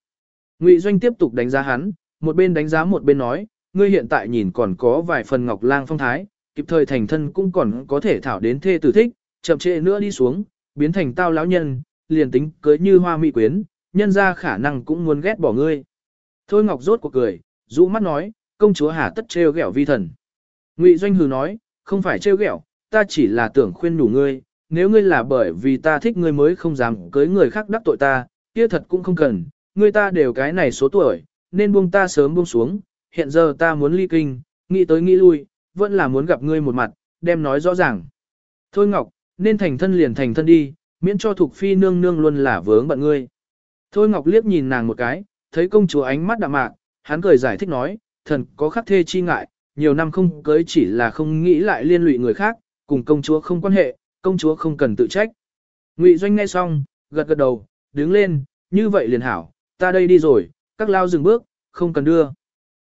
Ngụy Doanh tiếp tục đánh giá hắn, một bên đánh giá một bên nói, ngươi hiện tại nhìn còn có vài phần ngọc lang phong thái, kịp thời thành thân cũng còn có thể thảo đến thê tử thích, chậm trễ nữa đi xuống, biến thành tao lão nhân, liền tính cưới như hoa mỹ quyến, nhân ra khả năng cũng muốn ghét bỏ ngươi. Thôi Ngọc rốt cuộc cười, rũ mắt nói, công chúa hà tất trêu ghẹo vi thần. Ngụy Doanh hừ nói, không phải trêu ghẹo, ta chỉ là tưởng khuyên đủ ngươi, nếu ngươi là bởi vì ta thích ngươi mới không dám cưới người khác đắc tội ta, kia thật cũng không cần, ngươi ta đều cái này số tuổi, nên buông ta sớm buông xuống, hiện giờ ta muốn ly kinh, nghĩ tới nghĩ lui, vẫn là muốn gặp ngươi một mặt, đem nói rõ ràng. Thôi Ngọc, nên thành thân liền thành thân đi, miễn cho thuộc phi nương nương luôn là vướng bận ngươi. Thôi Ngọc liếc nhìn nàng một cái, thấy công chúa ánh mắt đạm mạc, hắn cười giải thích nói, thần có khắc thê chi ngại, nhiều năm không cưới chỉ là không nghĩ lại liên lụy người khác, cùng công chúa không quan hệ, công chúa không cần tự trách. Ngụy Doanh nghe xong, gật gật đầu, đứng lên, như vậy liền hảo, ta đây đi rồi, các lao dừng bước, không cần đưa.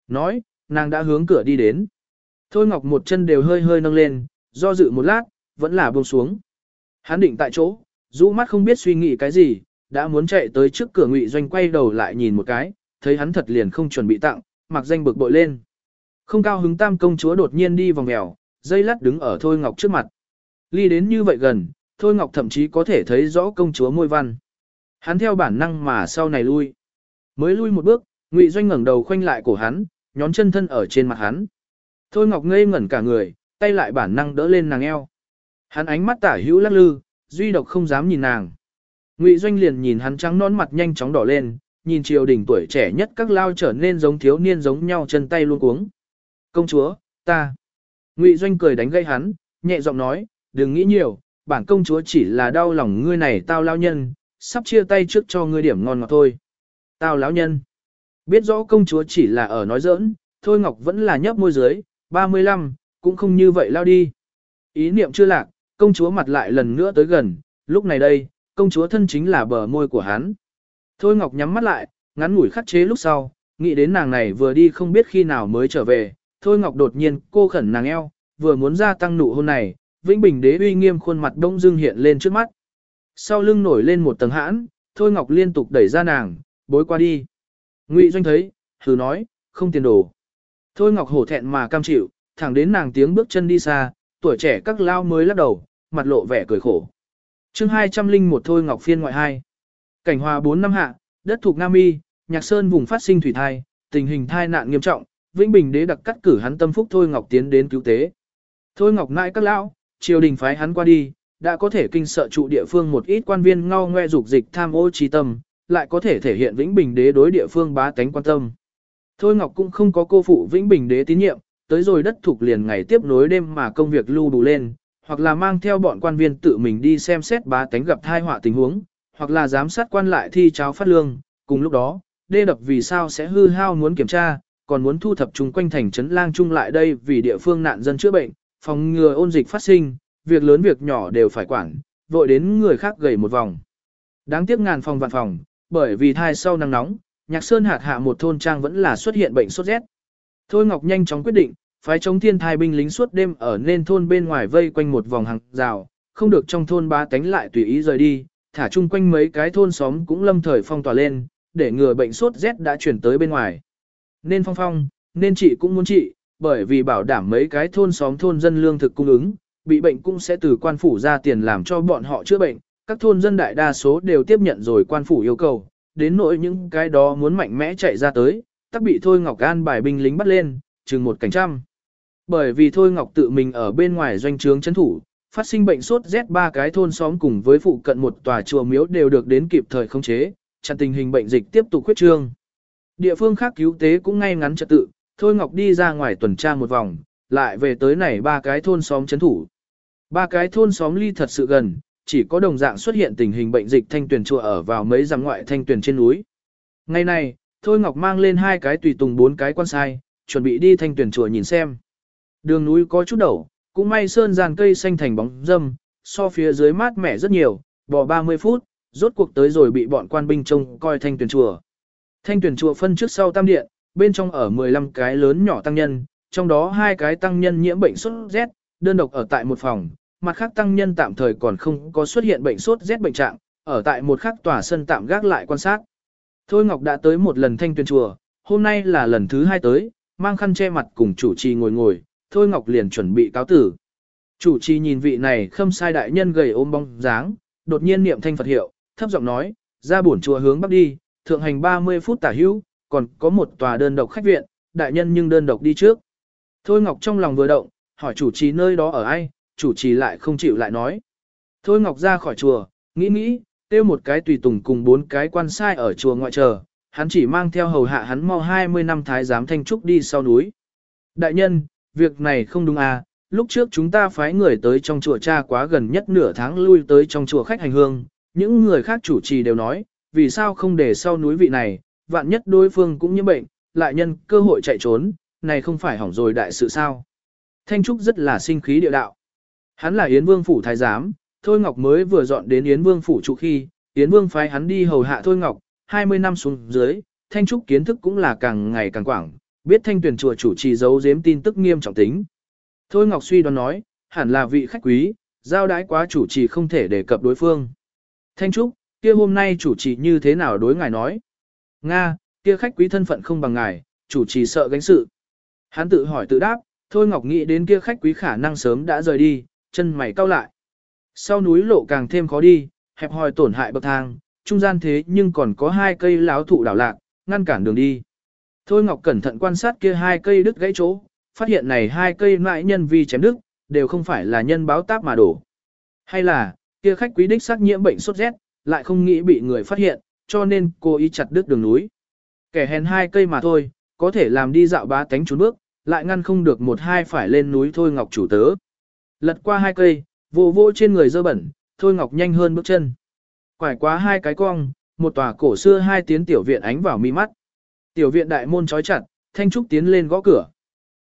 Nói, nàng đã hướng cửa đi đến. Thôi Ngọc một chân đều hơi hơi nâng lên, do dự một lát, vẫn là buông xuống. Hắn định tại chỗ, rũ mắt không biết suy nghĩ cái gì, đã muốn chạy tới trước cửa Ngụy Doanh quay đầu lại nhìn một cái, thấy hắn thật liền không chuẩn bị tặng, mặc danh bực bội lên. Không cao hứng tam công chúa đột nhiên đi vòng mèo, dây lát đứng ở Thôi Ngọc trước mặt. Ly đến như vậy gần, Thôi Ngọc thậm chí có thể thấy rõ công chúa môi văn. Hắn theo bản năng mà sau này lui. Mới lui một bước, Ngụy Doanh ngẩng đầu khoanh lại cổ hắn, nhón chân thân ở trên mặt hắn. Thôi Ngọc ngây ngẩn cả người, tay lại bản năng đỡ lên nàng eo. Hắn ánh mắt tả hữu lắc lư, duy độc không dám nhìn nàng. Ngụy Doanh liền nhìn hắn trắng nón mặt nhanh chóng đỏ lên, nhìn triều đình tuổi trẻ nhất các lao trở nên giống thiếu niên giống nhau chân tay luôn cuống. Công chúa, ta. Ngụy Doanh cười đánh gây hắn, nhẹ giọng nói, đừng nghĩ nhiều, bản công chúa chỉ là đau lòng ngươi này tao lao nhân, sắp chia tay trước cho ngươi điểm ngon ngọt thôi. Tao lão nhân. Biết rõ công chúa chỉ là ở nói giỡn, Thôi Ngọc vẫn là nhấp môi dưới, 35, cũng không như vậy lao đi. Ý niệm chưa lạc, công chúa mặt lại lần nữa tới gần, lúc này đây, công chúa thân chính là bờ môi của hắn. Thôi Ngọc nhắm mắt lại, ngắn ngủi khắc chế lúc sau, nghĩ đến nàng này vừa đi không biết khi nào mới trở về, Thôi Ngọc đột nhiên cô khẩn nàng eo, vừa muốn ra tăng nụ hôn này, Vĩnh Bình đế uy nghiêm khuôn mặt đông dương hiện lên trước mắt. Sau lưng nổi lên một tầng hãn, Thôi Ngọc liên tục đẩy ra nàng, bối qua đi. Ngụy Doanh thấy, thử nói, không tiền đồ. Thôi Ngọc hổ thẹn mà cam chịu, thẳng đến nàng tiếng bước chân đi xa, tuổi trẻ các lao mới lắc đầu, mặt lộ vẻ cười khổ. chương 201 Thôi Ngọc phiên ngoại 2. Cảnh hòa 4 năm hạ, đất thuộc Nam Y, Nhạc Sơn vùng phát sinh thủy thai, tình hình thai nạn nghiêm trọng, Vĩnh Bình đế đặc cắt cử hắn tâm phúc Thôi Ngọc tiến đến cứu tế. Thôi Ngọc ngại các lão, triều đình phái hắn qua đi, đã có thể kinh sợ trụ địa phương một ít quan viên ngao ngoe dục dịch tham ô trí tâm, lại có thể thể hiện Vĩnh Bình đế đối địa phương bá tánh quan tâm. Thôi Ngọc cũng không có cô phụ Vĩnh Bình đế tín nhiệm, tới rồi đất thuộc liền ngày tiếp nối đêm mà công việc lưu đủ lên, hoặc là mang theo bọn quan viên tự mình đi xem xét bá tánh gặp thai họa tình huống, hoặc là giám sát quan lại thi cháo phát lương, cùng lúc đó, đê đập vì sao sẽ hư hao muốn kiểm tra, còn muốn thu thập chung quanh thành trấn lang chung lại đây vì địa phương nạn dân chữa bệnh, phòng ngừa ôn dịch phát sinh, việc lớn việc nhỏ đều phải quản, vội đến người khác gầy một vòng. Đáng tiếc ngàn phòng vạn phòng, bởi vì thai sau nắng nóng, Nhạc Sơn hạt hạ một thôn trang vẫn là xuất hiện bệnh sốt rét. Thôi Ngọc nhanh chóng quyết định, phái chống thiên thai binh lính suốt đêm ở nên thôn bên ngoài vây quanh một vòng hàng rào, không được trong thôn ba tánh lại tùy ý rời đi, thả chung quanh mấy cái thôn xóm cũng lâm thời phong tỏa lên, để ngừa bệnh sốt rét đã chuyển tới bên ngoài. Nên phong phong, nên trị cũng muốn trị, bởi vì bảo đảm mấy cái thôn xóm thôn dân lương thực cung ứng, bị bệnh cũng sẽ từ quan phủ ra tiền làm cho bọn họ chữa bệnh, các thôn dân đại đa số đều tiếp nhận rồi quan phủ yêu cầu, đến nỗi những cái đó muốn mạnh mẽ chạy ra tới, tắc bị Thôi Ngọc An bài binh lính bắt lên, chừng một cảnh trăm. Bởi vì Thôi Ngọc tự mình ở bên ngoài doanh trướng chấn thủ, phát sinh bệnh sốt rét ba cái thôn xóm cùng với phụ cận một tòa chùa miếu đều được đến kịp thời khống chế, chặn tình hình bệnh dịch tiếp tục khuyết trương. Địa phương khác cứu tế cũng ngay ngắn trật tự, Thôi Ngọc đi ra ngoài tuần tra một vòng, lại về tới này ba cái thôn xóm chấn thủ. Ba cái thôn xóm ly thật sự gần, chỉ có đồng dạng xuất hiện tình hình bệnh dịch thanh tuyển chùa ở vào mấy giang ngoại thanh tuyển trên núi. Ngày này, Thôi Ngọc mang lên hai cái tùy tùng bốn cái quan sai, chuẩn bị đi thanh tuyển chùa nhìn xem. Đường núi có chút đầu, cũng may sơn giàn cây xanh thành bóng dâm, so phía dưới mát mẻ rất nhiều, bỏ 30 phút, rốt cuộc tới rồi bị bọn quan binh trông coi thanh tuyển chùa. Thanh tuyển chùa phân trước sau tam điện, bên trong ở 15 cái lớn nhỏ tăng nhân, trong đó hai cái tăng nhân nhiễm bệnh sốt rét, đơn độc ở tại một phòng, mặt khác tăng nhân tạm thời còn không có xuất hiện bệnh sốt rét bệnh trạng, ở tại một khắc tòa sân tạm gác lại quan sát. Thôi Ngọc đã tới một lần thanh tuyên chùa, hôm nay là lần thứ hai tới, mang khăn che mặt cùng chủ trì ngồi ngồi, Thôi Ngọc liền chuẩn bị cáo tử. Chủ trì nhìn vị này khâm sai đại nhân gầy ôm bóng dáng, đột nhiên niệm thanh Phật hiệu, thấp giọng nói, ra bổn chùa hướng bắc đi, thượng hành 30 phút tả hữu, còn có một tòa đơn độc khách viện, đại nhân nhưng đơn độc đi trước. Thôi Ngọc trong lòng vừa động, hỏi chủ trì nơi đó ở ai, chủ trì lại không chịu lại nói. Thôi Ngọc ra khỏi chùa, nghĩ nghĩ, tiêu một cái tùy tùng cùng bốn cái quan sai ở chùa ngoại chờ, hắn chỉ mang theo hầu hạ hắn mau 20 năm thái giám thanh trúc đi sau núi. Đại nhân, việc này không đúng à, lúc trước chúng ta phái người tới trong chùa cha quá gần nhất nửa tháng lui tới trong chùa khách hành hương, những người khác chủ trì đều nói, vì sao không để sau núi vị này, vạn nhất đối phương cũng như bệnh, lại nhân cơ hội chạy trốn, này không phải hỏng rồi đại sự sao. Thanh Trúc rất là sinh khí địa đạo. Hắn là Yến Vương Phủ Thái Giám, Thôi Ngọc mới vừa dọn đến Yến Vương Phủ trụ khi, Yến Vương phái hắn đi hầu hạ Thôi Ngọc, 20 năm xuống dưới, Thanh Trúc kiến thức cũng là càng ngày càng quảng, biết Thanh tuyển chùa chủ trì giấu giếm tin tức nghiêm trọng tính. Thôi Ngọc suy đoán nói, hẳn là vị khách quý, giao đái quá chủ trì không thể đề cập đối phương. Thanh Trúc, kia hôm nay chủ trì như thế nào đối ngài nói? Nga, kia khách quý thân phận không bằng ngài, chủ trì sợ gánh sự. Hắn tự hỏi tự đáp, Thôi Ngọc nghĩ đến kia khách quý khả năng sớm đã rời đi, chân mày cau lại. Sau núi lộ càng thêm khó đi, hẹp hòi tổn hại bậc thang, trung gian thế nhưng còn có hai cây láo thụ đảo lạc, ngăn cản đường đi. Thôi Ngọc cẩn thận quan sát kia hai cây đứt gãy chỗ, phát hiện này hai cây mãi nhân vi chém đứt, đều không phải là nhân báo táp mà đổ. Hay là, kia khách quý đích xác nhiễm bệnh sốt rét, lại không nghĩ bị người phát hiện, cho nên cô ý chặt đứt đường núi. Kẻ hèn hai cây mà thôi, có thể làm đi dạo bá tánh trốn bước, lại ngăn không được một hai phải lên núi thôi Ngọc chủ tớ. Lật qua hai cây, vô vô trên người dơ bẩn, thôi Ngọc nhanh hơn bước chân. Quải quá hai cái cong, một tòa cổ xưa hai tiếng tiểu viện ánh vào mi mắt. Tiểu viện đại môn trói chặt, Thanh Trúc tiến lên gõ cửa.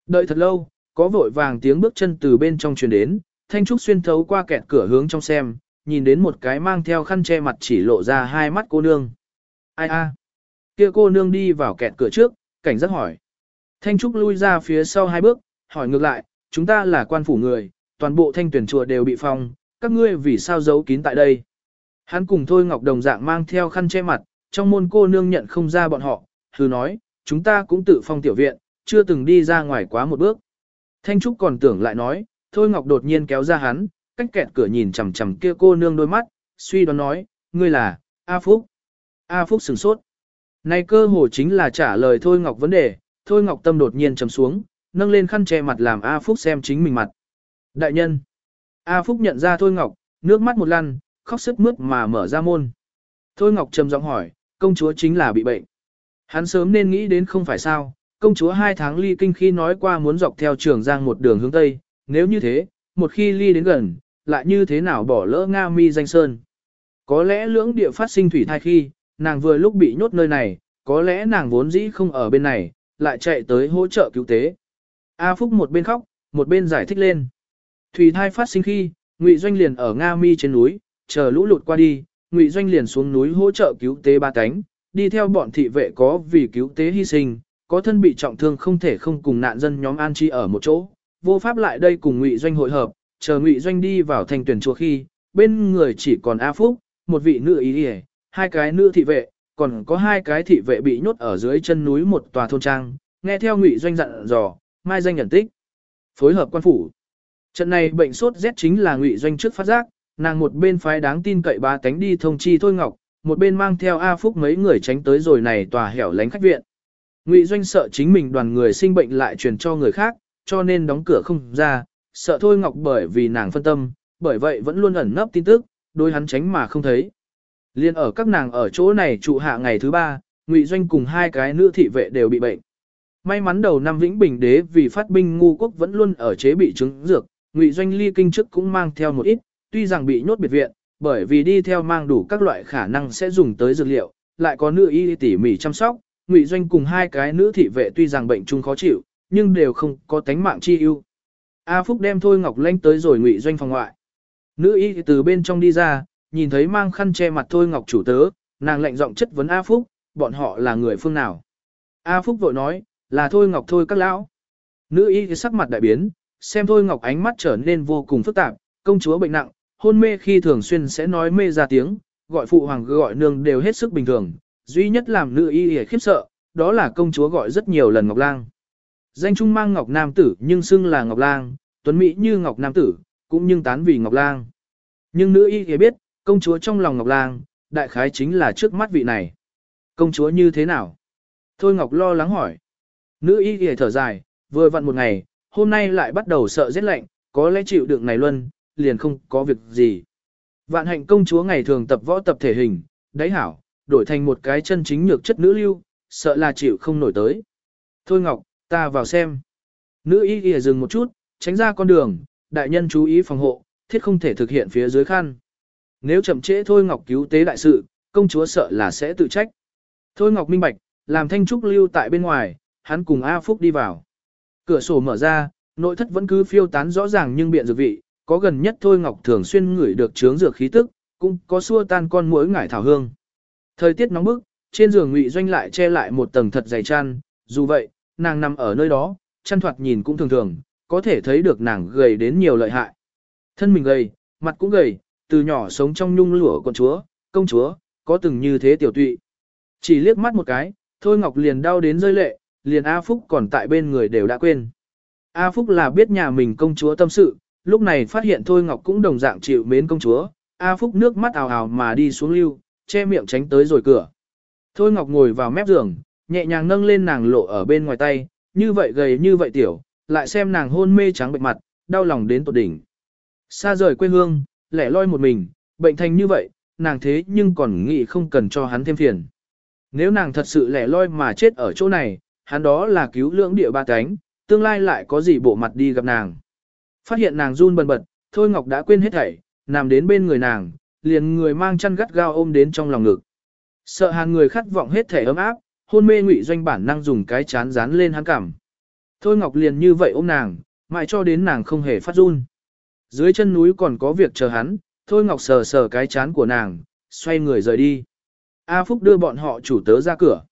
Đợi thật lâu, có vội vàng tiếng bước chân từ bên trong truyền đến, Thanh Trúc xuyên thấu qua kẹt cửa hướng trong xem, nhìn đến một cái mang theo khăn che mặt chỉ lộ ra hai mắt cô nương. Ai a? Kia cô nương đi vào kẹt cửa trước, cảnh giác hỏi. Thanh Trúc lui ra phía sau hai bước, hỏi ngược lại, chúng ta là quan phủ người, toàn bộ thanh tuyển chùa đều bị phong, các ngươi vì sao giấu kín tại đây. Hắn cùng Thôi Ngọc đồng dạng mang theo khăn che mặt, trong môn cô nương nhận không ra bọn họ, thử nói, chúng ta cũng tự phong tiểu viện, chưa từng đi ra ngoài quá một bước. Thanh Trúc còn tưởng lại nói, Thôi Ngọc đột nhiên kéo ra hắn, cách kẹt cửa nhìn chằm chằm kia cô nương đôi mắt, suy đoán nói, ngươi là, A Phúc. A Phúc sửng sốt. Này cơ hồ chính là trả lời Thôi Ngọc vấn đề, Thôi Ngọc Tâm đột nhiên trầm xuống, nâng lên khăn che mặt làm A Phúc xem chính mình mặt. Đại nhân. A Phúc nhận ra Thôi Ngọc, nước mắt một lăn, khóc sức mướt mà mở ra môn. Thôi Ngọc trầm giọng hỏi, công chúa chính là bị bệnh. Hắn sớm nên nghĩ đến không phải sao, công chúa hai tháng ly kinh khi nói qua muốn dọc theo trường giang một đường hướng Tây, nếu như thế, một khi ly đến gần, lại như thế nào bỏ lỡ Nga mi danh sơn. Có lẽ lưỡng địa phát sinh thủy thai khi, nàng vừa lúc bị nhốt nơi này, có lẽ nàng vốn dĩ không ở bên này, lại chạy tới hỗ trợ cứu tế. A Phúc một bên khóc, một bên giải thích lên. Thủy thai phát sinh khi, Ngụy Doanh liền ở Nga Mi trên núi, chờ lũ lụt qua đi, Ngụy Doanh liền xuống núi hỗ trợ cứu tế ba cánh, đi theo bọn thị vệ có vì cứu tế hy sinh, có thân bị trọng thương không thể không cùng nạn dân nhóm an chi ở một chỗ. Vô pháp lại đây cùng Ngụy Doanh hội hợp, chờ Ngụy Doanh đi vào thành tuyển chùa khi, bên người chỉ còn A Phúc, một vị nữ ý y, hai cái nữ thị vệ, còn có hai cái thị vệ bị nhốt ở dưới chân núi một tòa thôn trang, nghe theo Ngụy Doanh dặn dò, mai danh nhận tích. Phối hợp quan phủ. Trận này bệnh sốt rét chính là Ngụy Doanh trước phát giác, nàng một bên phái đáng tin cậy ba tánh đi thông chi Thôi Ngọc, một bên mang theo A Phúc mấy người tránh tới rồi này tòa hẻo lánh khách viện. Ngụy Doanh sợ chính mình đoàn người sinh bệnh lại truyền cho người khác, cho nên đóng cửa không ra, sợ Thôi Ngọc bởi vì nàng phân tâm, bởi vậy vẫn luôn ẩn nấp tin tức, đối hắn tránh mà không thấy. Liên ở các nàng ở chỗ này trụ hạ ngày thứ ba, Ngụy Doanh cùng hai cái nữ thị vệ đều bị bệnh. May mắn đầu năm Vĩnh Bình đế vì phát binh ngu quốc vẫn luôn ở chế bị chứng dược, Ngụy Doanh ly kinh trước cũng mang theo một ít, tuy rằng bị nhốt biệt viện, bởi vì đi theo mang đủ các loại khả năng sẽ dùng tới dược liệu, lại có nữ y tỉ mỉ chăm sóc, Ngụy Doanh cùng hai cái nữ thị vệ tuy rằng bệnh chung khó chịu, nhưng đều không có tánh mạng chi ưu. A Phúc đem Thôi Ngọc Lanh tới rồi Ngụy Doanh phòng ngoại. Nữ y từ bên trong đi ra, nhìn thấy mang khăn che mặt Thôi Ngọc chủ tớ, nàng lệnh giọng chất vấn A Phúc, bọn họ là người phương nào. A Phúc vội nói, là Thôi Ngọc thôi các lão. Nữ y sắc mặt đại biến, xem Thôi Ngọc ánh mắt trở nên vô cùng phức tạp, công chúa bệnh nặng, hôn mê khi thường xuyên sẽ nói mê ra tiếng, gọi phụ hoàng gọi nương đều hết sức bình thường, duy nhất làm nữ y hề khiếp sợ, đó là công chúa gọi rất nhiều lần Ngọc Lang. Danh trung mang ngọc nam tử nhưng xưng là ngọc lang, tuấn mỹ như ngọc nam tử, cũng nhưng tán vì ngọc lang. Nhưng nữ y thì biết, công chúa trong lòng ngọc lang, đại khái chính là trước mắt vị này. Công chúa như thế nào? Thôi ngọc lo lắng hỏi. Nữ y thì thở dài, vừa vặn một ngày, hôm nay lại bắt đầu sợ rét lạnh, có lẽ chịu đựng này luôn, liền không có việc gì. Vạn hạnh công chúa ngày thường tập võ tập thể hình, đáy hảo, đổi thành một cái chân chính nhược chất nữ lưu, sợ là chịu không nổi tới. Thôi Ngọc, ta vào xem. Nữ y ghi dừng một chút, tránh ra con đường, đại nhân chú ý phòng hộ, thiết không thể thực hiện phía dưới khăn. Nếu chậm trễ Thôi Ngọc cứu tế đại sự, công chúa sợ là sẽ tự trách. Thôi Ngọc minh bạch, làm thanh trúc lưu tại bên ngoài, hắn cùng A Phúc đi vào. Cửa sổ mở ra, nội thất vẫn cứ phiêu tán rõ ràng nhưng biện dược vị, có gần nhất Thôi Ngọc thường xuyên ngửi được chướng dược khí tức, cũng có xua tan con muỗi ngải thảo hương. Thời tiết nóng bức, trên giường Ngụy Doanh lại che lại một tầng thật dày chăn, dù vậy, nàng nằm ở nơi đó, chăn thoạt nhìn cũng thường thường, có thể thấy được nàng gầy đến nhiều lợi hại. Thân mình gầy, mặt cũng gầy, từ nhỏ sống trong nhung lụa con chúa, công chúa, có từng như thế tiểu tụy. Chỉ liếc mắt một cái, Thôi Ngọc liền đau đến rơi lệ, liền A Phúc còn tại bên người đều đã quên. A Phúc là biết nhà mình công chúa tâm sự, lúc này phát hiện Thôi Ngọc cũng đồng dạng chịu mến công chúa, A Phúc nước mắt ào ào mà đi xuống lưu, che miệng tránh tới rồi cửa. Thôi Ngọc ngồi vào mép giường, nhẹ nhàng nâng lên nàng lộ ở bên ngoài tay, như vậy gầy như vậy tiểu, lại xem nàng hôn mê trắng bệnh mặt, đau lòng đến tột đỉnh. Xa rời quê hương, lẻ loi một mình, bệnh thành như vậy, nàng thế nhưng còn nghĩ không cần cho hắn thêm phiền. Nếu nàng thật sự lẻ loi mà chết ở chỗ này, hắn đó là cứu lưỡng địa ba cánh, tương lai lại có gì bộ mặt đi gặp nàng. Phát hiện nàng run bần bật, Thôi Ngọc đã quên hết thảy, nằm đến bên người nàng, liền người mang chăn gắt gao ôm đến trong lòng ngực. Sợ hàng người khát vọng hết thể ấm áp, hôn mê ngụy doanh bản năng dùng cái chán dán lên hắn cảm. Thôi Ngọc liền như vậy ôm nàng, mãi cho đến nàng không hề phát run. Dưới chân núi còn có việc chờ hắn, Thôi Ngọc sờ sờ cái chán của nàng, xoay người rời đi. A Phúc đưa bọn họ chủ tớ ra cửa.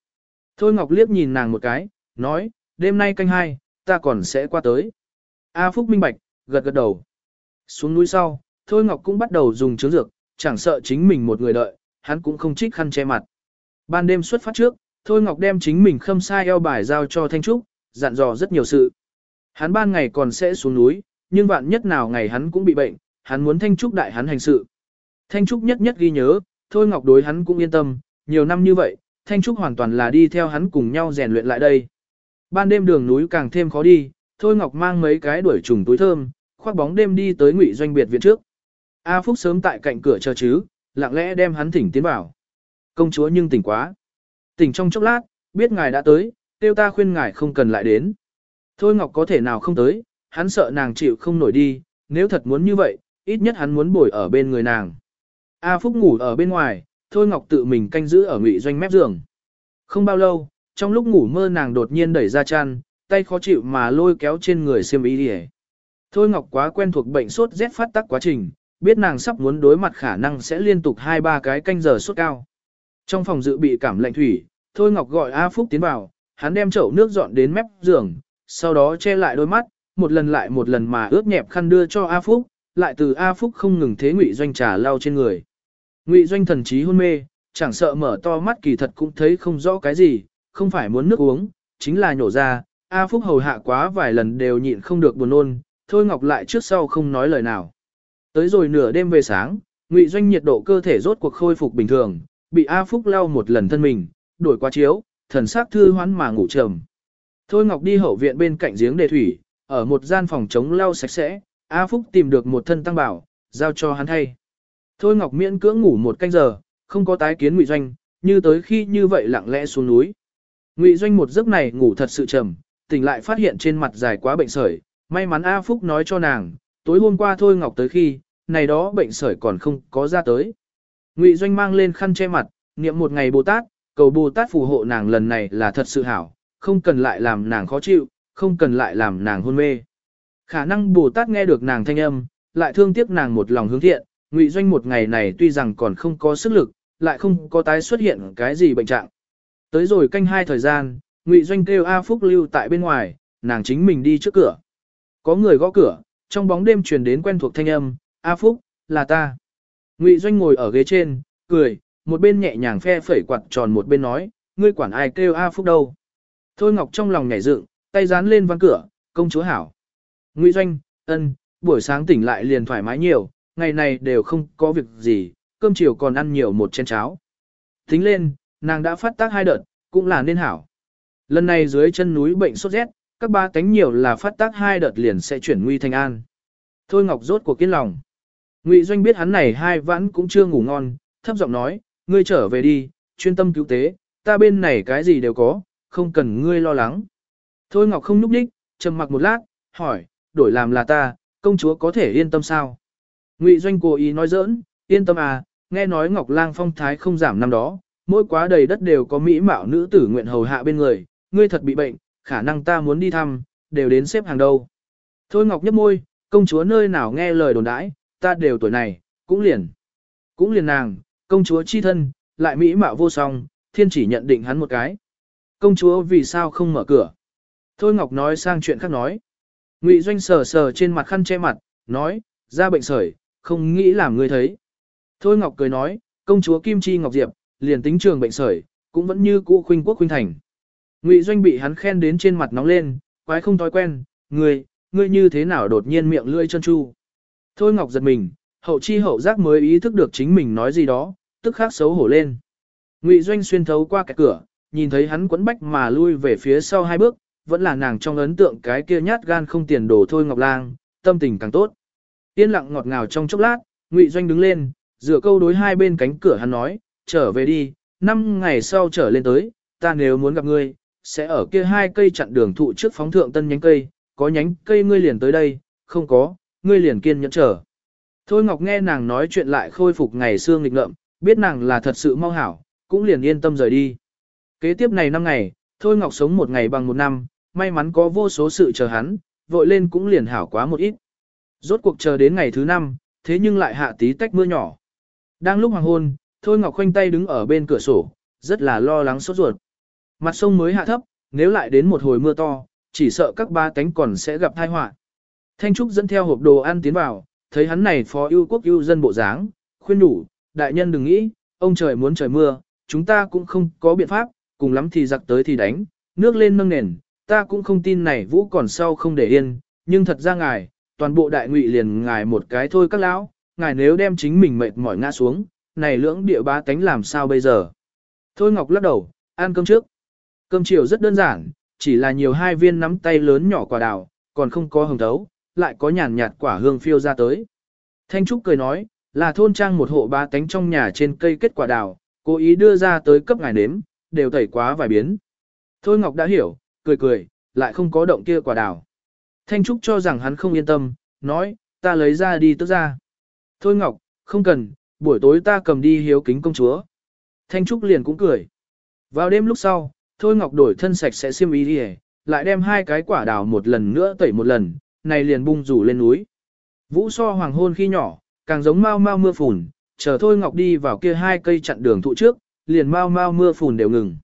Thôi Ngọc liếc nhìn nàng một cái, nói, đêm nay canh hai, ta còn sẽ qua tới. A Phúc minh bạch, gật gật đầu. Xuống núi sau, Thôi Ngọc cũng bắt đầu dùng chứa dược, chẳng sợ chính mình một người đợi, hắn cũng không trích khăn che mặt. Ban đêm xuất phát trước, Thôi Ngọc đem chính mình khâm sai eo bài giao cho Thanh Trúc, dặn dò rất nhiều sự. Hắn ban ngày còn sẽ xuống núi, nhưng vạn nhất nào ngày hắn cũng bị bệnh, hắn muốn Thanh Trúc đại hắn hành sự. Thanh Trúc nhất nhất ghi nhớ, Thôi Ngọc đối hắn cũng yên tâm, nhiều năm như vậy, Thanh Trúc hoàn toàn là đi theo hắn cùng nhau rèn luyện lại đây. Ban đêm đường núi càng thêm khó đi, Thôi Ngọc mang mấy cái đuổi trùng túi thơm, khoác bóng đêm đi tới ngụy doanh biệt viện trước. A Phúc sớm tại cạnh cửa chờ chứ, lặng lẽ đem hắn thỉnh tiến vào. Công chúa nhưng tỉnh quá. Tỉnh trong chốc lát, biết ngài đã tới, tiêu ta khuyên ngài không cần lại đến. Thôi Ngọc có thể nào không tới, hắn sợ nàng chịu không nổi đi, nếu thật muốn như vậy, ít nhất hắn muốn bồi ở bên người nàng. A Phúc ngủ ở bên ngoài, Thôi Ngọc tự mình canh giữ ở ngụy doanh mép giường. Không bao lâu, trong lúc ngủ mơ nàng đột nhiên đẩy ra chăn, tay khó chịu mà lôi kéo trên người xiêm y đi Thôi Ngọc quá quen thuộc bệnh sốt rét phát tắc quá trình, biết nàng sắp muốn đối mặt khả năng sẽ liên tục hai ba cái canh giờ sốt cao. Trong phòng dự bị cảm lạnh thủy, Thôi Ngọc gọi A Phúc tiến vào, hắn đem chậu nước dọn đến mép giường, sau đó che lại đôi mắt, một lần lại một lần mà ướt nhẹp khăn đưa cho A Phúc, lại từ A Phúc không ngừng thế Ngụy Doanh trà lau trên người. Ngụy Doanh thần trí hôn mê, chẳng sợ mở to mắt kỳ thật cũng thấy không rõ cái gì, không phải muốn nước uống, chính là nhổ ra, A Phúc hầu hạ quá vài lần đều nhịn không được buồn nôn, Thôi Ngọc lại trước sau không nói lời nào. Tới rồi nửa đêm về sáng, Ngụy Doanh nhiệt độ cơ thể rốt cuộc khôi phục bình thường, bị A Phúc lau một lần thân mình, đổi qua chiếu, thần sắc thư hoán mà ngủ trầm. Thôi Ngọc đi hậu viện bên cạnh giếng đề thủy, ở một gian phòng chống lau sạch sẽ, A Phúc tìm được một thân tăng bảo, giao cho hắn thay. Thôi Ngọc miễn cưỡng ngủ một canh giờ, không có tái kiến Ngụy Doanh, như tới khi như vậy lặng lẽ xuống núi. Ngụy Doanh một giấc này ngủ thật sự trầm, tỉnh lại phát hiện trên mặt dài quá bệnh sởi, may mắn A Phúc nói cho nàng, tối hôm qua thôi Ngọc tới khi, này đó bệnh sởi còn không có ra tới. Ngụy Doanh mang lên khăn che mặt, niệm một ngày Bồ Tát, cầu Bồ Tát phù hộ nàng lần này là thật sự hảo, không cần lại làm nàng khó chịu, không cần lại làm nàng hôn mê. Khả năng Bồ Tát nghe được nàng thanh âm, lại thương tiếc nàng một lòng hướng thiện, Ngụy Doanh một ngày này tuy rằng còn không có sức lực, lại không có tái xuất hiện cái gì bệnh trạng. Tới rồi canh hai thời gian, Ngụy Doanh kêu A Phúc lưu tại bên ngoài, nàng chính mình đi trước cửa. Có người gõ cửa, trong bóng đêm truyền đến quen thuộc thanh âm, A Phúc, là ta. Ngụy Doanh ngồi ở ghế trên, cười, một bên nhẹ nhàng phe phẩy quạt tròn một bên nói, ngươi quản ai kêu A Phúc đâu. Thôi Ngọc trong lòng nhảy dựng, tay dán lên văn cửa, công chúa hảo. Ngụy Doanh, ân, buổi sáng tỉnh lại liền thoải mái nhiều, ngày này đều không có việc gì, cơm chiều còn ăn nhiều một chén cháo. Tính lên, nàng đã phát tác hai đợt, cũng là nên hảo. Lần này dưới chân núi bệnh sốt rét, các ba tánh nhiều là phát tác hai đợt liền sẽ chuyển nguy thành an. Thôi Ngọc rốt cuộc kiên lòng. Ngụy Doanh biết hắn này hai vãn cũng chưa ngủ ngon, thấp giọng nói, ngươi trở về đi, chuyên tâm cứu tế, ta bên này cái gì đều có, không cần ngươi lo lắng. Thôi Ngọc không núp đích, trầm mặc một lát, hỏi, đổi làm là ta, công chúa có thể yên tâm sao? Ngụy Doanh cố ý nói giỡn, yên tâm à, nghe nói Ngọc Lang phong thái không giảm năm đó, mỗi quá đầy đất đều có mỹ mạo nữ tử nguyện hầu hạ bên người, ngươi thật bị bệnh, khả năng ta muốn đi thăm, đều đến xếp hàng đầu. Thôi Ngọc nhấp môi, công chúa nơi nào nghe lời đồn đãi, ta đều tuổi này, cũng liền. Cũng liền nàng, công chúa chi thân, lại mỹ mạo vô song, thiên chỉ nhận định hắn một cái. Công chúa vì sao không mở cửa? Thôi Ngọc nói sang chuyện khác nói. Ngụy Doanh sờ sờ trên mặt khăn che mặt, nói, ra bệnh sởi, không nghĩ làm người thấy. Thôi Ngọc cười nói, công chúa Kim Chi Ngọc Diệp, liền tính trường bệnh sởi, cũng vẫn như cũ khuynh quốc khuynh thành. Ngụy Doanh bị hắn khen đến trên mặt nóng lên, quái không thói quen, ngươi, ngươi như thế nào đột nhiên miệng lưỡi chân chu. Thôi Ngọc giật mình, hậu chi hậu giác mới ý thức được chính mình nói gì đó, tức khắc xấu hổ lên. Ngụy Doanh xuyên thấu qua cái cửa, nhìn thấy hắn quấn bách mà lui về phía sau hai bước, vẫn là nàng trong ấn tượng cái kia nhát gan không tiền đồ thôi Ngọc Lang, tâm tình càng tốt. Yên lặng ngọt ngào trong chốc lát, Ngụy Doanh đứng lên, dựa câu đối hai bên cánh cửa hắn nói, trở về đi, năm ngày sau trở lên tới, ta nếu muốn gặp ngươi, sẽ ở kia hai cây chặn đường thụ trước phóng thượng tân nhánh cây, có nhánh cây ngươi liền tới đây, không có, ngươi liền kiên nhẫn chờ. Thôi Ngọc nghe nàng nói chuyện lại khôi phục ngày xưa nghịch ngợm, biết nàng là thật sự mau hảo, cũng liền yên tâm rời đi. Kế tiếp này năm ngày, Thôi Ngọc sống một ngày bằng một năm, may mắn có vô số sự chờ hắn, vội lên cũng liền hảo quá một ít. Rốt cuộc chờ đến ngày thứ năm, thế nhưng lại hạ tí tách mưa nhỏ. Đang lúc hoàng hôn, Thôi Ngọc khoanh tay đứng ở bên cửa sổ, rất là lo lắng sốt ruột. Mặt sông mới hạ thấp, nếu lại đến một hồi mưa to, chỉ sợ các ba cánh còn sẽ gặp tai họa. Thanh Trúc dẫn theo hộp đồ ăn tiến vào, thấy hắn này phó ưu quốc ưu dân bộ dáng, khuyên đủ, đại nhân đừng nghĩ, ông trời muốn trời mưa, chúng ta cũng không có biện pháp, cùng lắm thì giặc tới thì đánh, nước lên nâng nền, ta cũng không tin này vũ còn sau không để yên, nhưng thật ra ngài, toàn bộ đại ngụy liền ngài một cái thôi các lão, ngài nếu đem chính mình mệt mỏi ngã xuống, này lưỡng địa ba tánh làm sao bây giờ. Thôi Ngọc lắc đầu, ăn cơm trước. Cơm chiều rất đơn giản, chỉ là nhiều hai viên nắm tay lớn nhỏ quả đào, còn không có hồng thấu, lại có nhàn nhạt quả hương phiêu ra tới. Thanh Trúc cười nói, là thôn trang một hộ ba tánh trong nhà trên cây kết quả đào, cố ý đưa ra tới cấp ngài nếm, đều tẩy quá vài biến. Thôi Ngọc đã hiểu, cười cười, lại không có động kia quả đào. Thanh Trúc cho rằng hắn không yên tâm, nói, ta lấy ra đi tức ra. Thôi Ngọc, không cần, buổi tối ta cầm đi hiếu kính công chúa. Thanh Trúc liền cũng cười. Vào đêm lúc sau, Thôi Ngọc đổi thân sạch sẽ xiêm y đi lại đem hai cái quả đào một lần nữa tẩy một lần, này liền bung rủ lên núi. Vũ so hoàng hôn khi nhỏ, càng giống mau mau mưa phùn, chờ Thôi Ngọc đi vào kia hai cây chặn đường thụ trước, liền mau mau mưa phùn đều ngừng.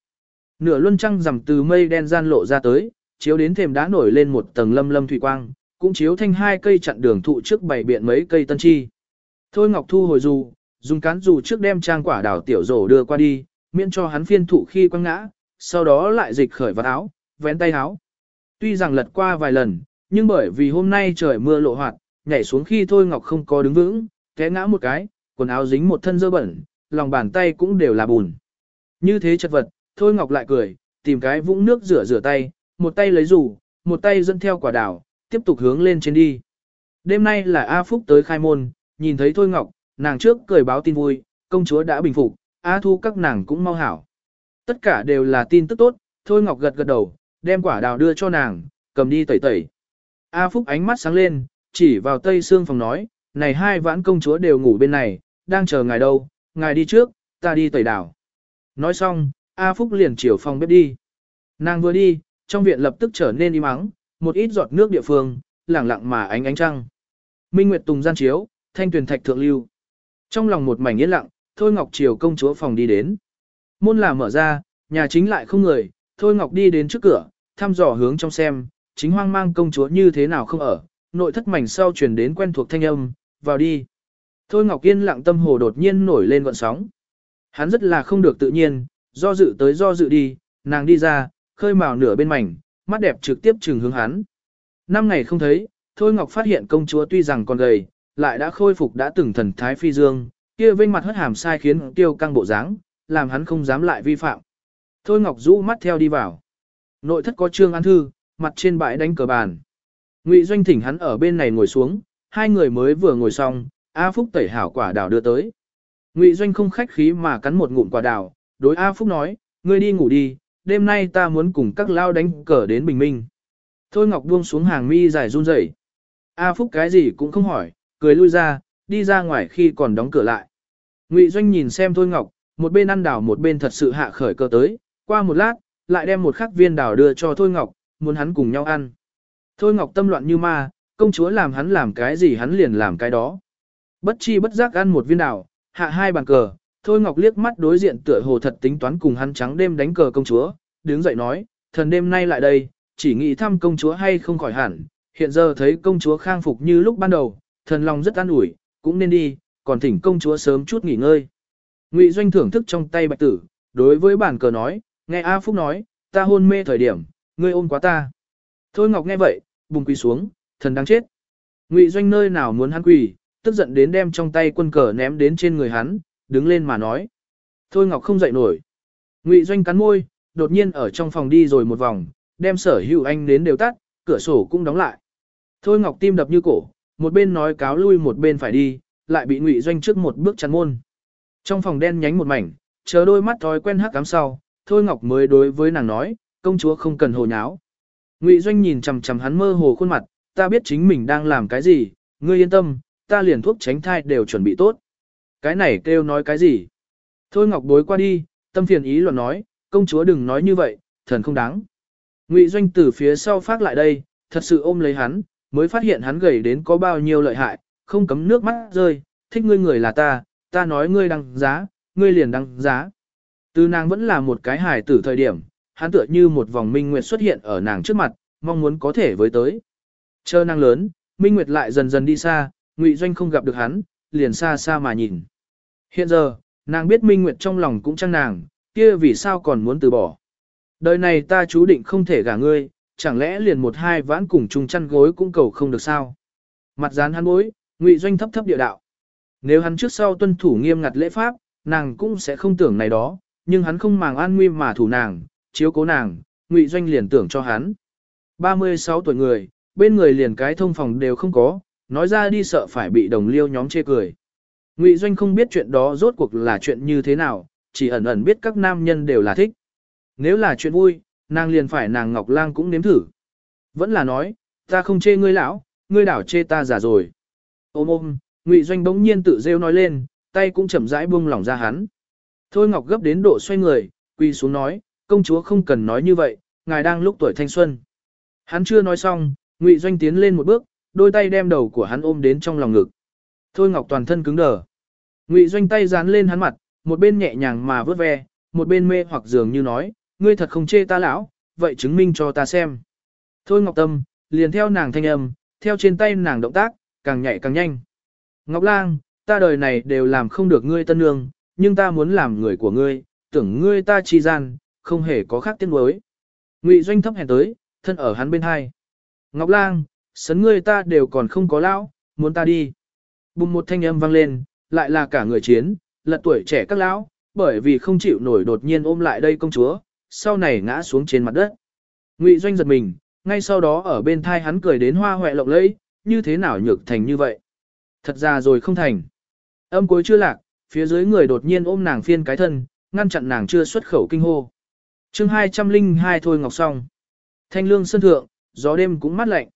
Nửa luân trăng rằm từ mây đen gian lộ ra tới, chiếu đến thềm đá nổi lên một tầng lâm lâm thủy quang, cũng chiếu thanh hai cây chặn đường thụ trước bảy biện mấy cây tân chi. Thôi Ngọc Thu hồi dù, dùng cán dù trước đem trang quả đào tiểu rổ đưa qua đi, miễn cho hắn phiên thụ khi quăng ngã, sau đó lại dịch khởi vào áo, vén tay áo. Tuy rằng lật qua vài lần, nhưng bởi vì hôm nay trời mưa lộ hoạt, nhảy xuống khi Thôi Ngọc không có đứng vững, té ngã một cái, quần áo dính một thân dơ bẩn, lòng bàn tay cũng đều là bùn. Như thế chật vật, Thôi Ngọc lại cười, tìm cái vũng nước rửa rửa tay, một tay lấy rủ, một tay dẫn theo quả đào, tiếp tục hướng lên trên đi. Đêm nay là A Phúc tới khai môn, nhìn thấy Thôi Ngọc, nàng trước cười báo tin vui, công chúa đã bình phục, A Thu các nàng cũng mau hảo. Tất cả đều là tin tức tốt, Thôi Ngọc gật gật đầu, đem quả đào đưa cho nàng, cầm đi tẩy tẩy. A Phúc ánh mắt sáng lên, chỉ vào tây xương phòng nói, này hai vãn công chúa đều ngủ bên này, đang chờ ngài đâu, ngài đi trước, ta đi tẩy đào. Nói xong, A Phúc liền chiều phòng bếp đi. Nàng vừa đi, trong viện lập tức trở nên im ắng, một ít giọt nước địa phương, lẳng lặng mà ánh ánh trăng. Minh Nguyệt Tùng gian chiếu, thanh tuyển thạch thượng lưu. Trong lòng một mảnh yên lặng, Thôi Ngọc chiều công chúa phòng đi đến. Môn là mở ra, nhà chính lại không người, Thôi Ngọc đi đến trước cửa, thăm dò hướng trong xem, chính hoang mang công chúa như thế nào không ở, nội thất mảnh sau truyền đến quen thuộc thanh âm, vào đi. Thôi Ngọc Yên lặng tâm hồ đột nhiên nổi lên gọn sóng. Hắn rất là không được tự nhiên, do dự tới do dự đi, nàng đi ra, khơi mào nửa bên mảnh, mắt đẹp trực tiếp trừng hướng hắn. Năm ngày không thấy, Thôi Ngọc phát hiện công chúa tuy rằng còn gầy, lại đã khôi phục đã từng thần thái phi dương, kia vinh mặt hất hàm sai khiến tiêu căng bộ dáng, làm hắn không dám lại vi phạm. Thôi Ngọc rũ mắt theo đi vào. Nội thất có trương an thư, mặt trên bãi đánh cờ bàn. Ngụy Doanh thỉnh hắn ở bên này ngồi xuống, hai người mới vừa ngồi xong, A Phúc tẩy hảo quả đào đưa tới. Ngụy Doanh không khách khí mà cắn một ngụm quả đào, đối A Phúc nói, ngươi đi ngủ đi, đêm nay ta muốn cùng các lao đánh cờ đến bình minh. Thôi Ngọc buông xuống hàng mi dài run rẩy. A Phúc cái gì cũng không hỏi, cười lui ra, đi ra ngoài khi còn đóng cửa lại. Ngụy Doanh nhìn xem Thôi Ngọc, một bên ăn đào một bên thật sự hạ khởi cơ tới, qua một lát, lại đem một khắc viên đào đưa cho Thôi Ngọc, muốn hắn cùng nhau ăn. Thôi Ngọc tâm loạn như ma, công chúa làm hắn làm cái gì hắn liền làm cái đó. Bất chi bất giác ăn một viên đào, hạ hai bàn cờ, Thôi Ngọc liếc mắt đối diện tựa hồ thật tính toán cùng hắn trắng đêm đánh cờ công chúa, đứng dậy nói, thần đêm nay lại đây, chỉ nghĩ thăm công chúa hay không khỏi hẳn, hiện giờ thấy công chúa khang phục như lúc ban đầu, thần lòng rất an ủi, cũng nên đi, còn thỉnh công chúa sớm chút nghỉ ngơi. Ngụy Doanh thưởng thức trong tay bạch tử, đối với bản cờ nói, nghe A Phúc nói, ta hôn mê thời điểm, ngươi ôm quá ta. Thôi Ngọc nghe vậy, bùng quỳ xuống, thần đang chết. Ngụy Doanh nơi nào muốn hắn quỳ, tức giận đến đem trong tay quân cờ ném đến trên người hắn, đứng lên mà nói. Thôi Ngọc không dậy nổi. Ngụy Doanh cắn môi, đột nhiên ở trong phòng đi rồi một vòng, đem sở hữu anh đến đều tắt, cửa sổ cũng đóng lại. Thôi Ngọc tim đập như cổ, một bên nói cáo lui một bên phải đi, lại bị Ngụy Doanh trước một bước chắn môn. Trong phòng đen nhánh một mảnh, chờ đôi mắt thói quen hắc cám sau, Thôi Ngọc mới đối với nàng nói, công chúa không cần hồ nháo. Ngụy Doanh nhìn chằm chằm hắn mơ hồ khuôn mặt, ta biết chính mình đang làm cái gì, ngươi yên tâm, ta liền thuốc tránh thai đều chuẩn bị tốt. Cái này kêu nói cái gì? Thôi Ngọc bối qua đi, tâm phiền ý luận nói, công chúa đừng nói như vậy, thần không đáng. Ngụy Doanh từ phía sau phát lại đây, thật sự ôm lấy hắn, mới phát hiện hắn gầy đến có bao nhiêu lợi hại, không cấm nước mắt rơi, thích ngươi người là ta, ta nói ngươi đăng giá, ngươi liền đăng giá. Từ nàng vẫn là một cái hài tử thời điểm, hắn tựa như một vòng minh nguyệt xuất hiện ở nàng trước mặt, mong muốn có thể với tới. Chờ nàng lớn, minh nguyệt lại dần dần đi xa, ngụy doanh không gặp được hắn, liền xa xa mà nhìn. Hiện giờ, nàng biết minh nguyệt trong lòng cũng chăng nàng, kia vì sao còn muốn từ bỏ. Đời này ta chú định không thể gả ngươi, chẳng lẽ liền một hai vãn cùng chung chăn gối cũng cầu không được sao. Mặt dán hắn bối, ngụy doanh thấp thấp địa đạo. Nếu hắn trước sau tuân thủ nghiêm ngặt lễ pháp, nàng cũng sẽ không tưởng này đó, nhưng hắn không màng an nguy mà thủ nàng, chiếu cố nàng, ngụy doanh liền tưởng cho hắn. 36 tuổi người, bên người liền cái thông phòng đều không có, nói ra đi sợ phải bị đồng liêu nhóm chê cười. Ngụy doanh không biết chuyện đó rốt cuộc là chuyện như thế nào, chỉ ẩn ẩn biết các nam nhân đều là thích. Nếu là chuyện vui, nàng liền phải nàng Ngọc Lang cũng nếm thử. Vẫn là nói, ta không chê ngươi lão, ngươi đảo chê ta già rồi. Ôm ôm, Ngụy Doanh bỗng nhiên tự rêu nói lên, tay cũng chậm rãi buông lỏng ra hắn. Thôi Ngọc gấp đến độ xoay người, quỳ xuống nói, công chúa không cần nói như vậy, ngài đang lúc tuổi thanh xuân. Hắn chưa nói xong, Ngụy Doanh tiến lên một bước, đôi tay đem đầu của hắn ôm đến trong lòng ngực. Thôi Ngọc toàn thân cứng đờ. Ngụy Doanh tay dán lên hắn mặt, một bên nhẹ nhàng mà vớt ve, một bên mê hoặc dường như nói, ngươi thật không chê ta lão, vậy chứng minh cho ta xem. Thôi Ngọc Tâm, liền theo nàng thanh âm, theo trên tay nàng động tác, càng nhạy càng nhanh. Ngọc Lang, ta đời này đều làm không được ngươi tân nương, nhưng ta muốn làm người của ngươi, tưởng ngươi ta chi gian, không hề có khác tiếng đối. Ngụy Doanh thấp hèn tới, thân ở hắn bên hai. Ngọc Lang, sấn ngươi ta đều còn không có lão, muốn ta đi. Bùng một thanh âm vang lên, lại là cả người chiến, lật tuổi trẻ các lão, bởi vì không chịu nổi đột nhiên ôm lại đây công chúa, sau này ngã xuống trên mặt đất. Ngụy Doanh giật mình, ngay sau đó ở bên thai hắn cười đến hoa hoẹ lộng lẫy, như thế nào nhược thành như vậy. Thật ra rồi không thành. Âm cuối chưa lạc, phía dưới người đột nhiên ôm nàng phiên cái thân, ngăn chặn nàng chưa xuất khẩu kinh hô. chương 202 thôi ngọc xong. Thanh lương sân thượng, gió đêm cũng mát lạnh.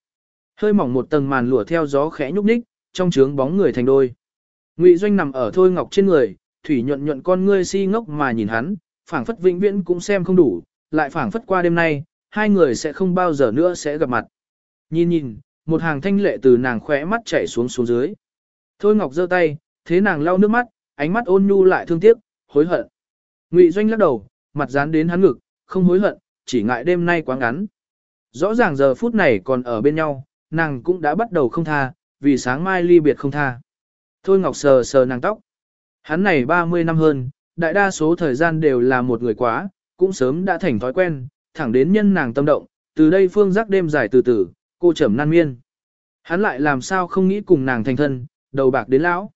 Hơi mỏng một tầng màn lụa theo gió khẽ nhúc nhích, trong trướng bóng người thành đôi. Ngụy Doanh nằm ở thôi ngọc trên người, thủy nhuận nhuận con ngươi si ngốc mà nhìn hắn, phảng phất vĩnh viễn cũng xem không đủ, lại phảng phất qua đêm nay, hai người sẽ không bao giờ nữa sẽ gặp mặt. Nhìn nhìn, một hàng thanh lệ từ nàng khóe mắt chảy xuống xuống dưới. Thôi Ngọc giơ tay, thế nàng lau nước mắt, ánh mắt ôn nhu lại thương tiếc, hối hận. Ngụy Doanh lắc đầu, mặt dán đến hắn ngực, không hối hận, chỉ ngại đêm nay quá ngắn. Rõ ràng giờ phút này còn ở bên nhau, nàng cũng đã bắt đầu không tha, vì sáng mai ly biệt không tha. Thôi Ngọc sờ sờ nàng tóc. Hắn này 30 năm hơn, đại đa số thời gian đều là một người quá, cũng sớm đã thành thói quen, thẳng đến nhân nàng tâm động, từ đây phương giác đêm dài từ từ, cô trầm nan miên. Hắn lại làm sao không nghĩ cùng nàng thành thân, đầu bạc đến lão.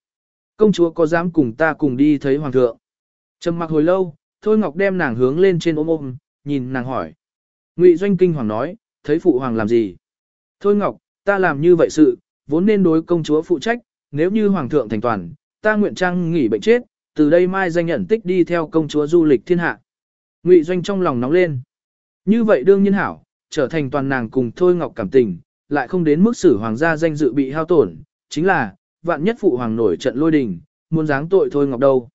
Công chúa có dám cùng ta cùng đi thấy hoàng thượng. Trầm mặc hồi lâu, Thôi Ngọc đem nàng hướng lên trên ôm ôm, nhìn nàng hỏi. Ngụy Doanh kinh hoàng nói, thấy phụ hoàng làm gì? Thôi Ngọc, ta làm như vậy sự, vốn nên đối công chúa phụ trách, nếu như hoàng thượng thành toàn, ta nguyện trang nghỉ bệnh chết, từ đây mai danh nhận tích đi theo công chúa du lịch thiên hạ. Ngụy Doanh trong lòng nóng lên. Như vậy đương nhiên hảo, trở thành toàn nàng cùng Thôi Ngọc cảm tình, lại không đến mức xử hoàng gia danh dự bị hao tổn, chính là, vạn nhất phụ hoàng nổi trận lôi đình, muốn giáng tội Thôi Ngọc đâu.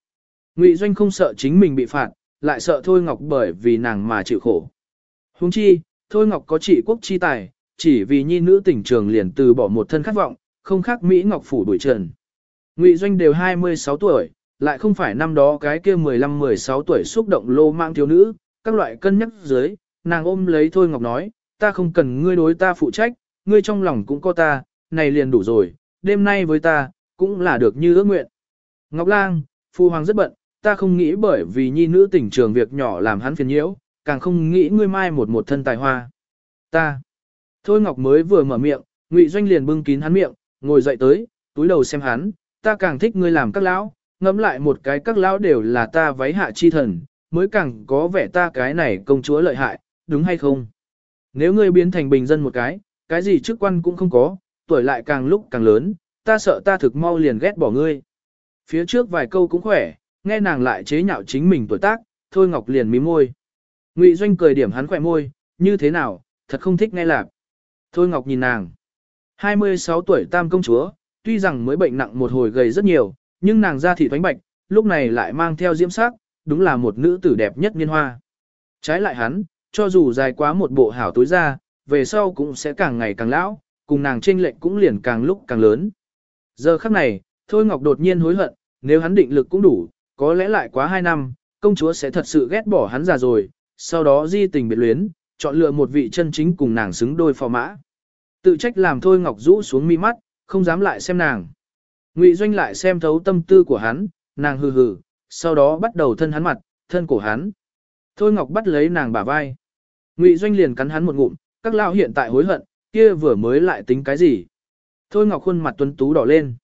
Ngụy Doanh không sợ chính mình bị phạt, lại sợ Thôi Ngọc bởi vì nàng mà chịu khổ. Huống chi, Thôi Ngọc có trị quốc chi tài, chỉ vì nhi nữ tỉnh trường liền từ bỏ một thân khát vọng, không khác Mỹ Ngọc Phủ đuổi trần. Ngụy Doanh đều 26 tuổi, lại không phải năm đó cái kia 15-16 tuổi xúc động lô mang thiếu nữ, các loại cân nhắc dưới, nàng ôm lấy Thôi Ngọc nói, ta không cần ngươi đối ta phụ trách, ngươi trong lòng cũng có ta, này liền đủ rồi, đêm nay với ta, cũng là được như ước nguyện. Ngọc Lang, Phu Hoàng rất bận, ta không nghĩ bởi vì nhi nữ tỉnh trường việc nhỏ làm hắn phiền nhiễu, càng không nghĩ ngươi mai một một thân tài hoa. Ta. Thôi Ngọc mới vừa mở miệng, Ngụy Doanh liền bưng kín hắn miệng, ngồi dậy tới, túi đầu xem hắn, ta càng thích ngươi làm các lão, ngẫm lại một cái các lão đều là ta váy hạ chi thần, mới càng có vẻ ta cái này công chúa lợi hại, đúng hay không? Nếu ngươi biến thành bình dân một cái, cái gì chức quan cũng không có, tuổi lại càng lúc càng lớn, ta sợ ta thực mau liền ghét bỏ ngươi. Phía trước vài câu cũng khỏe, nghe nàng lại chế nhạo chính mình tuổi tác, Thôi Ngọc liền mím môi. Ngụy Doanh cười điểm hắn khỏe môi, như thế nào, thật không thích nghe lạc. Thôi Ngọc nhìn nàng. 26 tuổi tam công chúa, tuy rằng mới bệnh nặng một hồi gầy rất nhiều, nhưng nàng da thị thoánh bạch, lúc này lại mang theo diễm sắc, đúng là một nữ tử đẹp nhất niên hoa. Trái lại hắn, cho dù dài quá một bộ hảo tối ra, về sau cũng sẽ càng ngày càng lão, cùng nàng chênh lệch cũng liền càng lúc càng lớn. Giờ khắc này, Thôi Ngọc đột nhiên hối hận, nếu hắn định lực cũng đủ, có lẽ lại quá 2 năm, công chúa sẽ thật sự ghét bỏ hắn già rồi, sau đó di tình biệt luyến, chọn lựa một vị chân chính cùng nàng xứng đôi phò mã. Tự trách làm Thôi Ngọc rũ xuống mi mắt, không dám lại xem nàng. Ngụy Doanh lại xem thấu tâm tư của hắn, nàng hừ hừ, sau đó bắt đầu thân hắn mặt, thân cổ hắn. Thôi Ngọc bắt lấy nàng bả vai. Ngụy Doanh liền cắn hắn một ngụm, các lao hiện tại hối hận, kia vừa mới lại tính cái gì. Thôi Ngọc khuôn mặt tuấn tú đỏ lên.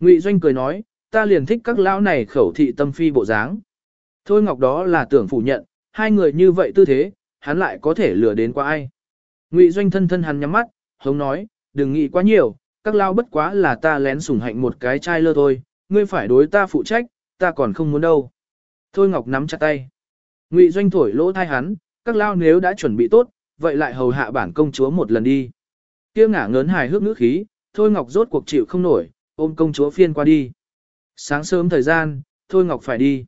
Ngụy Doanh cười nói, ta liền thích các lão này khẩu thị tâm phi bộ dáng. Thôi Ngọc đó là tưởng phủ nhận, hai người như vậy tư thế, hắn lại có thể lừa đến qua ai. Ngụy Doanh thân thân hắn nhắm mắt, hống nói, đừng nghĩ quá nhiều, các lao bất quá là ta lén sủng hạnh một cái chai lơ thôi, ngươi phải đối ta phụ trách, ta còn không muốn đâu. Thôi Ngọc nắm chặt tay. Ngụy Doanh thổi lỗ thai hắn, các lao nếu đã chuẩn bị tốt, vậy lại hầu hạ bản công chúa một lần đi. Kia ngả ngớn hài hước ngữ khí, Thôi Ngọc rốt cuộc chịu không nổi, ôm công chúa phiên qua đi. Sáng sớm thời gian, Thôi Ngọc phải đi.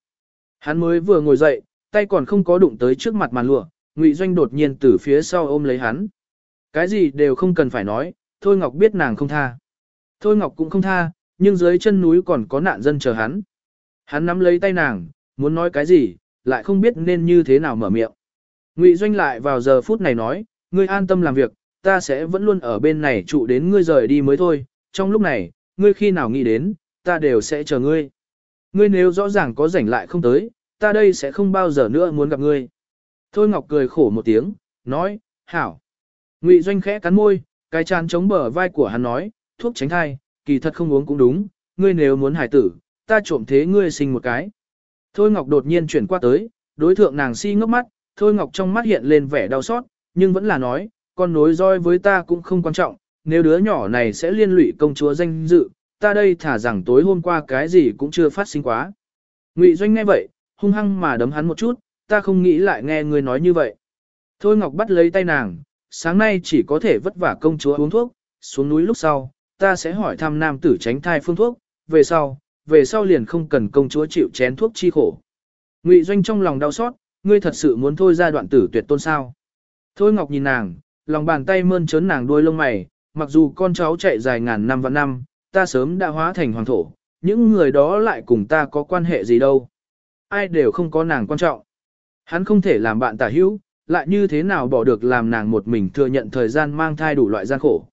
Hắn mới vừa ngồi dậy, tay còn không có đụng tới trước mặt màn lụa, Ngụy Doanh đột nhiên từ phía sau ôm lấy hắn. Cái gì đều không cần phải nói, Thôi Ngọc biết nàng không tha. Thôi Ngọc cũng không tha, nhưng dưới chân núi còn có nạn dân chờ hắn. Hắn nắm lấy tay nàng, muốn nói cái gì, lại không biết nên như thế nào mở miệng. Ngụy Doanh lại vào giờ phút này nói, ngươi an tâm làm việc, ta sẽ vẫn luôn ở bên này trụ đến ngươi rời đi mới thôi, trong lúc này, ngươi khi nào nghĩ đến, ta đều sẽ chờ ngươi. Ngươi nếu rõ ràng có rảnh lại không tới, ta đây sẽ không bao giờ nữa muốn gặp ngươi. Thôi Ngọc cười khổ một tiếng, nói, hảo. Ngụy Doanh khẽ cắn môi, cái chán chống bờ vai của hắn nói, thuốc tránh thai, kỳ thật không uống cũng đúng, ngươi nếu muốn hải tử, ta trộm thế ngươi sinh một cái. Thôi Ngọc đột nhiên chuyển qua tới, đối thượng nàng si ngốc mắt, Thôi Ngọc trong mắt hiện lên vẻ đau xót, nhưng vẫn là nói, con nối roi với ta cũng không quan trọng, nếu đứa nhỏ này sẽ liên lụy công chúa danh dự, ta đây thả rằng tối hôm qua cái gì cũng chưa phát sinh quá. Ngụy Doanh nghe vậy, hung hăng mà đấm hắn một chút, ta không nghĩ lại nghe người nói như vậy. Thôi Ngọc bắt lấy tay nàng, sáng nay chỉ có thể vất vả công chúa uống thuốc, xuống núi lúc sau, ta sẽ hỏi thăm nam tử tránh thai phương thuốc, về sau, về sau liền không cần công chúa chịu chén thuốc chi khổ. Ngụy Doanh trong lòng đau xót, ngươi thật sự muốn thôi ra đoạn tử tuyệt tôn sao. Thôi Ngọc nhìn nàng, lòng bàn tay mơn trớn nàng đuôi lông mày, mặc dù con cháu chạy dài ngàn năm và năm, ta sớm đã hóa thành hoàng thổ, những người đó lại cùng ta có quan hệ gì đâu. Ai đều không có nàng quan trọng. Hắn không thể làm bạn tả hữu, lại như thế nào bỏ được làm nàng một mình thừa nhận thời gian mang thai đủ loại gian khổ.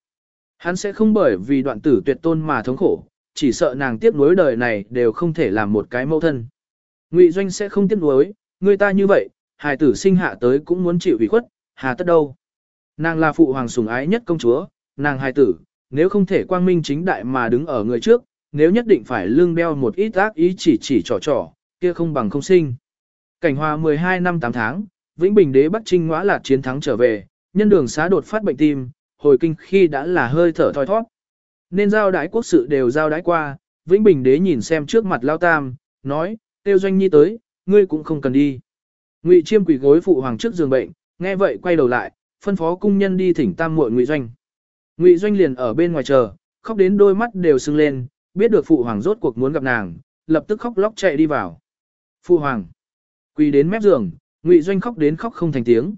Hắn sẽ không bởi vì đoạn tử tuyệt tôn mà thống khổ, chỉ sợ nàng tiếp nối đời này đều không thể làm một cái mẫu thân. Ngụy Doanh sẽ không tiếp nối, người ta như vậy, hài tử sinh hạ tới cũng muốn chịu ủy khuất, hà tất đâu. Nàng là phụ hoàng sủng ái nhất công chúa, nàng hài tử, nếu không thể quang minh chính đại mà đứng ở người trước, nếu nhất định phải lương đeo một ít ác ý chỉ chỉ trò trò, kia không bằng không sinh. Cảnh hòa 12 năm 8 tháng, Vĩnh Bình đế Bắc Trinh ngõa là chiến thắng trở về, nhân đường xá đột phát bệnh tim, hồi kinh khi đã là hơi thở thoi thoát. Nên giao đái quốc sự đều giao đái qua, Vĩnh Bình đế nhìn xem trước mặt Lao Tam, nói, tiêu doanh nhi tới, ngươi cũng không cần đi. Ngụy Chiêm quỳ gối phụ hoàng trước giường bệnh, nghe vậy quay đầu lại, phân phó cung nhân đi thỉnh Tam muội Ngụy Doanh. Ngụy Doanh liền ở bên ngoài chờ, khóc đến đôi mắt đều sưng lên, biết được phụ hoàng rốt cuộc muốn gặp nàng, lập tức khóc lóc chạy đi vào. Phụ hoàng, quỳ đến mép giường, Ngụy Doanh khóc đến khóc không thành tiếng.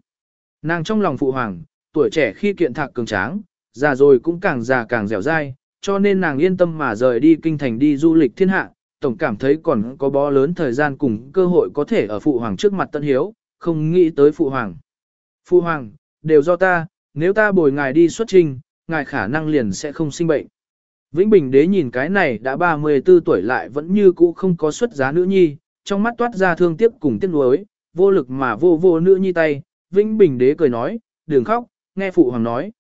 Nàng trong lòng phụ hoàng, tuổi trẻ khi kiện thạc cường tráng, già rồi cũng càng già càng dẻo dai, cho nên nàng yên tâm mà rời đi kinh thành đi du lịch thiên hạ, tổng cảm thấy còn có bó lớn thời gian cùng cơ hội có thể ở phụ hoàng trước mặt tân hiếu, không nghĩ tới phụ hoàng. Phụ hoàng, đều do ta, nếu ta bồi ngài đi xuất trình, ngài khả năng liền sẽ không sinh bệnh. Vĩnh Bình đế nhìn cái này đã 34 tuổi lại vẫn như cũ không có xuất giá nữ nhi, trong mắt toát ra thương tiếc cùng tiếc nuối, vô lực mà vô vô nữ nhi tay, Vĩnh Bình đế cười nói, đừng khóc, nghe phụ hoàng nói.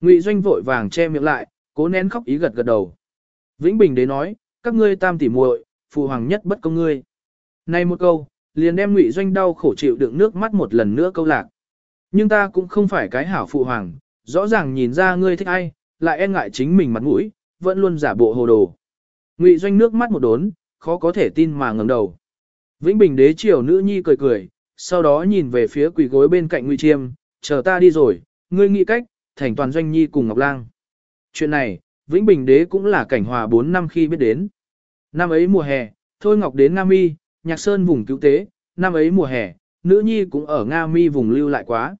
Ngụy Doanh vội vàng che miệng lại, cố nén khóc ý gật gật đầu. Vĩnh Bình đế nói, các ngươi tam tỉ muội, phụ hoàng nhất bất công ngươi. Này một câu, liền đem Ngụy Doanh đau khổ chịu đựng nước mắt một lần nữa câu lạc. Nhưng ta cũng không phải cái hảo phụ hoàng, rõ ràng nhìn ra ngươi thích ai, lại e ngại chính mình mặt mũi, vẫn luôn giả bộ hồ đồ. Ngụy Doanh nước mắt một đốn, khó có thể tin mà ngẩng đầu. Vĩnh Bình đế triều nữ nhi cười cười, sau đó nhìn về phía quỷ gối bên cạnh Ngụy Chiêm, chờ ta đi rồi, ngươi nghĩ cách, thành toàn doanh nhi cùng Ngọc Lang. Chuyện này, Vĩnh Bình đế cũng là cảnh hòa 4 năm khi biết đến. Năm ấy mùa hè, Thôi Ngọc đến Nga Mi, Nhạc Sơn vùng cứu tế, năm ấy mùa hè, nữ nhi cũng ở Nga Mi vùng lưu lại quá.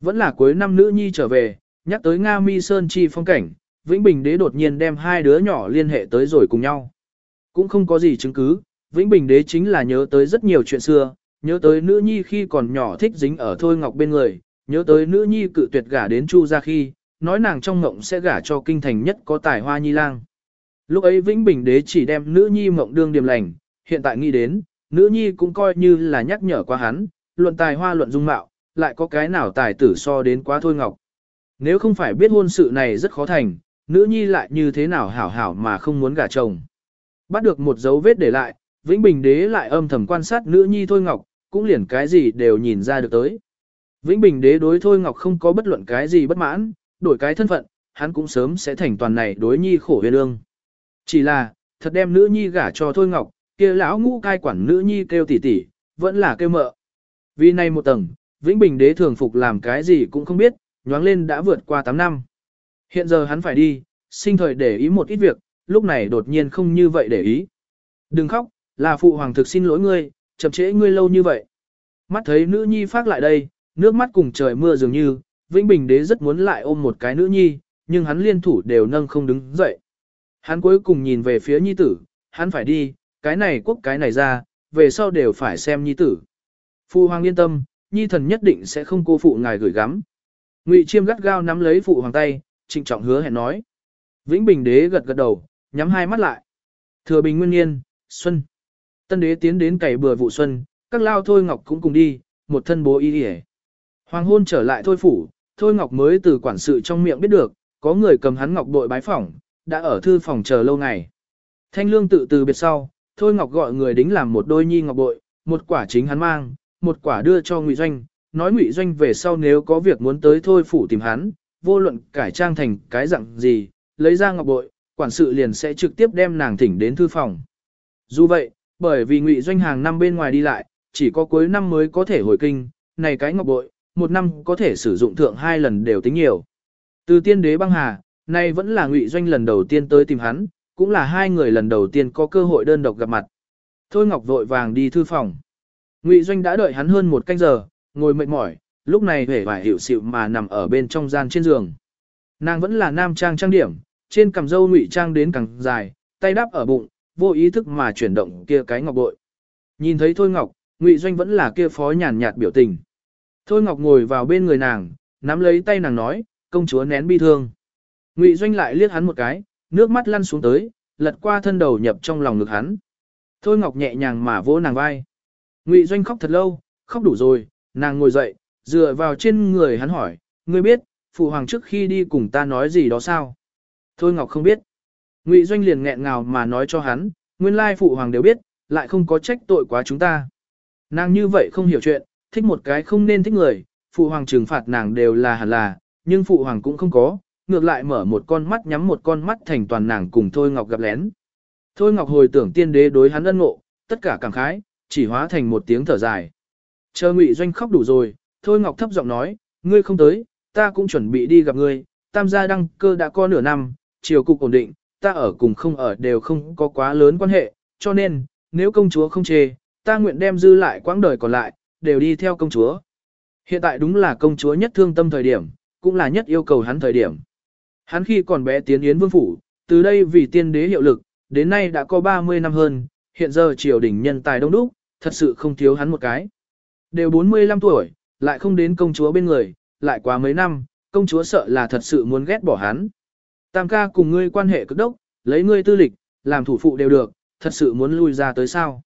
Vẫn là cuối năm nữ nhi trở về, nhắc tới Nga Mi Sơn chi phong cảnh, Vĩnh Bình đế đột nhiên đem hai đứa nhỏ liên hệ tới rồi cùng nhau. Cũng không có gì chứng cứ, Vĩnh Bình đế chính là nhớ tới rất nhiều chuyện xưa, nhớ tới nữ nhi khi còn nhỏ thích dính ở Thôi Ngọc bên người, nhớ tới nữ nhi cự tuyệt gả đến Chu gia khi, nói nàng trong mộng sẽ gả cho kinh thành nhất có tài hoa nhi lang. Lúc ấy Vĩnh Bình đế chỉ đem nữ nhi mộng đương điềm lành, hiện tại nghĩ đến, nữ nhi cũng coi như là nhắc nhở qua hắn, luận tài hoa luận dung mạo, lại có cái nào tài tử so đến quá thôi ngọc. Nếu không phải biết hôn sự này rất khó thành, nữ nhi lại như thế nào hảo hảo mà không muốn gả chồng. Bắt được một dấu vết để lại, Vĩnh Bình đế lại âm thầm quan sát nữ nhi thôi ngọc, cũng liền cái gì đều nhìn ra được tới. Vĩnh Bình đế đối thôi ngọc không có bất luận cái gì bất mãn, đổi cái thân phận, hắn cũng sớm sẽ thành toàn này đối nhi khổ huyền ương. Chỉ là, thật đem nữ nhi gả cho Thôi Ngọc, kia lão ngũ cai quản nữ nhi kêu tỷ tỷ, vẫn là kêu mợ. Vì này một tầng, Vĩnh Bình đế thường phục làm cái gì cũng không biết, nhoáng lên đã vượt qua 8 năm. Hiện giờ hắn phải đi, sinh thời để ý một ít việc, lúc này đột nhiên không như vậy để ý. Đừng khóc, là phụ hoàng thực xin lỗi ngươi, chậm trễ ngươi lâu như vậy. Mắt thấy nữ nhi phát lại đây, nước mắt cùng trời mưa dường như, Vĩnh Bình đế rất muốn lại ôm một cái nữ nhi, nhưng hắn liên thủ đều nâng không đứng dậy. Hắn cuối cùng nhìn về phía nhi tử, hắn phải đi, cái này quốc cái này ra, về sau đều phải xem nhi tử. Phụ hoàng yên tâm, nhi thần nhất định sẽ không cô phụ ngài gửi gắm. Ngụy Chiêm gắt gao nắm lấy phụ hoàng tay, trịnh trọng hứa hẹn nói. Vĩnh Bình đế gật gật đầu, nhắm hai mắt lại. Thừa Bình Nguyên Niên, Xuân. Tân đế tiến đến cày bừa vụ xuân, các lao thôi ngọc cũng cùng đi, một thân bố y đi Hoàng hôn trở lại thôi phủ, thôi ngọc mới từ quản sự trong miệng biết được, có người cầm hắn ngọc bội bái phỏng, đã ở thư phòng chờ lâu ngày. Thanh lương tự từ biệt sau, Thôi Ngọc gọi người đính làm một đôi nhi ngọc bội, một quả chính hắn mang, một quả đưa cho Ngụy Doanh, nói Ngụy Doanh về sau nếu có việc muốn tới Thôi phủ tìm hắn, vô luận cải trang thành cái dạng gì, lấy ra ngọc bội, quản sự liền sẽ trực tiếp đem nàng thỉnh đến thư phòng. Dù vậy, bởi vì Ngụy Doanh hàng năm bên ngoài đi lại, chỉ có cuối năm mới có thể hồi kinh, này cái ngọc bội, một năm có thể sử dụng thượng hai lần đều tính nhiều. Từ tiên đế băng hà, Nay vẫn là Ngụy Doanh lần đầu tiên tới tìm hắn, cũng là hai người lần đầu tiên có cơ hội đơn độc gặp mặt. Thôi Ngọc vội vàng đi thư phòng. Ngụy Doanh đã đợi hắn hơn một canh giờ, ngồi mệt mỏi, lúc này hề vải hiểu xịu mà nằm ở bên trong gian trên giường. Nàng vẫn là nam trang trang điểm, trên cằm râu ngụy trang đến càng dài, tay đáp ở bụng, vô ý thức mà chuyển động kia cái ngọc bội. Nhìn thấy Thôi Ngọc, Ngụy Doanh vẫn là kia phó nhàn nhạt biểu tình. Thôi Ngọc ngồi vào bên người nàng, nắm lấy tay nàng nói, công chúa nén bi thương. Ngụy Doanh lại liếc hắn một cái, nước mắt lăn xuống tới, lật qua thân đầu nhập trong lòng ngực hắn. Thôi Ngọc nhẹ nhàng mà vỗ nàng vai. Ngụy Doanh khóc thật lâu, khóc đủ rồi, nàng ngồi dậy, dựa vào trên người hắn hỏi, ngươi biết, phụ hoàng trước khi đi cùng ta nói gì đó sao? Thôi Ngọc không biết. Ngụy Doanh liền nghẹn ngào mà nói cho hắn, nguyên lai phụ hoàng đều biết, lại không có trách tội quá chúng ta. Nàng như vậy không hiểu chuyện, thích một cái không nên thích người, phụ hoàng trừng phạt nàng đều là hẳn là, nhưng phụ hoàng cũng không có, ngược lại mở một con mắt nhắm một con mắt thành toàn nàng cùng Thôi Ngọc gặp lén. Thôi Ngọc hồi tưởng tiên đế đối hắn ân ngộ, tất cả cảm khái, chỉ hóa thành một tiếng thở dài. Chờ Ngụy Doanh khóc đủ rồi, Thôi Ngọc thấp giọng nói, ngươi không tới, ta cũng chuẩn bị đi gặp ngươi, tam gia đăng cơ đã có nửa năm, chiều cục ổn định, ta ở cùng không ở đều không có quá lớn quan hệ, cho nên, nếu công chúa không chê, ta nguyện đem dư lại quãng đời còn lại, đều đi theo công chúa. Hiện tại đúng là công chúa nhất thương tâm thời điểm, cũng là nhất yêu cầu hắn thời điểm. Hắn khi còn bé tiến yến vương phủ, từ đây vì tiên đế hiệu lực, đến nay đã có 30 năm hơn, hiện giờ triều đình nhân tài đông đúc, thật sự không thiếu hắn một cái. Đều 45 tuổi, lại không đến công chúa bên người, lại quá mấy năm, công chúa sợ là thật sự muốn ghét bỏ hắn. Tam ca cùng ngươi quan hệ cực đốc, lấy ngươi tư lịch, làm thủ phụ đều được, thật sự muốn lui ra tới sao.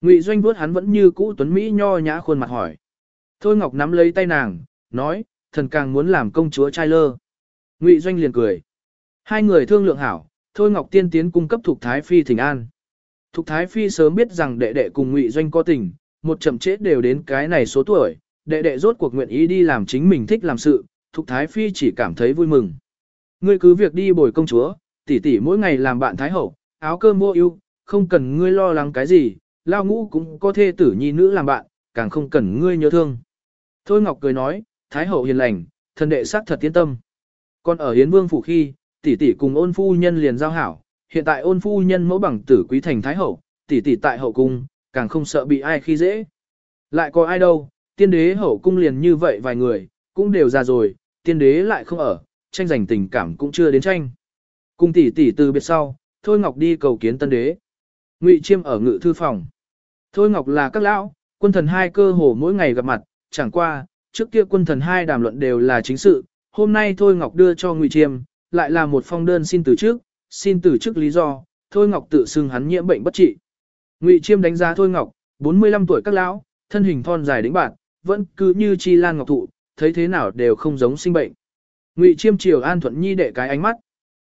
Ngụy Doanh vuốt hắn vẫn như cũ tuấn Mỹ nho nhã khuôn mặt hỏi. Thôi Ngọc nắm lấy tay nàng, nói, thần càng muốn làm công chúa trai lơ. Ngụy Doanh liền cười. Hai người thương lượng hảo, Thôi Ngọc tiên tiến cung cấp thuộc Thái Phi thỉnh an. Thục Thái Phi sớm biết rằng đệ đệ cùng Ngụy Doanh có tình, một chậm chết đều đến cái này số tuổi, đệ đệ rốt cuộc nguyện ý đi làm chính mình thích làm sự, Thục Thái Phi chỉ cảm thấy vui mừng. Ngươi cứ việc đi bồi công chúa, tỷ tỷ mỗi ngày làm bạn Thái Hậu, áo cơm mua yêu, không cần ngươi lo lắng cái gì, lao ngũ cũng có thê tử nhi nữ làm bạn, càng không cần ngươi nhớ thương. Thôi Ngọc cười nói, Thái Hậu hiền lành, thần đệ sát thật tiến tâm. Còn ở Hiến Vương phủ khi, tỷ tỷ cùng ôn phu nhân liền giao hảo, hiện tại ôn phu nhân mẫu bằng tử quý thành Thái Hậu, tỷ tỷ tại hậu cung, càng không sợ bị ai khi dễ. Lại có ai đâu, tiên đế hậu cung liền như vậy vài người, cũng đều già rồi, tiên đế lại không ở, tranh giành tình cảm cũng chưa đến tranh. Cùng tỷ tỷ từ biệt sau, Thôi Ngọc đi cầu kiến tân đế. Ngụy Chiêm ở ngự thư phòng. Thôi Ngọc là các lão, quân thần hai cơ hồ mỗi ngày gặp mặt, chẳng qua, trước kia quân thần hai đàm luận đều là chính sự, hôm nay Thôi Ngọc đưa cho Ngụy Chiêm, lại là một phong đơn xin từ trước, xin từ trước lý do, Thôi Ngọc tự xưng hắn nhiễm bệnh bất trị. Ngụy Chiêm đánh giá Thôi Ngọc, 45 tuổi các lão, thân hình thon dài đĩnh bạn, vẫn cứ như chi lan ngọc thụ, thấy thế nào đều không giống sinh bệnh. Ngụy Chiêm chiều An Thuận Nhi đệ cái ánh mắt.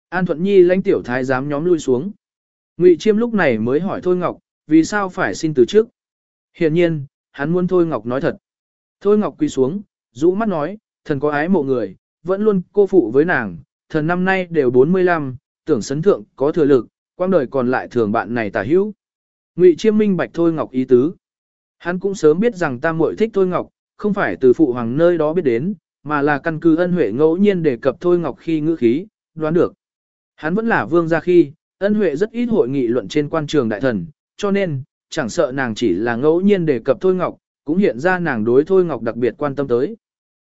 An Thuận Nhi lãnh tiểu thái giám nhóm lui xuống. Ngụy Chiêm lúc này mới hỏi Thôi Ngọc, vì sao phải xin từ trước? Hiển nhiên, hắn muốn Thôi Ngọc nói thật. Thôi Ngọc quỳ xuống, rũ mắt nói, thần có ái mộ người, vẫn luôn cô phụ với nàng, thần năm nay đều 45, tưởng sấn thượng có thừa lực, quang đời còn lại thường bạn này tả hữu. Ngụy Chiêm minh bạch Thôi Ngọc ý tứ. Hắn cũng sớm biết rằng ta muội thích Thôi Ngọc, không phải từ phụ hoàng nơi đó biết đến, mà là căn cứ ân huệ ngẫu nhiên đề cập Thôi Ngọc khi ngữ khí, đoán được. Hắn vẫn là vương gia khi, ân huệ rất ít hội nghị luận trên quan trường đại thần, cho nên, chẳng sợ nàng chỉ là ngẫu nhiên đề cập Thôi Ngọc, cũng hiện ra nàng đối Thôi Ngọc đặc biệt quan tâm tới.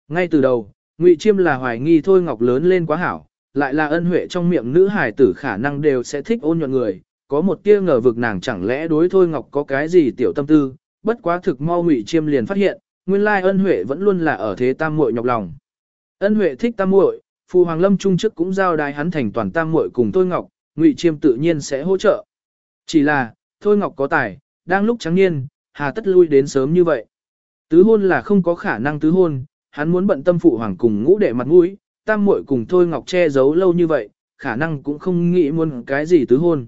Ngay từ đầu, Ngụy Chiêm là hoài nghi Thôi Ngọc lớn lên quá hảo, lại là ân huệ trong miệng nữ hài tử khả năng đều sẽ thích ôn nhuận người, có một tia ngờ vực nàng chẳng lẽ đối Thôi Ngọc có cái gì tiểu tâm tư, bất quá thực mau Ngụy Chiêm liền phát hiện, nguyên lai ân huệ vẫn luôn là ở thế tam muội nhọc lòng. Ân huệ thích tam muội, Phu Hoàng Lâm Trung trước cũng giao đái hắn thành toàn tam muội cùng Thôi Ngọc, Ngụy Chiêm tự nhiên sẽ hỗ trợ. Chỉ là, Thôi Ngọc có tài, đang lúc trắng niên, hà tất lui đến sớm như vậy. Tứ hôn là không có khả năng tứ hôn, hắn muốn bận tâm phụ hoàng cùng ngũ đệ mặt mũi, tam muội cùng Thôi Ngọc che giấu lâu như vậy, khả năng cũng không nghĩ muốn cái gì tứ hôn.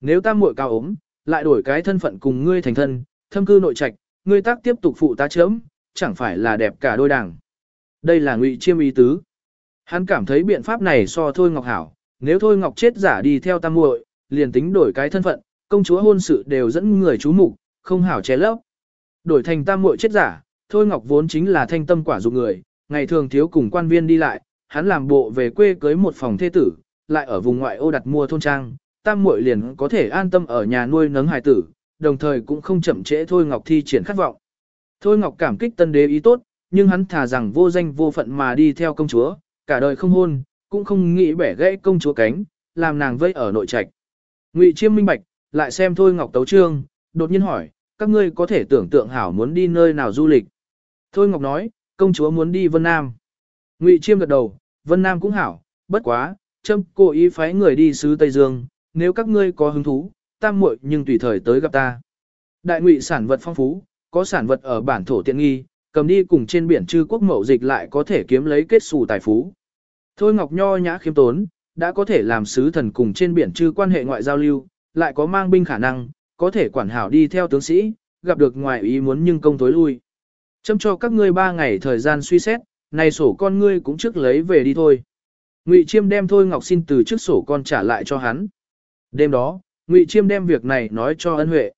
Nếu tam muội cao ốm, lại đổi cái thân phận cùng ngươi thành thân, thâm cư nội trạch, ngươi tác tiếp tục phụ tá chấm, chẳng phải là đẹp cả đôi đảng. Đây là ngụy chiêm ý tứ. Hắn cảm thấy biện pháp này so Thôi Ngọc hảo, nếu Thôi Ngọc chết giả đi theo tam muội, liền tính đổi cái thân phận, công chúa hôn sự đều dẫn người chú mục, không hảo che lấp. Đổi thành tam muội chết giả, Thôi Ngọc vốn chính là thanh tâm quả dụng người, ngày thường thiếu cùng quan viên đi lại, hắn làm bộ về quê cưới một phòng thê tử, lại ở vùng ngoại ô đặt mua thôn trang, tam muội liền có thể an tâm ở nhà nuôi nấng hài tử, đồng thời cũng không chậm trễ Thôi Ngọc thi triển khát vọng. Thôi Ngọc cảm kích tân đế ý tốt, nhưng hắn thà rằng vô danh vô phận mà đi theo công chúa, cả đời không hôn, cũng không nghĩ bẻ gãy công chúa cánh, làm nàng vây ở nội trạch. Ngụy Chiêm minh bạch, lại xem Thôi Ngọc tấu trương, đột nhiên hỏi, các ngươi có thể tưởng tượng hảo muốn đi nơi nào du lịch. Thôi Ngọc nói, công chúa muốn đi Vân Nam. Ngụy Chiêm gật đầu, Vân Nam cũng hảo, bất quá, châm cố ý phái người đi sứ Tây Dương, nếu các ngươi có hứng thú, tam muội nhưng tùy thời tới gặp ta. Đại ngụy sản vật phong phú, có sản vật ở bản thổ tiện nghi, cầm đi cùng trên biển chư quốc mậu dịch lại có thể kiếm lấy kết xù tài phú. Thôi Ngọc Nho nhã khiêm tốn, đã có thể làm sứ thần cùng trên biển chư quan hệ ngoại giao lưu, lại có mang binh khả năng, có thể quản hảo đi theo tướng sĩ, gặp được ngoài ý muốn nhưng công tối lui. Châm cho các ngươi ba ngày thời gian suy xét, này sổ con ngươi cũng trước lấy về đi thôi. Ngụy Chiêm đem Thôi Ngọc xin từ trước sổ con trả lại cho hắn. Đêm đó, Ngụy Chiêm đem việc này nói cho Ân Huệ.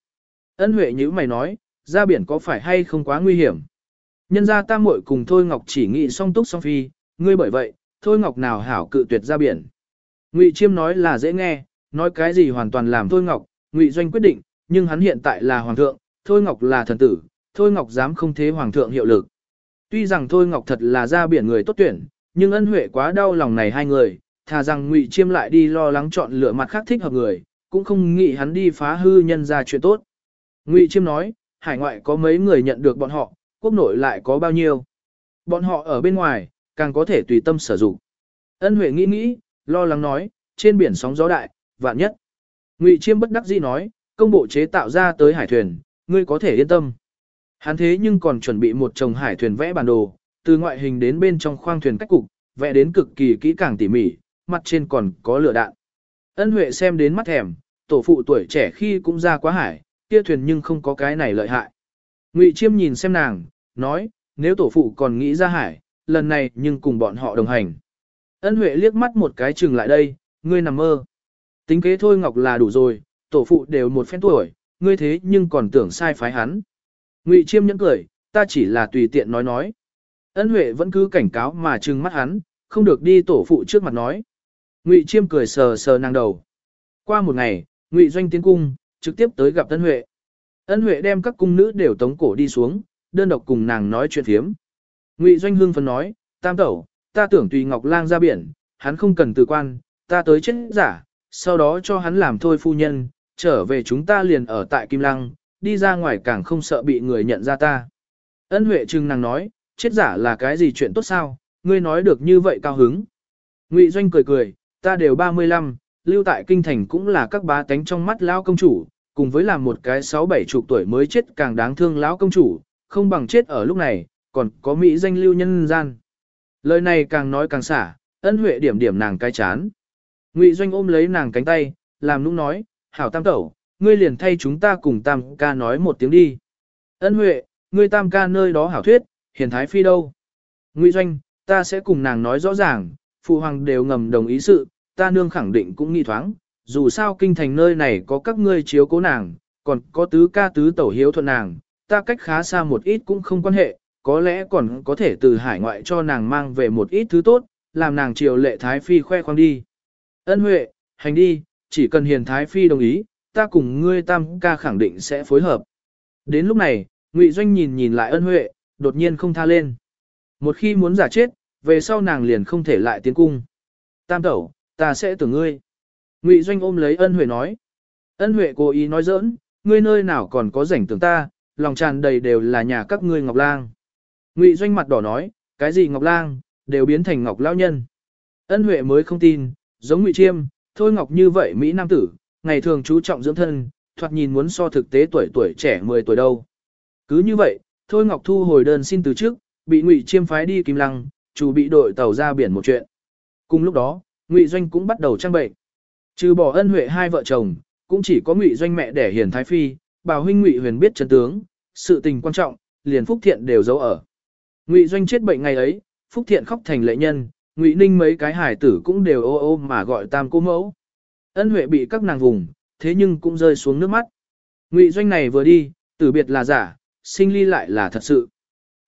Ân Huệ như mày nói, ra biển có phải hay không quá nguy hiểm. Nhân ra ta muội cùng Thôi Ngọc chỉ nghĩ song túc song phi, ngươi bởi vậy, Thôi Ngọc nào hảo cự tuyệt ra biển. Ngụy Chiêm nói là dễ nghe, nói cái gì hoàn toàn làm Thôi Ngọc, Ngụy Doanh quyết định, nhưng hắn hiện tại là hoàng thượng, Thôi Ngọc là thần tử, Thôi Ngọc dám không thế hoàng thượng hiệu lực. Tuy rằng Thôi Ngọc thật là ra biển người tốt tuyển, nhưng ân huệ quá đau lòng này hai người, thà rằng Ngụy Chiêm lại đi lo lắng chọn lựa mặt khác thích hợp người, cũng không nghĩ hắn đi phá hư nhân ra chuyện tốt. Ngụy Chiêm nói, hải ngoại có mấy người nhận được bọn họ, quốc nội lại có bao nhiêu. Bọn họ ở bên ngoài, càng có thể tùy tâm sử dụng. Ân Huệ nghĩ nghĩ, lo lắng nói, trên biển sóng gió đại, vạn nhất. Ngụy Chiêm bất đắc dĩ nói, công bộ chế tạo ra tới hải thuyền, ngươi có thể yên tâm. Hắn thế nhưng còn chuẩn bị một chồng hải thuyền vẽ bản đồ, từ ngoại hình đến bên trong khoang thuyền cách cục, vẽ đến cực kỳ kỹ càng tỉ mỉ, mặt trên còn có lửa đạn. Ân Huệ xem đến mắt thèm, tổ phụ tuổi trẻ khi cũng ra quá hải, kia thuyền nhưng không có cái này lợi hại. Ngụy Chiêm nhìn xem nàng, nói, nếu tổ phụ còn nghĩ ra hải, lần này nhưng cùng bọn họ đồng hành. Ân Huệ liếc mắt một cái chừng lại đây, ngươi nằm mơ. Tính kế thôi Ngọc là đủ rồi, tổ phụ đều một phen tuổi, ngươi thế nhưng còn tưởng sai phái hắn. Ngụy Chiêm nhẫn cười, ta chỉ là tùy tiện nói nói. Ân Huệ vẫn cứ cảnh cáo mà trừng mắt hắn, không được đi tổ phụ trước mặt nói. Ngụy Chiêm cười sờ sờ nàng đầu. Qua một ngày, Ngụy Doanh tiến cung, trực tiếp tới gặp Ân Huệ. Ân Huệ đem các cung nữ đều tống cổ đi xuống, đơn độc cùng nàng nói chuyện phiếm. Ngụy Doanh hưng phấn nói, tam tẩu, ta tưởng tùy Ngọc Lang ra biển, hắn không cần từ quan, ta tới chết giả, sau đó cho hắn làm thôi phu nhân, trở về chúng ta liền ở tại Kim Lăng, đi ra ngoài càng không sợ bị người nhận ra ta. Ân Huệ trừng nàng nói, chết giả là cái gì chuyện tốt sao, ngươi nói được như vậy cao hứng. Ngụy Doanh cười cười, ta đều 35, lưu tại kinh thành cũng là các bá tánh trong mắt lão công chủ, cùng với làm một cái sáu bảy chục tuổi mới chết càng đáng thương lão công chủ, không bằng chết ở lúc này, còn có mỹ danh lưu nhân gian. Lời này càng nói càng xả, ân huệ điểm điểm nàng cái chán. Ngụy Doanh ôm lấy nàng cánh tay, làm nũng nói, hảo tam tẩu, ngươi liền thay chúng ta cùng tam ca nói một tiếng đi. Ân huệ, ngươi tam ca nơi đó hảo thuyết, hiền thái phi đâu. Ngụy Doanh, ta sẽ cùng nàng nói rõ ràng, phụ hoàng đều ngầm đồng ý sự, ta nương khẳng định cũng nghi thoáng, dù sao kinh thành nơi này có các ngươi chiếu cố nàng, còn có tứ ca tứ tẩu hiếu thuận nàng, ta cách khá xa một ít cũng không quan hệ, có lẽ còn có thể từ hải ngoại cho nàng mang về một ít thứ tốt, làm nàng triều lệ Thái Phi khoe khoang đi. Ân Huệ, hành đi, chỉ cần hiền Thái Phi đồng ý, ta cùng ngươi tam ca khẳng định sẽ phối hợp. Đến lúc này, Ngụy Doanh nhìn nhìn lại ân Huệ, đột nhiên không tha lên. Một khi muốn giả chết, về sau nàng liền không thể lại tiến cung. Tam tẩu, ta sẽ tưởng ngươi. Ngụy Doanh ôm lấy ân Huệ nói. Ân Huệ cố ý nói giỡn, ngươi nơi nào còn có rảnh tưởng ta, lòng tràn đầy đều là nhà các ngươi Ngọc Lang. Ngụy Doanh mặt đỏ nói, cái gì Ngọc Lang, đều biến thành Ngọc Lão Nhân. Ân Huệ mới không tin, giống Ngụy Chiêm, thôi Ngọc như vậy Mỹ Nam tử, ngày thường chú trọng dưỡng thân, thoạt nhìn muốn so thực tế tuổi tuổi trẻ 10 tuổi đâu. Cứ như vậy, thôi Ngọc thu hồi đơn xin từ trước, bị Ngụy Chiêm phái đi Kim Lăng, chủ bị đội tàu ra biển một chuyện. Cùng lúc đó, Ngụy Doanh cũng bắt đầu trang bệnh. Trừ bỏ ân huệ hai vợ chồng, cũng chỉ có Ngụy Doanh mẹ đẻ hiền thái phi, bảo huynh Ngụy Huyền biết chân tướng, sự tình quan trọng, liền Phúc Thiện đều giấu ở. Ngụy Doanh chết bệnh ngày ấy, Phúc Thiện khóc thành lệ nhân, Ngụy Ninh mấy cái hải tử cũng đều ô ô mà gọi tam cô mẫu. Ân Huệ bị các nàng vùng, thế nhưng cũng rơi xuống nước mắt. Ngụy Doanh này vừa đi, tử biệt là giả, sinh ly lại là thật sự.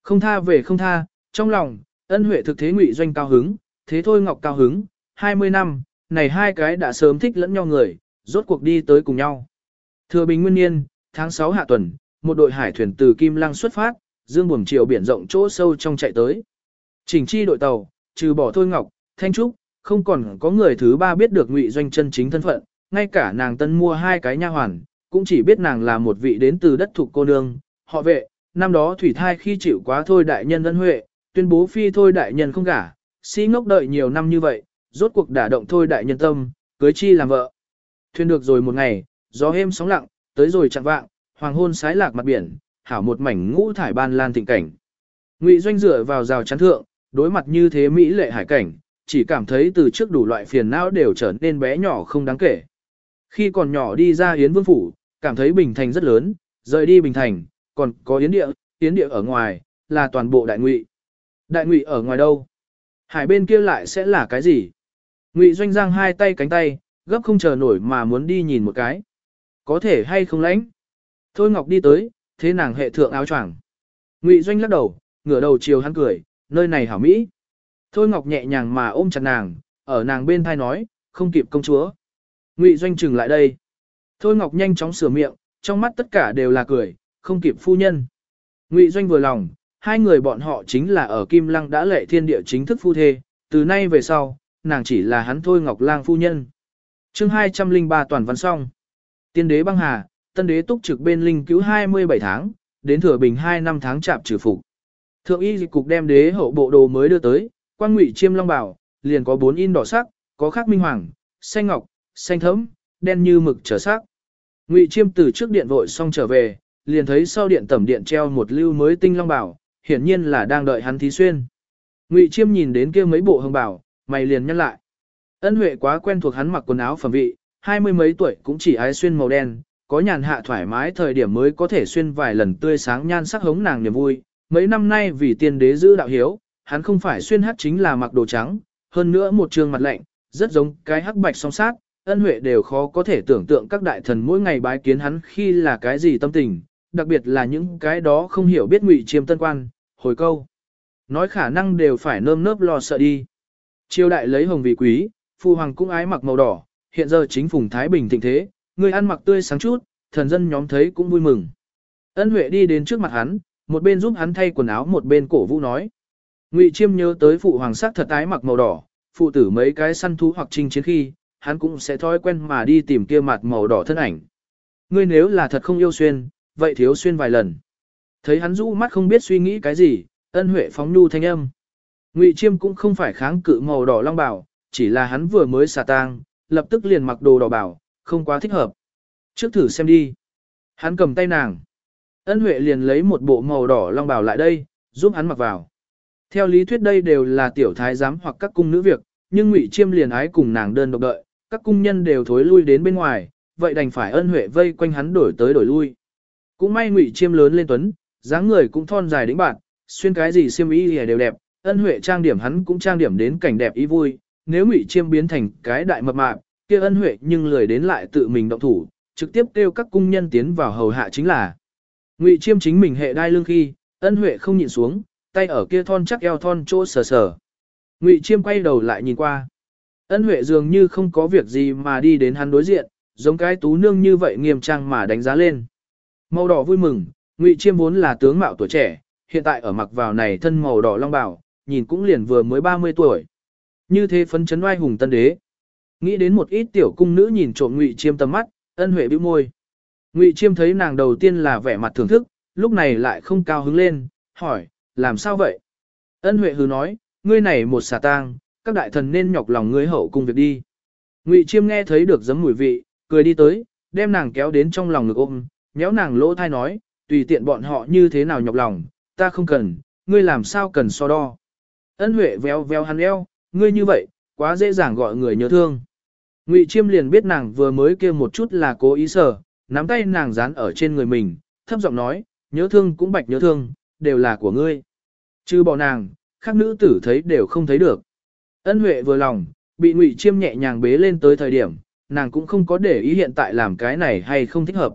Không tha về không tha, trong lòng, Ân Huệ thực thế Ngụy Doanh cao hứng, thế thôi Ngọc cao hứng, 20 năm, này hai cái đã sớm thích lẫn nhau người, rốt cuộc đi tới cùng nhau. Thừa Bình Nguyên Niên, tháng 6 hạ tuần, một đội hải thuyền từ Kim Lăng xuất phát, dương buồm chiều biển rộng chỗ sâu trong chạy tới. Chỉnh chi đội tàu, trừ bỏ Thôi Ngọc, Thanh Trúc, không còn có người thứ ba biết được Ngụy Doanh chân chính thân phận, ngay cả nàng tân mua hai cái nha hoàn, cũng chỉ biết nàng là một vị đến từ đất thuộc cô nương, họ vệ, năm đó thủy thai khi chịu quá thôi đại nhân ân huệ, tuyên bố phi thôi đại nhân không gả, si ngốc đợi nhiều năm như vậy, rốt cuộc đả động thôi đại nhân tâm, cưới chi làm vợ. Thuyền được rồi một ngày, gió êm sóng lặng, tới rồi chặn vạng, hoàng hôn sái lạc mặt biển, hảo một mảnh ngũ thải ban lan thịnh cảnh. Ngụy Doanh dựa vào rào chắn thượng, đối mặt như thế mỹ lệ hải cảnh, chỉ cảm thấy từ trước đủ loại phiền não đều trở nên bé nhỏ không đáng kể. Khi còn nhỏ đi ra Yến Vương Phủ, cảm thấy Bình Thành rất lớn, rời đi Bình Thành, còn có Yến Địa, Yến Địa ở ngoài, là toàn bộ đại ngụy. Đại ngụy ở ngoài đâu? Hải bên kia lại sẽ là cái gì? Ngụy Doanh giang hai tay cánh tay, gấp không chờ nổi mà muốn đi nhìn một cái. Có thể hay không lãnh? Thôi Ngọc đi tới, thế nàng hệ thượng áo choàng. Ngụy Doanh lắc đầu, ngửa đầu chiều hắn cười, nơi này hảo mỹ. Thôi Ngọc nhẹ nhàng mà ôm chặt nàng, ở nàng bên thai nói, không kịp công chúa. Ngụy Doanh chừng lại đây. Thôi Ngọc nhanh chóng sửa miệng, trong mắt tất cả đều là cười, không kịp phu nhân. Ngụy Doanh vừa lòng, hai người bọn họ chính là ở Kim Lăng đã lệ thiên địa chính thức phu thê, từ nay về sau, nàng chỉ là hắn Thôi Ngọc Lang phu nhân. chương 203 toàn văn xong. Tiên đế băng hà, tân đế túc trực bên linh cứu 27 tháng, đến thừa bình 2 năm tháng chạm trừ phục. Thượng y dịch cục đem đế hậu bộ đồ mới đưa tới, quan ngụy chiêm long bảo, liền có bốn in đỏ sắc, có khắc minh hoàng, xanh ngọc, xanh thẫm, đen như mực trở sắc. Ngụy chiêm từ trước điện vội xong trở về, liền thấy sau điện tẩm điện treo một lưu mới tinh long bảo, hiển nhiên là đang đợi hắn thí xuyên. Ngụy chiêm nhìn đến kia mấy bộ hồng bảo, mày liền nhăn lại. Ân Huệ quá quen thuộc hắn mặc quần áo phẩm vị, hai mươi mấy tuổi cũng chỉ ái xuyên màu đen, có nhàn hạ thoải mái thời điểm mới có thể xuyên vài lần tươi sáng nhan sắc hống nàng niềm vui. Mấy năm nay vì tiên đế giữ đạo hiếu, hắn không phải xuyên hát chính là mặc đồ trắng, hơn nữa một trường mặt lạnh, rất giống cái hắc bạch song sát, ân huệ đều khó có thể tưởng tượng các đại thần mỗi ngày bái kiến hắn khi là cái gì tâm tình, đặc biệt là những cái đó không hiểu biết ngụy chiêm tân quan, hồi câu. Nói khả năng đều phải nơm nớp lo sợ đi. Triều đại lấy hồng vị quý, phu hoàng cũng ái mặc màu đỏ, hiện giờ chính phùng Thái Bình thịnh thế, người ăn mặc tươi sáng chút, thần dân nhóm thấy cũng vui mừng. Ân Huệ đi đến trước mặt hắn, một bên giúp hắn thay quần áo một bên cổ vũ nói. Ngụy Chiêm nhớ tới phụ hoàng sắc thật ái mặc màu đỏ, phụ tử mấy cái săn thú hoặc chinh chiến khi, hắn cũng sẽ thói quen mà đi tìm kia mặt màu đỏ thân ảnh. Ngươi nếu là thật không yêu xuyên, vậy thiếu xuyên vài lần. Thấy hắn rũ mắt không biết suy nghĩ cái gì, ân huệ phóng nhu thanh âm. Ngụy Chiêm cũng không phải kháng cự màu đỏ long bảo, chỉ là hắn vừa mới xả tang, lập tức liền mặc đồ đỏ bảo, không quá thích hợp. Trước thử xem đi. Hắn cầm tay nàng. Ân Huệ liền lấy một bộ màu đỏ long bảo lại đây, giúp hắn mặc vào. Theo lý thuyết đây đều là tiểu thái giám hoặc các cung nữ việc, nhưng Ngụy Chiêm liền ái cùng nàng đơn độc đợi, các cung nhân đều thối lui đến bên ngoài, vậy đành phải ân huệ vây quanh hắn đổi tới đổi lui. Cũng may Ngụy Chiêm lớn lên tuấn, dáng người cũng thon dài đĩnh bạn, xuyên cái gì xiêm y đều đẹp, ân huệ trang điểm hắn cũng trang điểm đến cảnh đẹp ý vui, nếu Ngụy Chiêm biến thành cái đại mập mạp, kia ân huệ nhưng lười đến lại tự mình động thủ, trực tiếp kêu các cung nhân tiến vào hầu hạ chính là. Ngụy Chiêm chính mình hệ đai lương khi, ân huệ không nhịn xuống, tay ở kia thon chắc eo thon chỗ sờ sờ. Ngụy Chiêm quay đầu lại nhìn qua. Ân Huệ dường như không có việc gì mà đi đến hắn đối diện, giống cái tú nương như vậy nghiêm trang mà đánh giá lên. Màu đỏ vui mừng, Ngụy Chiêm vốn là tướng mạo tuổi trẻ, hiện tại ở mặc vào này thân màu đỏ long bào, nhìn cũng liền vừa mới 30 tuổi. Như thế phấn chấn oai hùng tân đế. Nghĩ đến một ít tiểu cung nữ nhìn trộm Ngụy Chiêm tầm mắt, Ân Huệ bĩu môi. Ngụy Chiêm thấy nàng đầu tiên là vẻ mặt thưởng thức, lúc này lại không cao hứng lên, hỏi, làm sao vậy? Ân Huệ hừ nói, ngươi này một xà tang, các đại thần nên nhọc lòng ngươi hậu cung việc đi. Ngụy Chiêm nghe thấy được giấm mùi vị, cười đi tới, đem nàng kéo đến trong lòng ngực ôm, méo nàng lỗ thai nói, tùy tiện bọn họ như thế nào nhọc lòng, ta không cần, ngươi làm sao cần so đo. Ân Huệ véo véo hắn eo, ngươi như vậy, quá dễ dàng gọi người nhớ thương. Ngụy Chiêm liền biết nàng vừa mới kêu một chút là cố ý sở, nắm tay nàng dán ở trên người mình, thấp giọng nói, nhớ thương cũng bạch nhớ thương, đều là của ngươi. Chứ bỏ nàng, khác nữ tử thấy đều không thấy được. Ân Huệ vừa lòng, bị Ngụy Chiêm nhẹ nhàng bế lên tới thời điểm, nàng cũng không có để ý hiện tại làm cái này hay không thích hợp.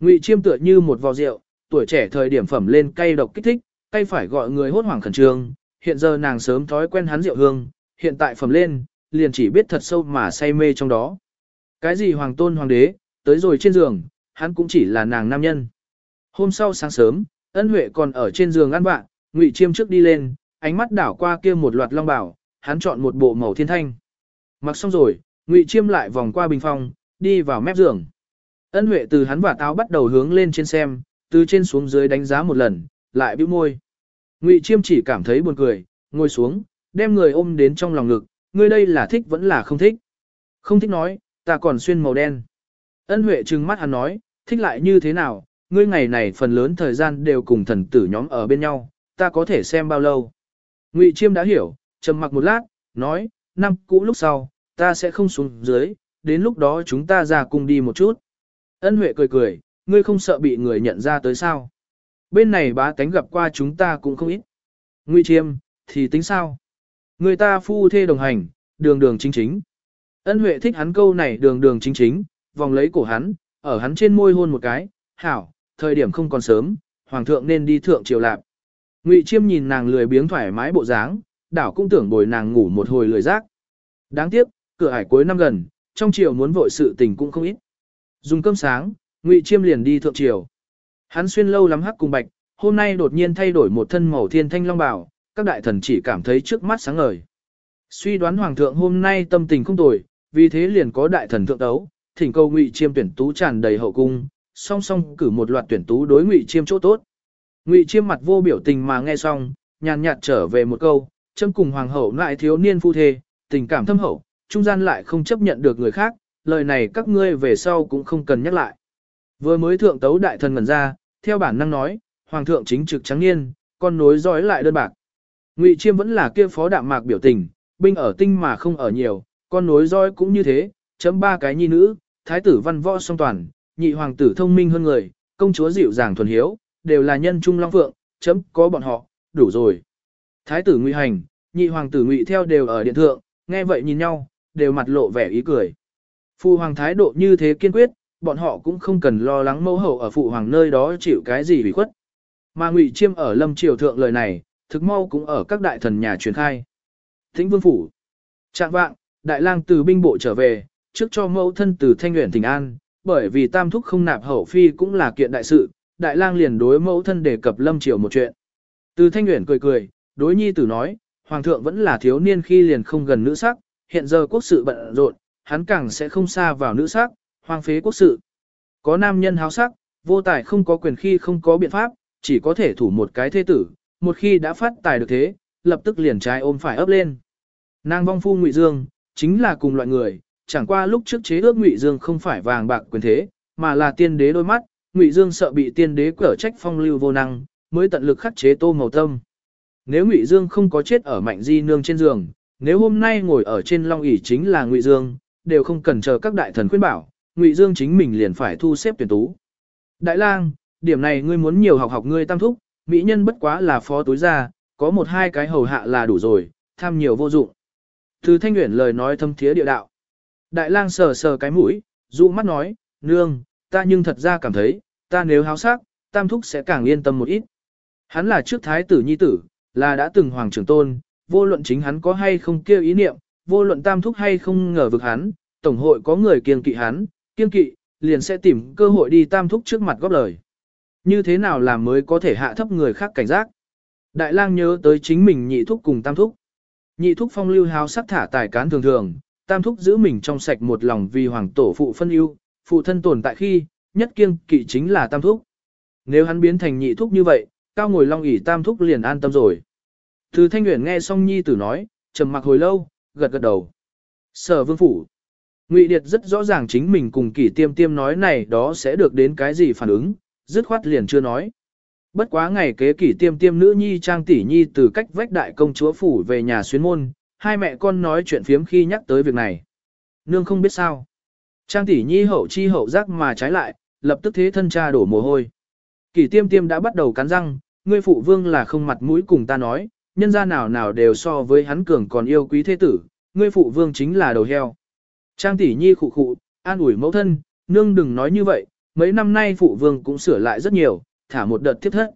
Ngụy Chiêm tựa như một vò rượu, tuổi trẻ thời điểm phẩm lên cay độc kích thích, cay phải gọi người hốt hoảng khẩn trương, hiện giờ nàng sớm thói quen hắn rượu hương, hiện tại phẩm lên, liền chỉ biết thật sâu mà say mê trong đó. Cái gì hoàng tôn hoàng đế, tới rồi trên giường, hắn cũng chỉ là nàng nam nhân. Hôm sau sáng sớm, ân huệ còn ở trên giường ăn bạn, ngụy chiêm trước đi lên, ánh mắt đảo qua kia một loạt long bảo, hắn chọn một bộ màu thiên thanh. Mặc xong rồi, ngụy chiêm lại vòng qua bình phong, đi vào mép giường. Ân huệ từ hắn và táo bắt đầu hướng lên trên xem, từ trên xuống dưới đánh giá một lần, lại bĩu môi. Ngụy chiêm chỉ cảm thấy buồn cười, ngồi xuống, đem người ôm đến trong lòng ngực, ngươi đây là thích vẫn là không thích. Không thích nói, ta còn xuyên màu đen. Ân Huệ trừng mắt hắn nói, thích lại như thế nào, ngươi ngày này phần lớn thời gian đều cùng thần tử nhóm ở bên nhau, ta có thể xem bao lâu. Ngụy Chiêm đã hiểu, trầm mặc một lát, nói, năm cũ lúc sau, ta sẽ không xuống dưới, đến lúc đó chúng ta ra cùng đi một chút. Ân Huệ cười cười, ngươi không sợ bị người nhận ra tới sao. Bên này bá tánh gặp qua chúng ta cũng không ít. Ngụy Chiêm, thì tính sao? Người ta phu thê đồng hành, đường đường chính chính. Ân Huệ thích hắn câu này đường đường chính chính, vòng lấy cổ hắn, ở hắn trên môi hôn một cái, hảo, thời điểm không còn sớm, hoàng thượng nên đi thượng triều lạp. Ngụy Chiêm nhìn nàng lười biếng thoải mái bộ dáng, đảo cũng tưởng bồi nàng ngủ một hồi lười giác. Đáng tiếc, cửa hải cuối năm gần, trong triều muốn vội sự tình cũng không ít. Dùng cơm sáng, Ngụy Chiêm liền đi thượng triều. Hắn xuyên lâu lắm hắc cùng bạch, hôm nay đột nhiên thay đổi một thân màu thiên thanh long bào, các đại thần chỉ cảm thấy trước mắt sáng ngời. Suy đoán hoàng thượng hôm nay tâm tình không tồi, vì thế liền có đại thần thượng đấu, thỉnh cầu Ngụy Chiêm tuyển tú tràn đầy hậu cung, song song cử một loạt tuyển tú đối Ngụy Chiêm chỗ tốt. Ngụy Chiêm mặt vô biểu tình mà nghe xong, nhàn nhạt trở về một câu, châm cùng hoàng hậu lại thiếu niên phu thê, tình cảm thâm hậu, trung gian lại không chấp nhận được người khác, lời này các ngươi về sau cũng không cần nhắc lại. Vừa mới thượng tấu đại thần ngẩn ra, theo bản năng nói, hoàng thượng chính trực trắng niên, con nối dõi lại đơn bạc. Ngụy Chiêm vẫn là kia phó đạm mạc biểu tình, binh ở tinh mà không ở nhiều, con nối dõi cũng như thế, chấm ba cái nhi nữ, thái tử văn võ song toàn, nhị hoàng tử thông minh hơn người, công chúa dịu dàng thuần hiếu, đều là nhân trung long phượng, chấm có bọn họ, đủ rồi. Thái tử Ngụy Hành, nhị hoàng tử Ngụy theo đều ở điện thượng, nghe vậy nhìn nhau, đều mặt lộ vẻ ý cười. Phu hoàng thái độ như thế kiên quyết, bọn họ cũng không cần lo lắng mẫu hậu ở phụ hoàng nơi đó chịu cái gì bị khuất. Mà Ngụy Chiêm ở Lâm Triều thượng lời này, thực mau cũng ở các đại thần nhà truyền khai. Thính Vương phủ. Trạng vạng, đại lang từ binh bộ trở về, trước cho mẫu thân từ Thanh Uyển Thịnh An, bởi vì Tam thúc không nạp hậu phi cũng là kiện đại sự, đại lang liền đối mẫu thân đề cập Lâm Triều một chuyện. Từ Thanh Uyển cười cười, đối nhi tử nói, hoàng thượng vẫn là thiếu niên khi liền không gần nữ sắc, hiện giờ quốc sự bận rộn, hắn càng sẽ không xa vào nữ sắc, hoang phế quốc sự. Có nam nhân háo sắc, vô tài không có quyền khi không có biện pháp, chỉ có thể thủ một cái thế tử, một khi đã phát tài được thế, lập tức liền trái ôm phải ấp lên. Nàng vong phu Ngụy Dương, chính là cùng loại người, chẳng qua lúc trước chế ước Ngụy Dương không phải vàng bạc quyền thế, mà là tiên đế đôi mắt, Ngụy Dương sợ bị tiên đế cở trách phong lưu vô năng, mới tận lực khắc chế Tô Màu Tâm. Nếu Ngụy Dương không có chết ở Mạnh Di nương trên giường, nếu hôm nay ngồi ở trên long ỷ chính là Ngụy Dương, đều không cần chờ các đại thần khuyên bảo, Ngụy Dương chính mình liền phải thu xếp tuyển tú. Đại lang, điểm này ngươi muốn nhiều học học ngươi tam thúc, mỹ nhân bất quá là phó túi ra, có một hai cái hầu hạ là đủ rồi, tham nhiều vô dụng. Từ thanh Uyển lời nói thâm thiế địa đạo. Đại lang sờ sờ cái mũi, dụ mắt nói, nương, ta nhưng thật ra cảm thấy, ta nếu háo sắc, tam thúc sẽ càng yên tâm một ít. Hắn là trước thái tử nhi tử, là đã từng hoàng trưởng tôn, vô luận chính hắn có hay không kêu ý niệm, vô luận tam thúc hay không ngờ vực hắn, tổng hội có người kiêng kỵ hắn, kiên kỵ, liền sẽ tìm cơ hội đi tam thúc trước mặt góp lời. Như thế nào làm mới có thể hạ thấp người khác cảnh giác? Đại lang nhớ tới chính mình nhị thúc cùng tam thúc. Nhị thúc phong lưu hào sắc thả tài cán thường thường, tam thúc giữ mình trong sạch một lòng vì hoàng tổ phụ phân ưu, phụ thân tồn tại khi, nhất kiêng kỵ chính là tam thúc. Nếu hắn biến thành nhị thúc như vậy, cao ngồi long ỷ tam thúc liền an tâm rồi. Từ thanh nguyện nghe xong nhi tử nói, trầm mặc hồi lâu, gật gật đầu. Sở vương phủ. Ngụy Điệt rất rõ ràng chính mình cùng kỷ tiêm tiêm nói này đó sẽ được đến cái gì phản ứng, dứt khoát liền chưa nói. Bất quá ngày kế kỷ tiêm tiêm nữ nhi trang tỷ nhi từ cách vách đại công chúa phủ về nhà xuyên môn, hai mẹ con nói chuyện phiếm khi nhắc tới việc này. Nương không biết sao. Trang tỷ nhi hậu chi hậu giác mà trái lại, lập tức thế thân cha đổ mồ hôi. Kỷ tiêm tiêm đã bắt đầu cắn răng, ngươi phụ vương là không mặt mũi cùng ta nói, nhân gia nào nào đều so với hắn cường còn yêu quý thế tử, ngươi phụ vương chính là đầu heo. Trang tỷ nhi khụ khụ, an ủi mẫu thân, nương đừng nói như vậy, mấy năm nay phụ vương cũng sửa lại rất nhiều, thả một đợt tiếp thất.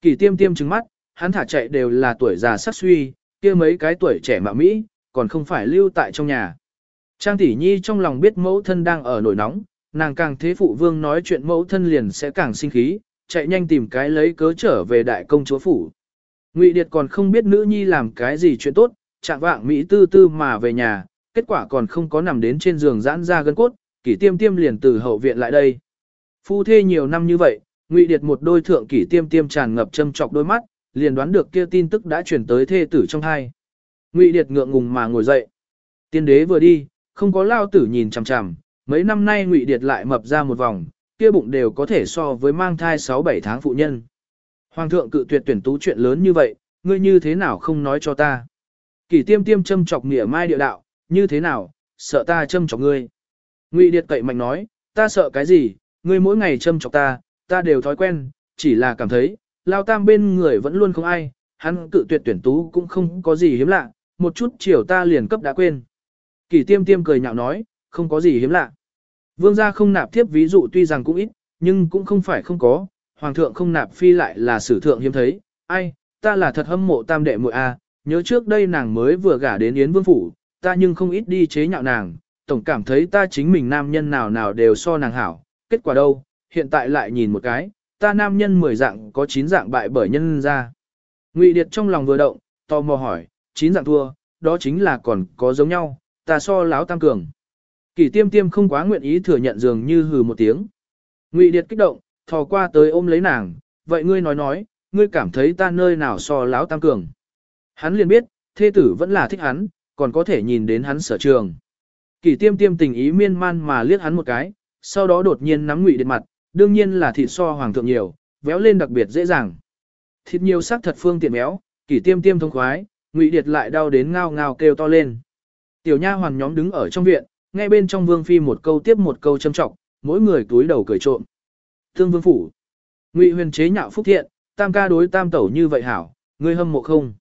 Kỳ tiêm tiêm trừng mắt, hắn thả chạy đều là tuổi già sắc suy, kia mấy cái tuổi trẻ mạ Mỹ, còn không phải lưu tại trong nhà. Trang tỷ nhi trong lòng biết mẫu thân đang ở nổi nóng, nàng càng thế phụ vương nói chuyện mẫu thân liền sẽ càng sinh khí, chạy nhanh tìm cái lấy cớ trở về đại công chúa phủ. Ngụy Điệt còn không biết nữ nhi làm cái gì chuyện tốt, chạm vạng Mỹ tư tư mà về nhà, kết quả còn không có nằm đến trên giường giãn ra gân cốt, kỷ tiêm tiêm liền từ hậu viện lại đây. Phu thê nhiều năm như vậy, Ngụy Điệt một đôi thượng kỷ tiêm tiêm tràn ngập châm chọc đôi mắt, liền đoán được kia tin tức đã chuyển tới thê tử trong hai. Ngụy Điệt ngượng ngùng mà ngồi dậy. Tiên đế vừa đi, không có lao tử nhìn chằm chằm, mấy năm nay Ngụy Điệt lại mập ra một vòng, kia bụng đều có thể so với mang thai 6-7 tháng phụ nhân. Hoàng thượng cự tuyệt tuyển tú chuyện lớn như vậy, ngươi như thế nào không nói cho ta? Kỷ tiêm tiêm châm chọc nghĩa mai địa đạo, như thế nào, sợ ta châm chọc ngươi. Ngụy Điệt cậy mạnh nói, ta sợ cái gì, ngươi mỗi ngày châm chọc ta, ta đều thói quen, chỉ là cảm thấy, lao tam bên người vẫn luôn không ai, hắn cự tuyệt tuyển tú cũng không có gì hiếm lạ, một chút chiều ta liền cấp đã quên. Kỷ tiêm tiêm cười nhạo nói, không có gì hiếm lạ. Vương gia không nạp tiếp ví dụ tuy rằng cũng ít, nhưng cũng không phải không có, hoàng thượng không nạp phi lại là sử thượng hiếm thấy, ai, ta là thật hâm mộ tam đệ muội a, nhớ trước đây nàng mới vừa gả đến Yến Vương Phủ, ta nhưng không ít đi chế nhạo nàng, tổng cảm thấy ta chính mình nam nhân nào nào đều so nàng hảo, kết quả đâu, hiện tại lại nhìn một cái, ta nam nhân 10 dạng có 9 dạng bại bởi nhân ra. Ngụy Điệt trong lòng vừa động, tò mò hỏi, 9 dạng thua, đó chính là còn có giống nhau, ta so láo tam cường. Kỷ tiêm tiêm không quá nguyện ý thừa nhận dường như hừ một tiếng. Ngụy Điệt kích động, thò qua tới ôm lấy nàng, vậy ngươi nói nói, ngươi cảm thấy ta nơi nào so láo tam cường. Hắn liền biết, thê tử vẫn là thích hắn, còn có thể nhìn đến hắn sở trường. Kỷ tiêm tiêm tình ý miên man mà liếc hắn một cái, sau đó đột nhiên nắm ngụy điện mặt, đương nhiên là thịt so hoàng thượng nhiều, véo lên đặc biệt dễ dàng. Thịt nhiều sắc thật phương tiện béo, kỷ tiêm tiêm thông khoái, ngụy điệt lại đau đến ngao ngao kêu to lên. Tiểu nha hoàn nhóm đứng ở trong viện, nghe bên trong vương phi một câu tiếp một câu châm trọng, mỗi người túi đầu cười trộm. Thương vương phủ. Ngụy huyền chế nhạo phúc thiện, tam ca đối tam tẩu như vậy hảo, ngươi hâm mộ không?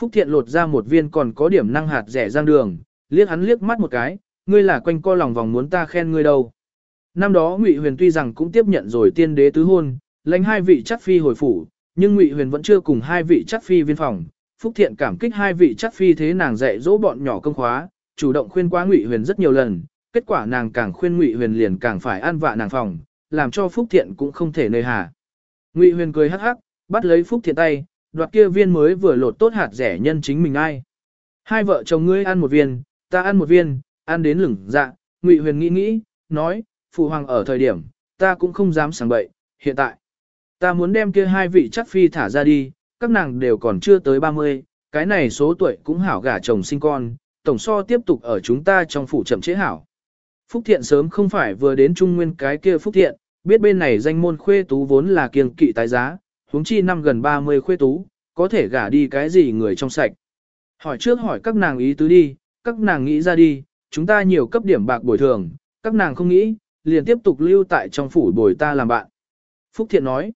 Phúc thiện lột ra một viên còn có điểm năng hạt rẻ giang đường, liếc hắn liếc mắt một cái, ngươi là quanh co lòng vòng muốn ta khen ngươi đâu. Năm đó Ngụy Huyền tuy rằng cũng tiếp nhận rồi tiên đế tứ hôn, lãnh hai vị chắc phi hồi phủ, nhưng Ngụy Huyền vẫn chưa cùng hai vị chắc phi viên phòng. Phúc Thiện cảm kích hai vị chắc phi thế nàng dạy dỗ bọn nhỏ công khóa, chủ động khuyên quá Ngụy Huyền rất nhiều lần, kết quả nàng càng khuyên Ngụy Huyền liền càng phải ăn vạ nàng phòng, làm cho Phúc Thiện cũng không thể nơi hà. Ngụy Huyền cười hắc hắc, bắt lấy Phúc Thiện tay, đoạt kia viên mới vừa lột tốt hạt rẻ nhân chính mình ai. Hai vợ chồng ngươi ăn một viên, ta ăn một viên, ăn đến lửng dạ, Ngụy Huyền nghĩ nghĩ, nói, phụ hoàng ở thời điểm, ta cũng không dám sang bậy, hiện tại, ta muốn đem kia hai vị chắc phi thả ra đi, các nàng đều còn chưa tới 30, cái này số tuổi cũng hảo gả chồng sinh con, tổng so tiếp tục ở chúng ta trong phủ chậm chế hảo. Phúc Thiện sớm không phải vừa đến Trung Nguyên cái kia Phúc Thiện, biết bên này danh môn khuê tú vốn là kiêng kỵ tái giá, huống chi năm gần 30 khuê tú, có thể gả đi cái gì người trong sạch. Hỏi trước hỏi các nàng ý tứ đi, các nàng nghĩ ra đi, chúng ta nhiều cấp điểm bạc bồi thường, các nàng không nghĩ, liền tiếp tục lưu tại trong phủ bồi ta làm bạn. Phúc Thiện nói,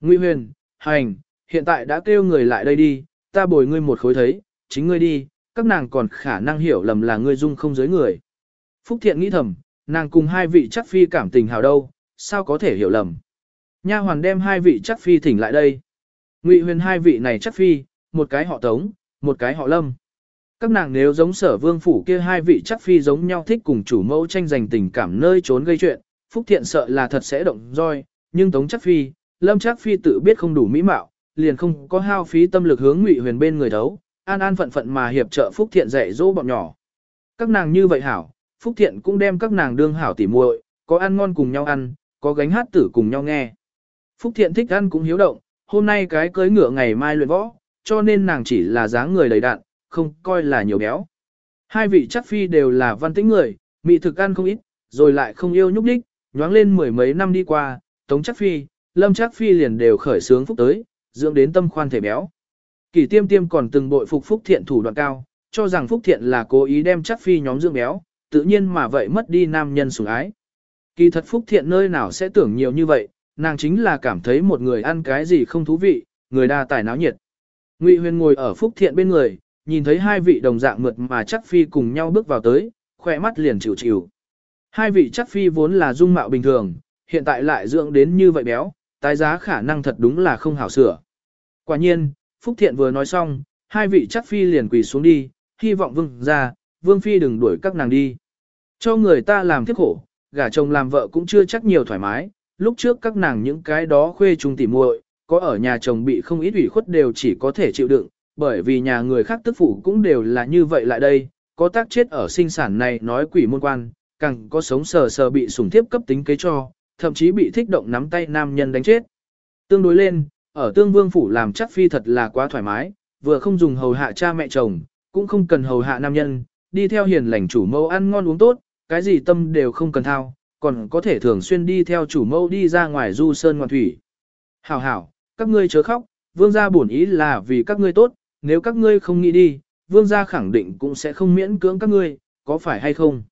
Nguy Huyền, hành, hiện tại đã kêu người lại đây đi, ta bồi ngươi một khối thấy, chính ngươi đi, các nàng còn khả năng hiểu lầm là ngươi dung không giới người. Phúc Thiện nghĩ thầm, nàng cùng hai vị chắc phi cảm tình hào đâu, sao có thể hiểu lầm. Nha hoàn đem hai vị chắc phi thỉnh lại đây. Ngụy huyền hai vị này chắc phi, một cái họ tống, một cái họ lâm. Các nàng nếu giống sở vương phủ kia hai vị chắc phi giống nhau thích cùng chủ mẫu tranh giành tình cảm nơi trốn gây chuyện, Phúc Thiện sợ là thật sẽ động roi, nhưng Tống chắc phi, Lâm chắc phi tự biết không đủ mỹ mạo, liền không có hao phí tâm lực hướng Ngụy Huyền bên người đấu, an an phận phận mà hiệp trợ Phúc Thiện dạy dỗ bọn nhỏ. Các nàng như vậy hảo, Phúc Thiện cũng đem các nàng đương hảo tỉ muội, có ăn ngon cùng nhau ăn, có gánh hát tử cùng nhau nghe. Phúc Thiện thích ăn cũng hiếu động, hôm nay cái cưới ngựa ngày mai luyện võ, cho nên nàng chỉ là dáng người đầy đạn, không coi là nhiều béo. Hai vị chắc phi đều là văn tĩnh người, mị thực ăn không ít, rồi lại không yêu nhúc nhích, nhoáng lên mười mấy năm đi qua, tống chắc phi, lâm chắc phi liền đều khởi sướng phúc tới, dưỡng đến tâm khoan thể béo. Kỳ tiêm tiêm còn từng bội phục phúc thiện thủ đoạn cao, cho rằng phúc thiện là cố ý đem chắc phi nhóm dưỡng béo, tự nhiên mà vậy mất đi nam nhân sủng ái. Kỳ thật phúc thiện nơi nào sẽ tưởng nhiều như vậy, nàng chính là cảm thấy một người ăn cái gì không thú vị, người đa tài náo nhiệt. Ngụy Huyền ngồi ở phúc thiện bên người, nhìn thấy hai vị đồng dạng mượt mà chắc phi cùng nhau bước vào tới, khỏe mắt liền chịu chịu. Hai vị chắc phi vốn là dung mạo bình thường, hiện tại lại dưỡng đến như vậy béo, tái giá khả năng thật đúng là không hảo sửa. Quả nhiên, Phúc Thiện vừa nói xong, hai vị chắc phi liền quỳ xuống đi, hy vọng vương ra, vương phi đừng đuổi các nàng đi. Cho người ta làm thiết khổ, gả chồng làm vợ cũng chưa chắc nhiều thoải mái, lúc trước các nàng những cái đó khuê trung tỉ muội, có ở nhà chồng bị không ít ủy khuất đều chỉ có thể chịu đựng, bởi vì nhà người khác tức phụ cũng đều là như vậy lại đây, có tác chết ở sinh sản này nói quỷ môn quan, càng có sống sờ sờ bị sủng thiếp cấp tính kế cho, thậm chí bị thích động nắm tay nam nhân đánh chết. Tương đối lên, ở tương vương phủ làm chắc phi thật là quá thoải mái, vừa không dùng hầu hạ cha mẹ chồng, cũng không cần hầu hạ nam nhân, đi theo hiền lành chủ mẫu ăn ngon uống tốt, cái gì tâm đều không cần thao, còn có thể thường xuyên đi theo chủ mẫu đi ra ngoài du sơn ngoạn thủy. Hảo hảo, các ngươi chớ khóc, vương gia bổn ý là vì các ngươi tốt, nếu các ngươi không nghĩ đi, vương gia khẳng định cũng sẽ không miễn cưỡng các ngươi, có phải hay không?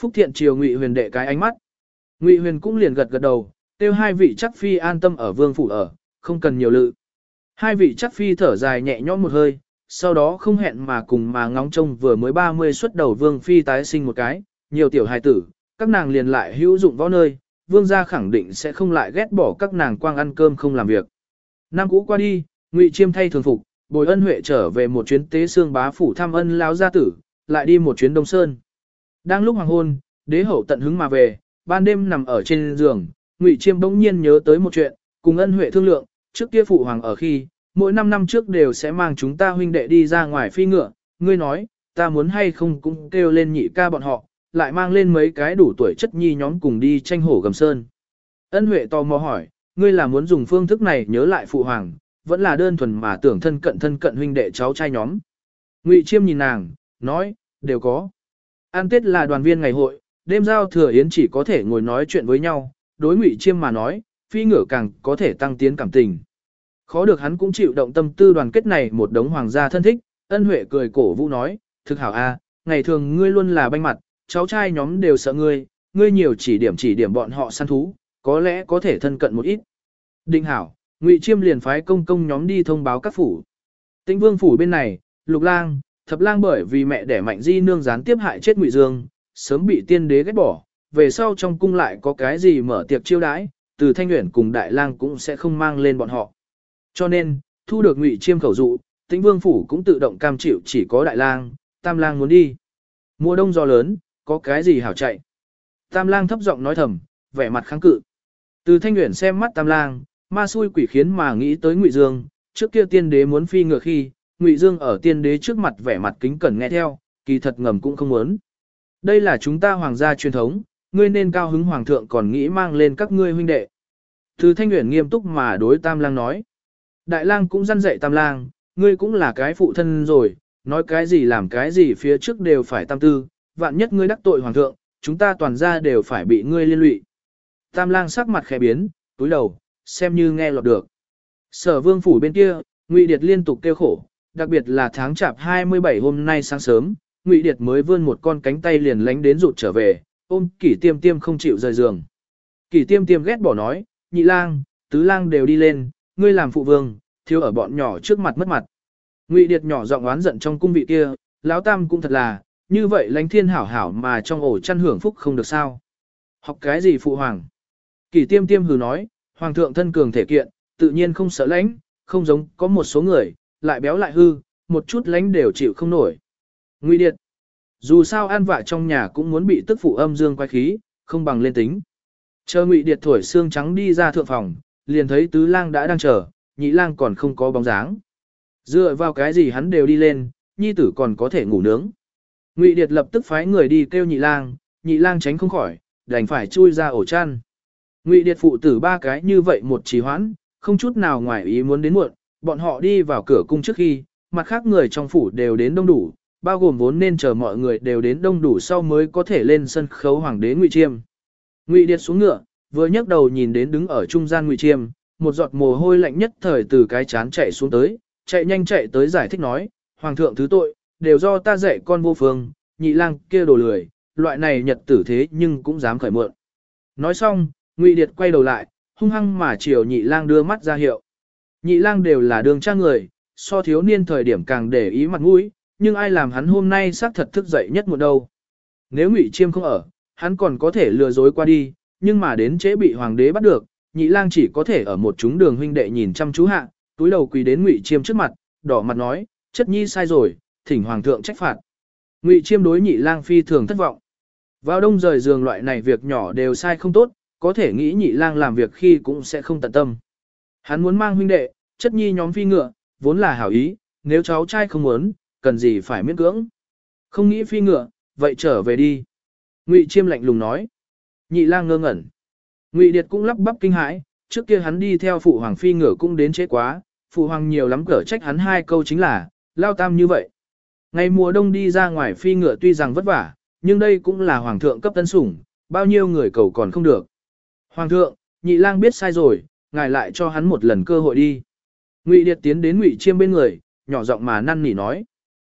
Phúc Thiện chiều Ngụy Huyền đệ cái ánh mắt. Ngụy Huyền cũng liền gật gật đầu, kêu hai vị chắc phi an tâm ở vương phủ ở, không cần nhiều lự. Hai vị chắc phi thở dài nhẹ nhõm một hơi, sau đó không hẹn mà cùng mà ngóng trông vừa mới 30 xuất đầu vương phi tái sinh một cái, nhiều tiểu hài tử, các nàng liền lại hữu dụng võ nơi, vương gia khẳng định sẽ không lại ghét bỏ các nàng quang ăn cơm không làm việc. Năm cũ qua đi, Ngụy Chiêm thay thường phục, Bồi Ân Huệ trở về một chuyến tế xương bá phủ thăm ân lão gia tử, lại đi một chuyến Đông Sơn. Đang lúc hoàng hôn, đế hậu tận hứng mà về, ban đêm nằm ở trên giường, Ngụy Chiêm bỗng nhiên nhớ tới một chuyện, cùng Ân Huệ thương lượng, trước kia phụ hoàng ở khi, mỗi năm năm trước đều sẽ mang chúng ta huynh đệ đi ra ngoài phi ngựa, ngươi nói, ta muốn hay không cũng kêu lên nhị ca bọn họ, lại mang lên mấy cái đủ tuổi chất nhi nhóm cùng đi tranh hổ gầm sơn. Ân Huệ tò mò hỏi, ngươi là muốn dùng phương thức này nhớ lại phụ hoàng, vẫn là đơn thuần mà tưởng thân cận thân cận huynh đệ cháu trai nhóm. Ngụy Chiêm nhìn nàng, nói, đều có. An Tết là đoàn viên ngày hội, đêm giao thừa yến chỉ có thể ngồi nói chuyện với nhau, đối Ngụy Chiêm mà nói, phi ngựa càng có thể tăng tiến cảm tình. Khó được hắn cũng chịu động tâm tư đoàn kết này một đống hoàng gia thân thích, ân huệ cười cổ vũ nói, thực hảo a, ngày thường ngươi luôn là banh mặt, cháu trai nhóm đều sợ ngươi, ngươi nhiều chỉ điểm chỉ điểm bọn họ săn thú, có lẽ có thể thân cận một ít. Định hảo, Ngụy Chiêm liền phái công công nhóm đi thông báo các phủ. Tĩnh Vương phủ bên này, Lục Lang, Thập Lang bởi vì mẹ đẻ Mạnh Di nương gián tiếp hại chết Ngụy Dương, sớm bị tiên đế ghét bỏ, về sau trong cung lại có cái gì mở tiệc chiêu đãi, từ Thanh Uyển cùng Đại Lang cũng sẽ không mang lên bọn họ. Cho nên, thu được Ngụy Chiêm khẩu dụ, Tĩnh Vương phủ cũng tự động cam chịu chỉ có Đại Lang, Tam Lang muốn đi. Mùa đông gió lớn, có cái gì hảo chạy. Tam Lang thấp giọng nói thầm, vẻ mặt kháng cự. Từ Thanh nguyện xem mắt Tam Lang, ma xui quỷ khiến mà nghĩ tới Ngụy Dương, trước kia tiên đế muốn phi ngựa khi, Ngụy Dương ở tiên đế trước mặt vẻ mặt kính cẩn nghe theo, kỳ thật ngầm cũng không muốn. Đây là chúng ta hoàng gia truyền thống, ngươi nên cao hứng hoàng thượng còn nghĩ mang lên các ngươi huynh đệ. Từ Thanh nguyện nghiêm túc mà đối Tam Lang nói. Đại Lang cũng răn dạy Tam Lang, ngươi cũng là cái phụ thân rồi, nói cái gì làm cái gì phía trước đều phải tam tư, vạn nhất ngươi đắc tội hoàng thượng, chúng ta toàn ra đều phải bị ngươi liên lụy. Tam Lang sắc mặt khẽ biến, túi đầu, xem như nghe lọt được. Sở vương phủ bên kia, Ngụy Điệt liên tục kêu khổ, đặc biệt là tháng chạp 27 hôm nay sáng sớm, Ngụy Điệt mới vươn một con cánh tay liền lánh đến rụt trở về, ôm kỷ tiêm tiêm không chịu rời giường. Kỷ tiêm tiêm ghét bỏ nói, nhị lang, tứ lang đều đi lên, ngươi làm phụ vương, thiếu ở bọn nhỏ trước mặt mất mặt. Ngụy Điệt nhỏ giọng oán giận trong cung vị kia, lão tam cũng thật là, như vậy lánh thiên hảo hảo mà trong ổ chăn hưởng phúc không được sao. Học cái gì phụ hoàng? Kỷ tiêm tiêm hừ nói, Hoàng thượng thân cường thể kiện, tự nhiên không sợ lãnh, không giống có một số người, lại béo lại hư, một chút lãnh đều chịu không nổi. Nguy điệt. Dù sao an vạ trong nhà cũng muốn bị tức phụ âm dương quay khí, không bằng lên tính. Chờ Ngụy Điệt thổi xương trắng đi ra thượng phòng, liền thấy tứ lang đã đang chờ, nhị lang còn không có bóng dáng. Dựa vào cái gì hắn đều đi lên, nhi tử còn có thể ngủ nướng. Ngụy Điệt lập tức phái người đi kêu nhị lang, nhị lang tránh không khỏi, đành phải chui ra ổ chăn. Ngụy Điệt phụ tử ba cái như vậy một trì hoãn, không chút nào ngoài ý muốn đến muộn, bọn họ đi vào cửa cung trước khi, mặt khác người trong phủ đều đến đông đủ, bao gồm vốn nên chờ mọi người đều đến đông đủ sau mới có thể lên sân khấu hoàng đế Ngụy Chiêm. Ngụy Điệt xuống ngựa, vừa nhấc đầu nhìn đến đứng ở trung gian Ngụy Chiêm, một giọt mồ hôi lạnh nhất thời từ cái chán chạy xuống tới, chạy nhanh chạy tới giải thích nói, hoàng thượng thứ tội, đều do ta dạy con vô phương, nhị lang kia đồ lười, loại này nhật tử thế nhưng cũng dám khởi mượn. Nói xong, Ngụy Điệt quay đầu lại, hung hăng mà chiều nhị lang đưa mắt ra hiệu. Nhị lang đều là đường trang người, so thiếu niên thời điểm càng để ý mặt mũi, nhưng ai làm hắn hôm nay xác thật thức dậy nhất một đâu. Nếu Ngụy Chiêm không ở, hắn còn có thể lừa dối qua đi, nhưng mà đến trễ bị hoàng đế bắt được, nhị lang chỉ có thể ở một chúng đường huynh đệ nhìn chăm chú hạ, túi đầu quỳ đến Ngụy Chiêm trước mặt, đỏ mặt nói, chất nhi sai rồi, thỉnh hoàng thượng trách phạt. Ngụy Chiêm đối nhị lang phi thường thất vọng. Vào đông rời giường loại này việc nhỏ đều sai không tốt, có thể nghĩ nhị lang làm việc khi cũng sẽ không tận tâm. Hắn muốn mang huynh đệ, chất nhi nhóm phi ngựa, vốn là hảo ý, nếu cháu trai không muốn, cần gì phải miễn cưỡng. Không nghĩ phi ngựa, vậy trở về đi. Ngụy Chiêm lạnh lùng nói. Nhị lang ngơ ngẩn. Ngụy Điệt cũng lắp bắp kinh hãi, trước kia hắn đi theo phụ hoàng phi ngựa cũng đến chế quá, phụ hoàng nhiều lắm cỡ trách hắn hai câu chính là, lao tam như vậy. Ngày mùa đông đi ra ngoài phi ngựa tuy rằng vất vả, nhưng đây cũng là hoàng thượng cấp tân sủng, bao nhiêu người cầu còn không được. Hoàng thượng, nhị lang biết sai rồi, ngài lại cho hắn một lần cơ hội đi. Ngụy Điệt tiến đến Ngụy Chiêm bên người, nhỏ giọng mà năn nỉ nói.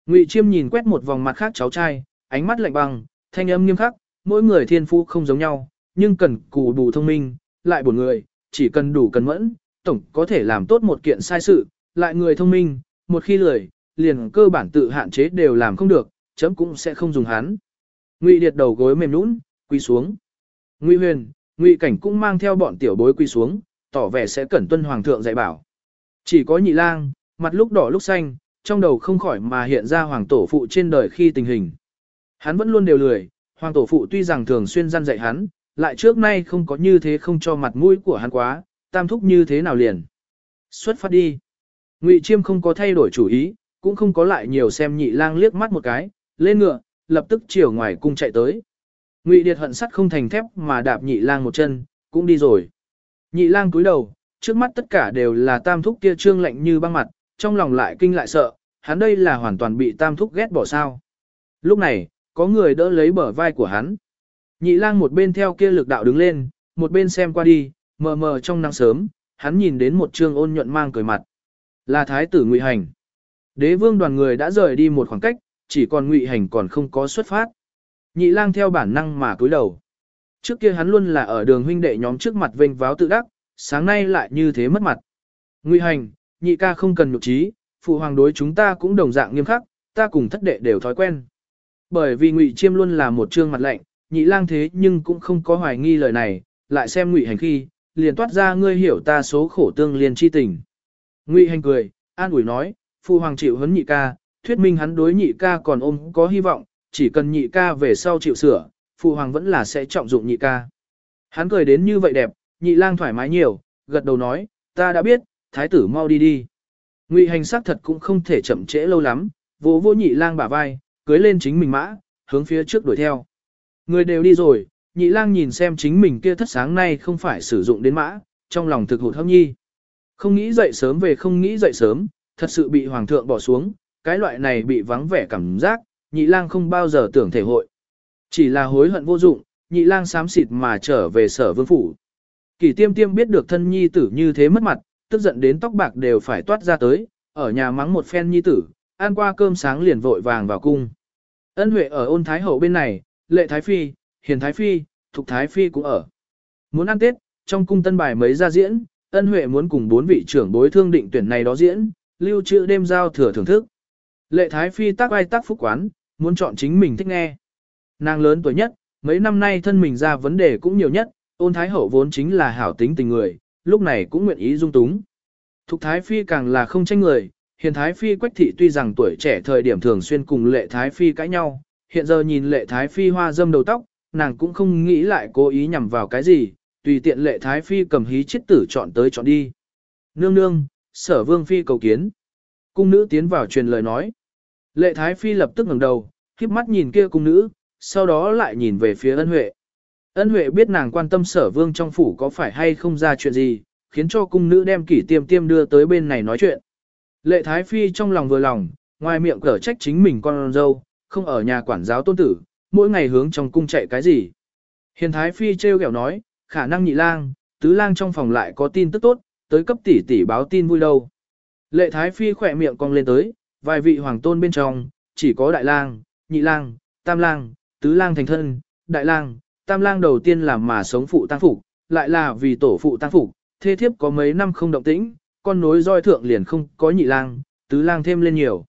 Ngụy Chiêm nhìn quét một vòng mặt khác cháu trai, ánh mắt lạnh băng, thanh âm nghiêm khắc, mỗi người thiên phú không giống nhau, nhưng cần cù đủ thông minh, lại bổn người, chỉ cần đủ cần mẫn, tổng có thể làm tốt một kiện sai sự, lại người thông minh, một khi lười, liền cơ bản tự hạn chế đều làm không được, chấm cũng sẽ không dùng hắn. Ngụy Điệt đầu gối mềm nhũn, quỳ xuống. Ngụy Huyền, Ngụy Cảnh cũng mang theo bọn tiểu bối quỳ xuống, tỏ vẻ sẽ cẩn tuân hoàng thượng dạy bảo. Chỉ có Nhị Lang, mặt lúc đỏ lúc xanh, trong đầu không khỏi mà hiện ra hoàng tổ phụ trên đời khi tình hình. Hắn vẫn luôn đều lười, hoàng tổ phụ tuy rằng thường xuyên gian dạy hắn, lại trước nay không có như thế không cho mặt mũi của hắn quá, tam thúc như thế nào liền. Xuất phát đi. Ngụy Chiêm không có thay đổi chủ ý, cũng không có lại nhiều xem nhị lang liếc mắt một cái, lên ngựa, lập tức chiều ngoài cung chạy tới. Ngụy Điệt hận sắt không thành thép mà đạp nhị lang một chân, cũng đi rồi. Nhị lang cúi đầu, trước mắt tất cả đều là tam thúc kia trương lạnh như băng mặt, trong lòng lại kinh lại sợ, hắn đây là hoàn toàn bị tam thúc ghét bỏ sao. Lúc này, có người đỡ lấy bờ vai của hắn. Nhị lang một bên theo kia lực đạo đứng lên, một bên xem qua đi, mờ mờ trong nắng sớm, hắn nhìn đến một trương ôn nhuận mang cười mặt. Là thái tử Ngụy Hành. Đế vương đoàn người đã rời đi một khoảng cách, chỉ còn Ngụy Hành còn không có xuất phát. Nhị lang theo bản năng mà cúi đầu. Trước kia hắn luôn là ở đường huynh đệ nhóm trước mặt vênh váo tự đắc, sáng nay lại như thế mất mặt. Ngụy Hành, nhị ca không cần nhục trí, phụ hoàng đối chúng ta cũng đồng dạng nghiêm khắc, ta cùng thất đệ đều thói quen. Bởi vì Ngụy Chiêm luôn là một trương mặt lạnh, nhị lang thế nhưng cũng không có hoài nghi lời này, lại xem Ngụy Hành khi, liền toát ra ngươi hiểu ta số khổ tương liên chi tình. Ngụy Hành cười, an ủi nói, phụ hoàng chịu huấn nhị ca, thuyết minh hắn đối nhị ca còn ôm có hy vọng, chỉ cần nhị ca về sau chịu sửa, phụ hoàng vẫn là sẽ trọng dụng nhị ca. Hắn cười đến như vậy đẹp, nhị lang thoải mái nhiều, gật đầu nói, ta đã biết, thái tử mau đi đi. Ngụy hành sắc thật cũng không thể chậm trễ lâu lắm, vỗ vỗ nhị lang bả vai, cưới lên chính mình mã, hướng phía trước đuổi theo. Người đều đi rồi, nhị lang nhìn xem chính mình kia thất sáng nay không phải sử dụng đến mã, trong lòng thực hụt hâm nhi. Không nghĩ dậy sớm về không nghĩ dậy sớm, thật sự bị hoàng thượng bỏ xuống, cái loại này bị vắng vẻ cảm giác, nhị lang không bao giờ tưởng thể hội. Chỉ là hối hận vô dụng, nhị lang xám xịt mà trở về sở vương phủ. Kỳ tiêm tiêm biết được thân nhi tử như thế mất mặt, tức giận đến tóc bạc đều phải toát ra tới, ở nhà mắng một phen nhi tử, ăn qua cơm sáng liền vội vàng vào cung. Ân Huệ ở ôn thái hậu bên này, lệ thái phi, hiền thái phi, thục thái phi cũng ở. Muốn ăn tết, trong cung tân bài mấy ra diễn, ân Huệ muốn cùng bốn vị trưởng bối thương định tuyển này đó diễn, lưu trữ đêm giao thừa thưởng thức. Lệ thái phi tác ai tác phúc quán, muốn chọn chính mình thích nghe. Nàng lớn tuổi nhất, mấy năm nay thân mình ra vấn đề cũng nhiều nhất, ôn thái hậu vốn chính là hảo tính tình người, lúc này cũng nguyện ý dung túng. Thục thái phi càng là không tranh người, hiền thái phi quách thị tuy rằng tuổi trẻ thời điểm thường xuyên cùng lệ thái phi cãi nhau, hiện giờ nhìn lệ thái phi hoa dâm đầu tóc, nàng cũng không nghĩ lại cố ý nhằm vào cái gì, tùy tiện lệ thái phi cầm hí chết tử chọn tới chọn đi. Nương nương, sở vương phi cầu kiến. Cung nữ tiến vào truyền lời nói. Lệ thái phi lập tức ngẩng đầu, khiếp mắt nhìn kia cung nữ, sau đó lại nhìn về phía ân huệ. Ân huệ biết nàng quan tâm sở vương trong phủ có phải hay không ra chuyện gì, khiến cho cung nữ đem kỷ tiêm tiêm đưa tới bên này nói chuyện. Lệ thái phi trong lòng vừa lòng, ngoài miệng cở trách chính mình con dâu, không ở nhà quản giáo tôn tử, mỗi ngày hướng trong cung chạy cái gì. Hiền thái phi trêu ghẹo nói, khả năng nhị lang, tứ lang trong phòng lại có tin tức tốt, tới cấp tỷ tỷ báo tin vui đâu. Lệ thái phi khỏe miệng cong lên tới, vài vị hoàng tôn bên trong, chỉ có đại lang, nhị lang, tam lang, tứ lang thành thân, đại lang, tam lang đầu tiên làm mà sống phụ tăng phục, lại là vì tổ phụ tăng phục, thế thiếp có mấy năm không động tĩnh, con nối roi thượng liền không có nhị lang, tứ lang thêm lên nhiều.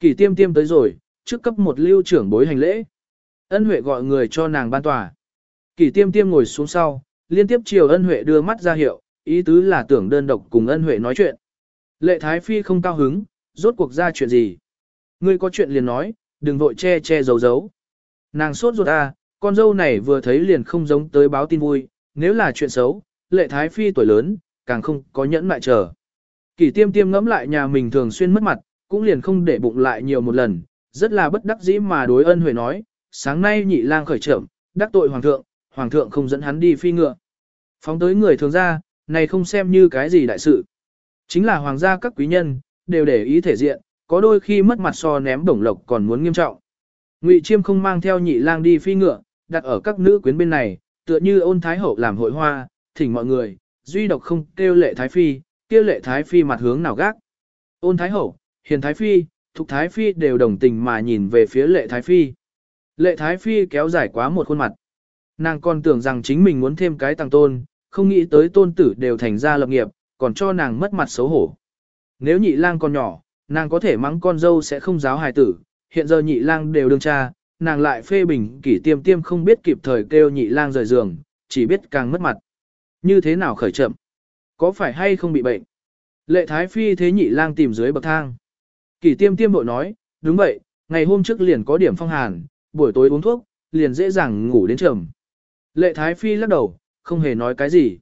Kỷ tiêm tiêm tới rồi, trước cấp một lưu trưởng bối hành lễ. Ân Huệ gọi người cho nàng ban tòa. Kỷ tiêm tiêm ngồi xuống sau, liên tiếp chiều ân Huệ đưa mắt ra hiệu, ý tứ là tưởng đơn độc cùng ân Huệ nói chuyện. Lệ Thái Phi không cao hứng, rốt cuộc ra chuyện gì. Ngươi có chuyện liền nói, đừng vội che che giấu giấu. Nàng sốt ruột à, con dâu này vừa thấy liền không giống tới báo tin vui, nếu là chuyện xấu, lệ thái phi tuổi lớn, càng không có nhẫn lại chờ. Kỷ tiêm tiêm ngẫm lại nhà mình thường xuyên mất mặt, cũng liền không để bụng lại nhiều một lần, rất là bất đắc dĩ mà đối ân huệ nói, sáng nay nhị lang khởi trưởng, đắc tội hoàng thượng, hoàng thượng không dẫn hắn đi phi ngựa. Phóng tới người thường ra, này không xem như cái gì đại sự. Chính là hoàng gia các quý nhân, đều để ý thể diện, có đôi khi mất mặt so ném đồng lộc còn muốn nghiêm trọng. Ngụy Chiêm không mang theo nhị lang đi phi ngựa, đặt ở các nữ quyến bên này, tựa như ôn thái hậu làm hội hoa, thỉnh mọi người, duy độc không kêu lệ thái phi, kêu lệ thái phi mặt hướng nào gác. Ôn thái hậu, hiền thái phi, thục thái phi đều đồng tình mà nhìn về phía lệ thái phi. Lệ thái phi kéo dài quá một khuôn mặt. Nàng còn tưởng rằng chính mình muốn thêm cái tăng tôn, không nghĩ tới tôn tử đều thành ra lập nghiệp, còn cho nàng mất mặt xấu hổ. Nếu nhị lang còn nhỏ, nàng có thể mắng con dâu sẽ không giáo hài tử, hiện giờ nhị lang đều đương cha, nàng lại phê bình kỷ tiêm tiêm không biết kịp thời kêu nhị lang rời giường, chỉ biết càng mất mặt. Như thế nào khởi chậm? Có phải hay không bị bệnh? Lệ thái phi thế nhị lang tìm dưới bậc thang. Kỷ tiêm tiêm bội nói, đúng vậy, ngày hôm trước liền có điểm phong hàn, buổi tối uống thuốc, liền dễ dàng ngủ đến trầm. Lệ thái phi lắc đầu, không hề nói cái gì.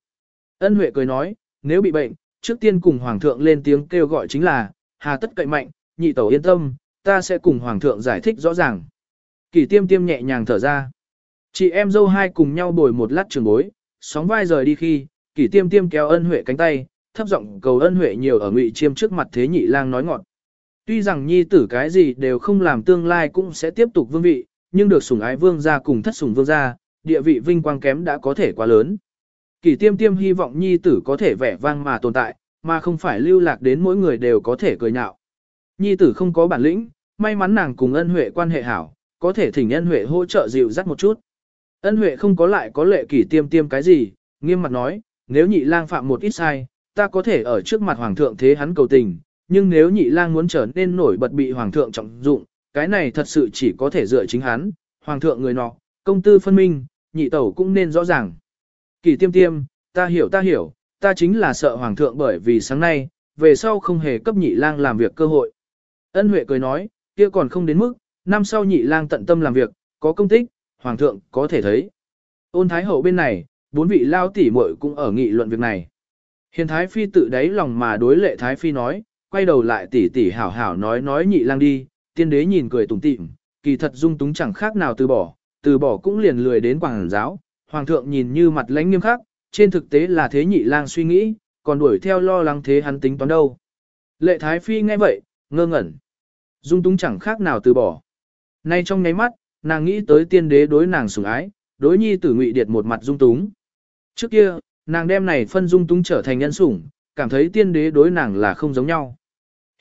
Ân Huệ cười nói, nếu bị bệnh, trước tiên cùng Hoàng thượng lên tiếng kêu gọi chính là, hà tất cậy mạnh, nhị tẩu yên tâm, ta sẽ cùng Hoàng thượng giải thích rõ ràng. Kỳ tiêm tiêm nhẹ nhàng thở ra. Chị em dâu hai cùng nhau bồi một lát trường bối, sóng vai rời đi khi, kỳ tiêm tiêm kéo ân Huệ cánh tay, thấp giọng cầu ân Huệ nhiều ở ngụy chiêm trước mặt thế nhị lang nói ngọt. Tuy rằng nhi tử cái gì đều không làm tương lai cũng sẽ tiếp tục vương vị, nhưng được sủng ái vương gia cùng thất sủng vương gia, địa vị vinh quang kém đã có thể quá lớn. Kỷ tiêm tiêm hy vọng nhi tử có thể vẻ vang mà tồn tại, mà không phải lưu lạc đến mỗi người đều có thể cười nhạo. Nhi tử không có bản lĩnh, may mắn nàng cùng ân huệ quan hệ hảo, có thể thỉnh ân huệ hỗ trợ dịu dắt một chút. Ân huệ không có lại có lệ Kỷ tiêm tiêm cái gì, nghiêm mặt nói, nếu nhị lang phạm một ít sai, ta có thể ở trước mặt hoàng thượng thế hắn cầu tình, nhưng nếu nhị lang muốn trở nên nổi bật bị hoàng thượng trọng dụng, cái này thật sự chỉ có thể dựa chính hắn, hoàng thượng người nọ, công tư phân minh, nhị tẩu cũng nên rõ ràng. Kỳ tiêm tiêm, ta hiểu ta hiểu, ta chính là sợ hoàng thượng bởi vì sáng nay, về sau không hề cấp nhị lang làm việc cơ hội. Ân Huệ cười nói, kia còn không đến mức, năm sau nhị lang tận tâm làm việc, có công tích, hoàng thượng có thể thấy. Ôn thái hậu bên này, bốn vị lao tỷ muội cũng ở nghị luận việc này. Hiền thái phi tự đáy lòng mà đối lệ thái phi nói, quay đầu lại tỷ tỷ hảo hảo nói nói nhị lang đi, tiên đế nhìn cười tủm tỉm, kỳ thật dung túng chẳng khác nào từ bỏ, từ bỏ cũng liền lười đến quảng giáo, hoàng thượng nhìn như mặt lãnh nghiêm khắc, trên thực tế là thế nhị lang suy nghĩ, còn đuổi theo lo lắng thế hắn tính toán đâu. Lệ Thái Phi nghe vậy, ngơ ngẩn. Dung túng chẳng khác nào từ bỏ. Nay trong nháy mắt, nàng nghĩ tới tiên đế đối nàng sủng ái, đối nhi tử ngụy điệt một mặt dung túng. Trước kia, nàng đem này phân dung túng trở thành nhân sủng, cảm thấy tiên đế đối nàng là không giống nhau.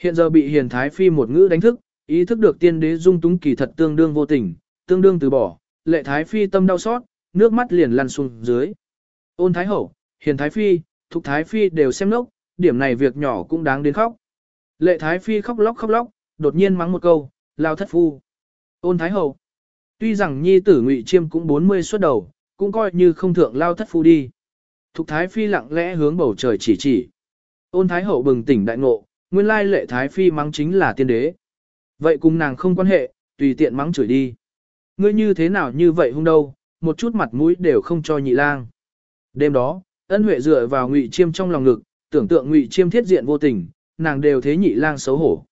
Hiện giờ bị hiền thái phi một ngữ đánh thức, ý thức được tiên đế dung túng kỳ thật tương đương vô tình, tương đương từ bỏ, lệ thái phi tâm đau xót, nước mắt liền lăn xuống dưới. Ôn thái hậu, hiền thái phi, thục thái phi đều xem lốc, điểm này việc nhỏ cũng đáng đến khóc. Lệ thái phi khóc lóc khóc lóc, đột nhiên mắng một câu, lao thất phu. Ôn thái hậu, tuy rằng nhi tử ngụy chiêm cũng 40 xuất đầu, cũng coi như không thượng lao thất phu đi. Thục thái phi lặng lẽ hướng bầu trời chỉ chỉ. Ôn thái hậu bừng tỉnh đại ngộ, nguyên lai lệ thái phi mắng chính là tiên đế. Vậy cùng nàng không quan hệ, tùy tiện mắng chửi đi. Ngươi như thế nào như vậy hung đâu, một chút mặt mũi đều không cho nhị lang. Đêm đó, ân huệ dựa vào ngụy chiêm trong lòng ngực, tưởng tượng ngụy chiêm thiết diện vô tình, nàng đều thế nhị lang xấu hổ.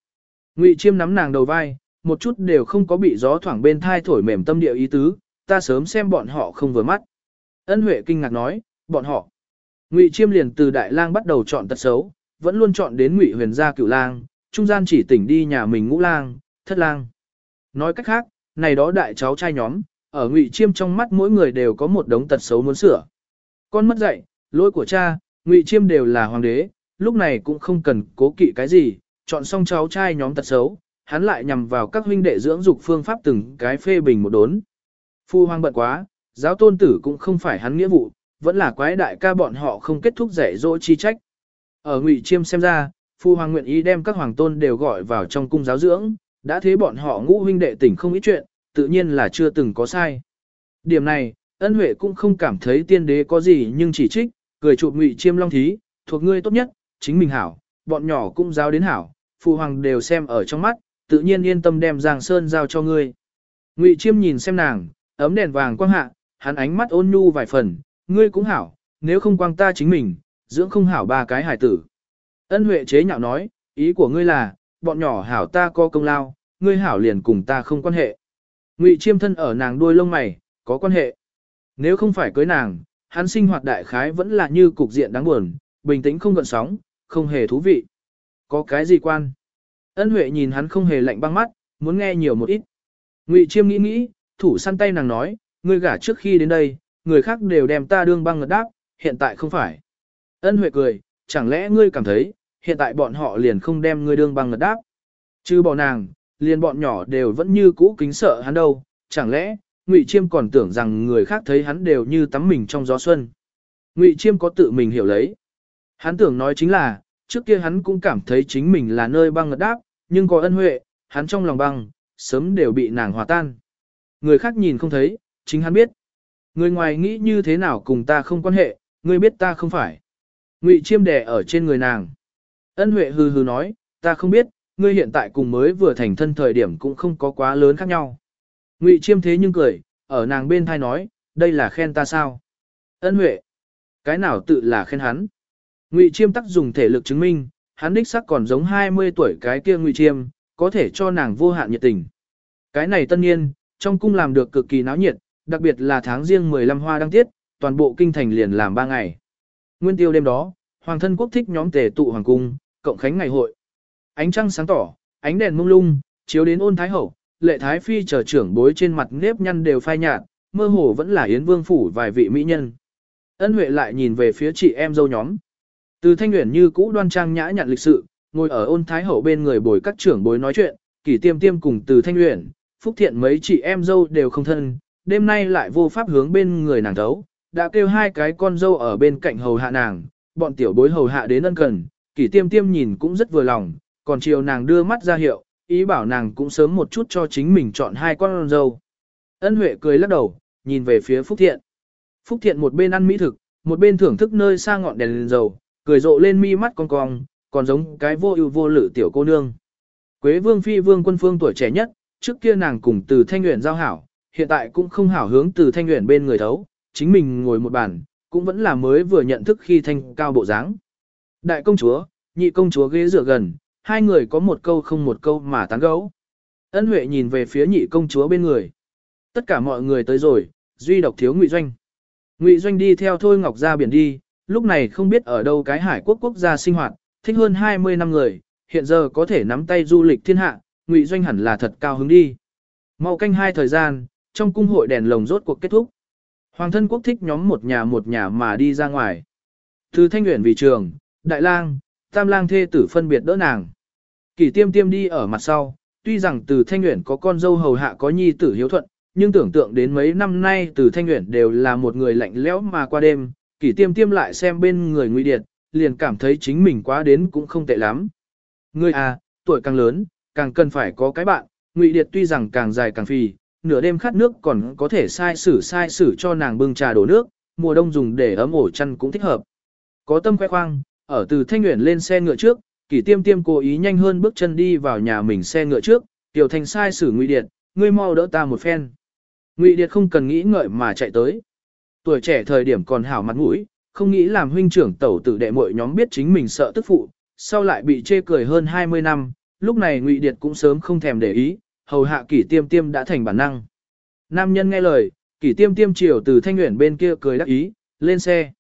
Ngụy chiêm nắm nàng đầu vai, một chút đều không có bị gió thoảng bên thai thổi mềm tâm địa ý tứ, ta sớm xem bọn họ không vừa mắt. Ân huệ kinh ngạc nói, bọn họ. Ngụy chiêm liền từ đại lang bắt đầu chọn tật xấu, vẫn luôn chọn đến ngụy huyền gia cửu lang, trung gian chỉ tỉnh đi nhà mình ngũ lang, thất lang. Nói cách khác, này đó đại cháu trai nhóm, ở ngụy chiêm trong mắt mỗi người đều có một đống tật xấu muốn sửa. Con mất dạy, lỗi của cha, ngụy chiêm đều là hoàng đế, lúc này cũng không cần cố kỵ cái gì, chọn xong cháu trai nhóm tật xấu, hắn lại nhằm vào các huynh đệ dưỡng dục phương pháp từng cái phê bình một đốn. Phu hoàng bận quá, giáo tôn tử cũng không phải hắn nghĩa vụ, vẫn là quái đại ca bọn họ không kết thúc dạy dỗ chi trách. Ở ngụy chiêm xem ra, phu hoàng nguyện ý đem các hoàng tôn đều gọi vào trong cung giáo dưỡng, đã thế bọn họ ngũ huynh đệ tỉnh không ít chuyện, tự nhiên là chưa từng có sai. Điểm này, ân huệ cũng không cảm thấy tiên đế có gì nhưng chỉ trích, cười chụp ngụy chiêm long thí, thuộc ngươi tốt nhất, chính mình hảo, bọn nhỏ cũng giao đến hảo, phụ hoàng đều xem ở trong mắt, tự nhiên yên tâm đem Giang Sơn giao cho ngươi. Ngụy chiêm nhìn xem nàng, ấm đèn vàng quang hạ, hắn ánh mắt ôn nhu vài phần, ngươi cũng hảo, nếu không quang ta chính mình, dưỡng không hảo ba cái hải tử. Ân huệ chế nhạo nói, ý của ngươi là, bọn nhỏ hảo ta có công lao, ngươi hảo liền cùng ta không quan hệ. Ngụy chiêm thân ở nàng đuôi lông mày, có quan hệ. Nếu không phải cưới nàng, hắn sinh hoạt đại khái vẫn là như cục diện đáng buồn, bình tĩnh không gợn sóng, không hề thú vị. Có cái gì quan? Ân Huệ nhìn hắn không hề lạnh băng mắt, muốn nghe nhiều một ít. Ngụy Chiêm nghĩ nghĩ, thủ săn tay nàng nói, ngươi gả trước khi đến đây, người khác đều đem ta đương băng ngật đáp, hiện tại không phải. Ân Huệ cười, chẳng lẽ ngươi cảm thấy, hiện tại bọn họ liền không đem ngươi đương băng ngật đáp. Chứ bỏ nàng, liền bọn nhỏ đều vẫn như cũ kính sợ hắn đâu, chẳng lẽ, Ngụy Chiêm còn tưởng rằng người khác thấy hắn đều như tắm mình trong gió xuân. Ngụy Chiêm có tự mình hiểu lấy. Hắn tưởng nói chính là, trước kia hắn cũng cảm thấy chính mình là nơi băng ngật đáp, nhưng có ân huệ, hắn trong lòng băng, sớm đều bị nàng hòa tan. Người khác nhìn không thấy, chính hắn biết. Người ngoài nghĩ như thế nào cùng ta không quan hệ, ngươi biết ta không phải. Ngụy chiêm đè ở trên người nàng. Ân huệ hừ hừ nói, ta không biết, ngươi hiện tại cùng mới vừa thành thân thời điểm cũng không có quá lớn khác nhau. Ngụy chiêm thế nhưng cười, ở nàng bên thai nói, đây là khen ta sao? Ân huệ, cái nào tự là khen hắn? Ngụy chiêm tắc dùng thể lực chứng minh, hắn đích sắc còn giống 20 tuổi cái kia Ngụy chiêm, có thể cho nàng vô hạn nhiệt tình. Cái này tân nhiên, trong cung làm được cực kỳ náo nhiệt, đặc biệt là tháng riêng 15 hoa đăng tiết, toàn bộ kinh thành liền làm 3 ngày. Nguyên tiêu đêm đó, hoàng thân quốc thích nhóm tề tụ hoàng cung, cộng khánh ngày hội. Ánh trăng sáng tỏ, ánh đèn mông lung, chiếu đến ôn thái hậu, lệ thái phi chờ trưởng bối trên mặt nếp nhăn đều phai nhạt, mơ hồ vẫn là yến vương phủ vài vị mỹ nhân. Ân Huệ lại nhìn về phía chị em dâu nhóm. Từ thanh nguyện như cũ đoan trang nhã nhặn lịch sự, ngồi ở ôn thái hậu bên người bồi các trưởng bối nói chuyện, kỷ tiêm tiêm cùng từ thanh nguyện, phúc thiện mấy chị em dâu đều không thân, đêm nay lại vô pháp hướng bên người nàng thấu, đã kêu hai cái con dâu ở bên cạnh hầu hạ nàng, bọn tiểu bối hầu hạ đến ân cần, kỷ tiêm tiêm nhìn cũng rất vừa lòng, còn chiều nàng đưa mắt ra hiệu, ý bảo nàng cũng sớm một chút cho chính mình chọn hai con dâu. Ân Huệ cười lắc đầu, nhìn về phía Phúc Thiện. Phúc Thiện một bên ăn mỹ thực, một bên thưởng thức nơi xa ngọn đèn lên dầu, cười rộ lên mi mắt con cong, còn giống cái vô ưu vô lự tiểu cô nương. Quế Vương Phi Vương quân phương tuổi trẻ nhất, trước kia nàng cùng từ Thanh uyển giao hảo, hiện tại cũng không hảo hướng từ Thanh uyển bên người thấu, chính mình ngồi một bàn, cũng vẫn là mới vừa nhận thức khi thanh cao bộ dáng. Đại công chúa, nhị công chúa ghế dựa gần, hai người có một câu không một câu mà tán gẫu. Ân Huệ nhìn về phía nhị công chúa bên người. Tất cả mọi người tới rồi, duy độc thiếu Ngụy Doanh. Ngụy Doanh đi theo Thôi Ngọc ra biển đi, lúc này không biết ở đâu cái hải quốc quốc gia sinh hoạt, thích hơn 20 năm người, hiện giờ có thể nắm tay du lịch thiên hạ, Ngụy Doanh hẳn là thật cao hứng đi. Mau canh hai thời gian, trong cung hội đèn lồng rốt cuộc kết thúc. Hoàng thân quốc thích nhóm một nhà một nhà mà đi ra ngoài. Từ thanh nguyện vì trường, đại lang, tam lang thê tử phân biệt đỡ nàng. Kỷ tiêm tiêm đi ở mặt sau, tuy rằng từ thanh nguyện có con dâu hầu hạ có nhi tử hiếu thuận, nhưng tưởng tượng đến mấy năm nay từ thanh nguyện đều là một người lạnh lẽo mà qua đêm, kỷ tiêm tiêm lại xem bên người nguy điệt, liền cảm thấy chính mình quá đến cũng không tệ lắm. Ngươi à, tuổi càng lớn, càng cần phải có cái bạn, ngụy điệt tuy rằng càng dài càng phì, nửa đêm khát nước còn có thể sai sử sai sử cho nàng bưng trà đổ nước, mùa đông dùng để ấm ổ chăn cũng thích hợp. Có tâm khoe khoang, ở từ thanh nguyện lên xe ngựa trước, kỷ tiêm tiêm cố ý nhanh hơn bước chân đi vào nhà mình xe ngựa trước, tiểu thành sai sử ngụy điệt, ngươi mau đỡ ta một phen. Ngụy điệt không cần nghĩ ngợi mà chạy tới. Tuổi trẻ thời điểm còn hảo mặt mũi, không nghĩ làm huynh trưởng tẩu tử đệ muội nhóm biết chính mình sợ tức phụ, sau lại bị chê cười hơn 20 năm, lúc này Ngụy Điệt cũng sớm không thèm để ý, hầu hạ kỷ tiêm tiêm đã thành bản năng. Nam nhân nghe lời, kỷ tiêm tiêm chiều từ thanh nguyện bên kia cười đắc ý, lên xe.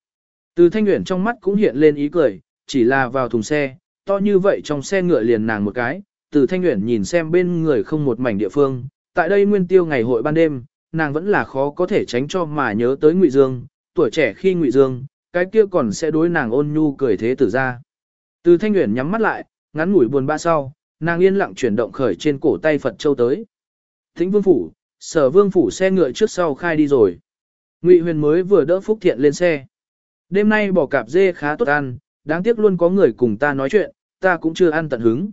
Từ thanh nguyện trong mắt cũng hiện lên ý cười, chỉ là vào thùng xe, to như vậy trong xe ngựa liền nàng một cái, từ thanh nguyện nhìn xem bên người không một mảnh địa phương, tại đây nguyên tiêu ngày hội ban đêm, nàng vẫn là khó có thể tránh cho mà nhớ tới Ngụy Dương, tuổi trẻ khi Ngụy Dương, cái kia còn sẽ đối nàng ôn nhu cười thế tử ra. Từ thanh nguyện nhắm mắt lại, ngắn ngủi buồn bã sau, nàng yên lặng chuyển động khởi trên cổ tay Phật Châu tới. Thính vương phủ, sở vương phủ xe ngựa trước sau khai đi rồi. Ngụy huyền mới vừa đỡ Phúc Thiện lên xe. Đêm nay bỏ cạp dê khá tốt ăn, đáng tiếc luôn có người cùng ta nói chuyện, ta cũng chưa ăn tận hứng.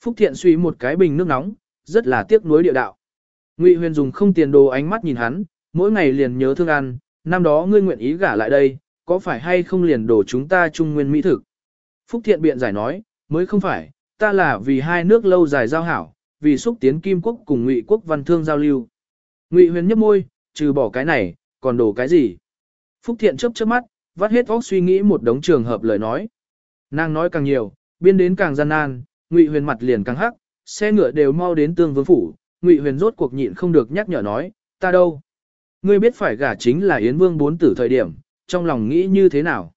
Phúc Thiện suy một cái bình nước nóng, rất là tiếc nuối địa đạo. Ngụy huyền dùng không tiền đồ ánh mắt nhìn hắn, mỗi ngày liền nhớ thương ăn, năm đó ngươi nguyện ý gả lại đây, có phải hay không liền đổ chúng ta chung nguyên mỹ thực? Phúc Thiện biện giải nói, mới không phải, ta là vì hai nước lâu dài giao hảo, vì xúc tiến Kim Quốc cùng Ngụy Quốc văn thương giao lưu. Ngụy Huyền nhếch môi, trừ bỏ cái này, còn đổ cái gì? Phúc Thiện chớp chớp mắt, vắt hết óc suy nghĩ một đống trường hợp lời nói. Nàng nói càng nhiều, biên đến càng gian nan, Ngụy Huyền mặt liền càng hắc, xe ngựa đều mau đến tương vương phủ, Ngụy Huyền rốt cuộc nhịn không được nhắc nhở nói, ta đâu? Ngươi biết phải gả chính là Yến Vương bốn tử thời điểm, trong lòng nghĩ như thế nào?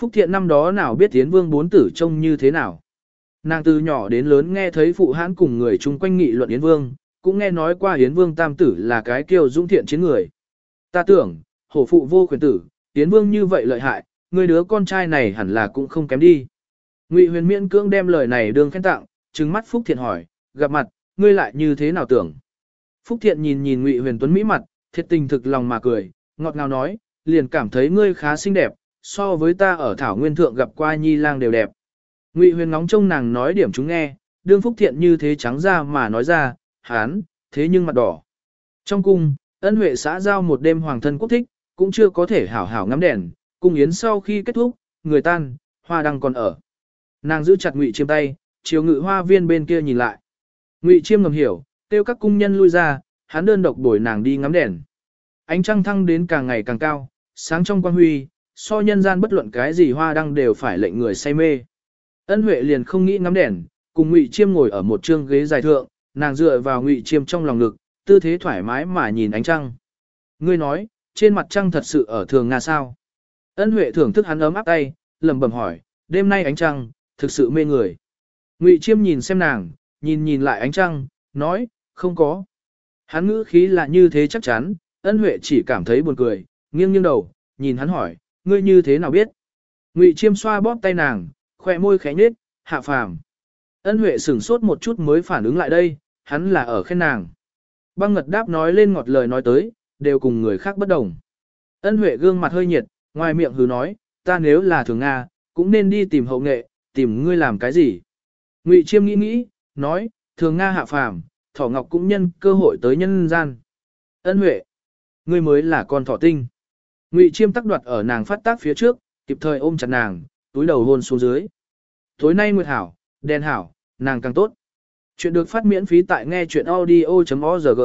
Phúc Thiện năm đó nào biết Yến Vương bốn tử trông như thế nào? Nàng từ nhỏ đến lớn nghe thấy phụ hãn cùng người chung quanh nghị luận Yến Vương, cũng nghe nói qua Yến Vương tam tử là cái kiêu dũng thiện chiến người. Ta tưởng, hổ phụ vô quyền tử, Yến Vương như vậy lợi hại, người đứa con trai này hẳn là cũng không kém đi. Ngụy huyền miễn cưỡng đem lời này đương khen tặng, trừng mắt Phúc Thiện hỏi, gặp mặt, ngươi lại như thế nào tưởng? Phúc Thiện nhìn nhìn Ngụy huyền tuấn mỹ mặt, thiệt tình thực lòng mà cười, ngọt ngào nói, liền cảm thấy ngươi khá xinh đẹp, so với ta ở Thảo Nguyên Thượng gặp qua nhi lang đều đẹp. Ngụy huyền ngóng trông nàng nói điểm chúng nghe, đương Phúc Thiện như thế trắng ra mà nói ra, hán, thế nhưng mặt đỏ. Trong cung, ân huệ xã giao một đêm hoàng thân quốc thích, cũng chưa có thể hảo hảo ngắm đèn, cung yến sau khi kết thúc, người tan, hoa đăng còn ở. Nàng giữ chặt Ngụy Chiêm tay, chiều ngự hoa viên bên kia nhìn lại. Ngụy Chiêm ngầm hiểu, kêu các cung nhân lui ra, hắn đơn độc bồi nàng đi ngắm đèn. Ánh trăng thăng đến càng ngày càng cao, sáng trong quang huy, so nhân gian bất luận cái gì hoa đăng đều phải lệnh người say mê. Ân Huệ liền không nghĩ ngắm đèn, cùng Ngụy Chiêm ngồi ở một trương ghế dài thượng, nàng dựa vào Ngụy Chiêm trong lòng ngực, tư thế thoải mái mà nhìn ánh trăng. Ngươi nói, trên mặt trăng thật sự ở thường Nga sao? Ân Huệ thưởng thức hắn ấm áp tay, lẩm bẩm hỏi, đêm nay ánh trăng, thực sự mê người. Ngụy Chiêm nhìn xem nàng, nhìn nhìn lại ánh trăng, nói, không có. Hắn ngữ khí là như thế chắc chắn, ân Huệ chỉ cảm thấy buồn cười, nghiêng nghiêng đầu, nhìn hắn hỏi, ngươi như thế nào biết? Ngụy Chiêm xoa bóp tay nàng, khoe môi khẽ nhếch, hạ phàm. Ân Huệ sửng sốt một chút mới phản ứng lại đây, hắn là ở khen nàng. Băng ngật đáp nói lên ngọt lời nói tới, đều cùng người khác bất đồng. Ân Huệ gương mặt hơi nhiệt, ngoài miệng hứ nói, ta nếu là thường Nga, cũng nên đi tìm hậu nghệ, tìm ngươi làm cái gì. Ngụy Chiêm nghĩ nghĩ, nói, thường Nga hạ phàm, thỏ ngọc cũng nhân cơ hội tới nhân gian. Ân Huệ, ngươi mới là con thỏ tinh. Ngụy Chiêm tắc đoạt ở nàng phát tác phía trước, kịp thời ôm chặt nàng, túi đầu hôn xuống dưới. Tối nay Nguyệt Hảo, đen hảo, nàng càng tốt. Chuyện được phát miễn phí tại nghe chuyện audio.org.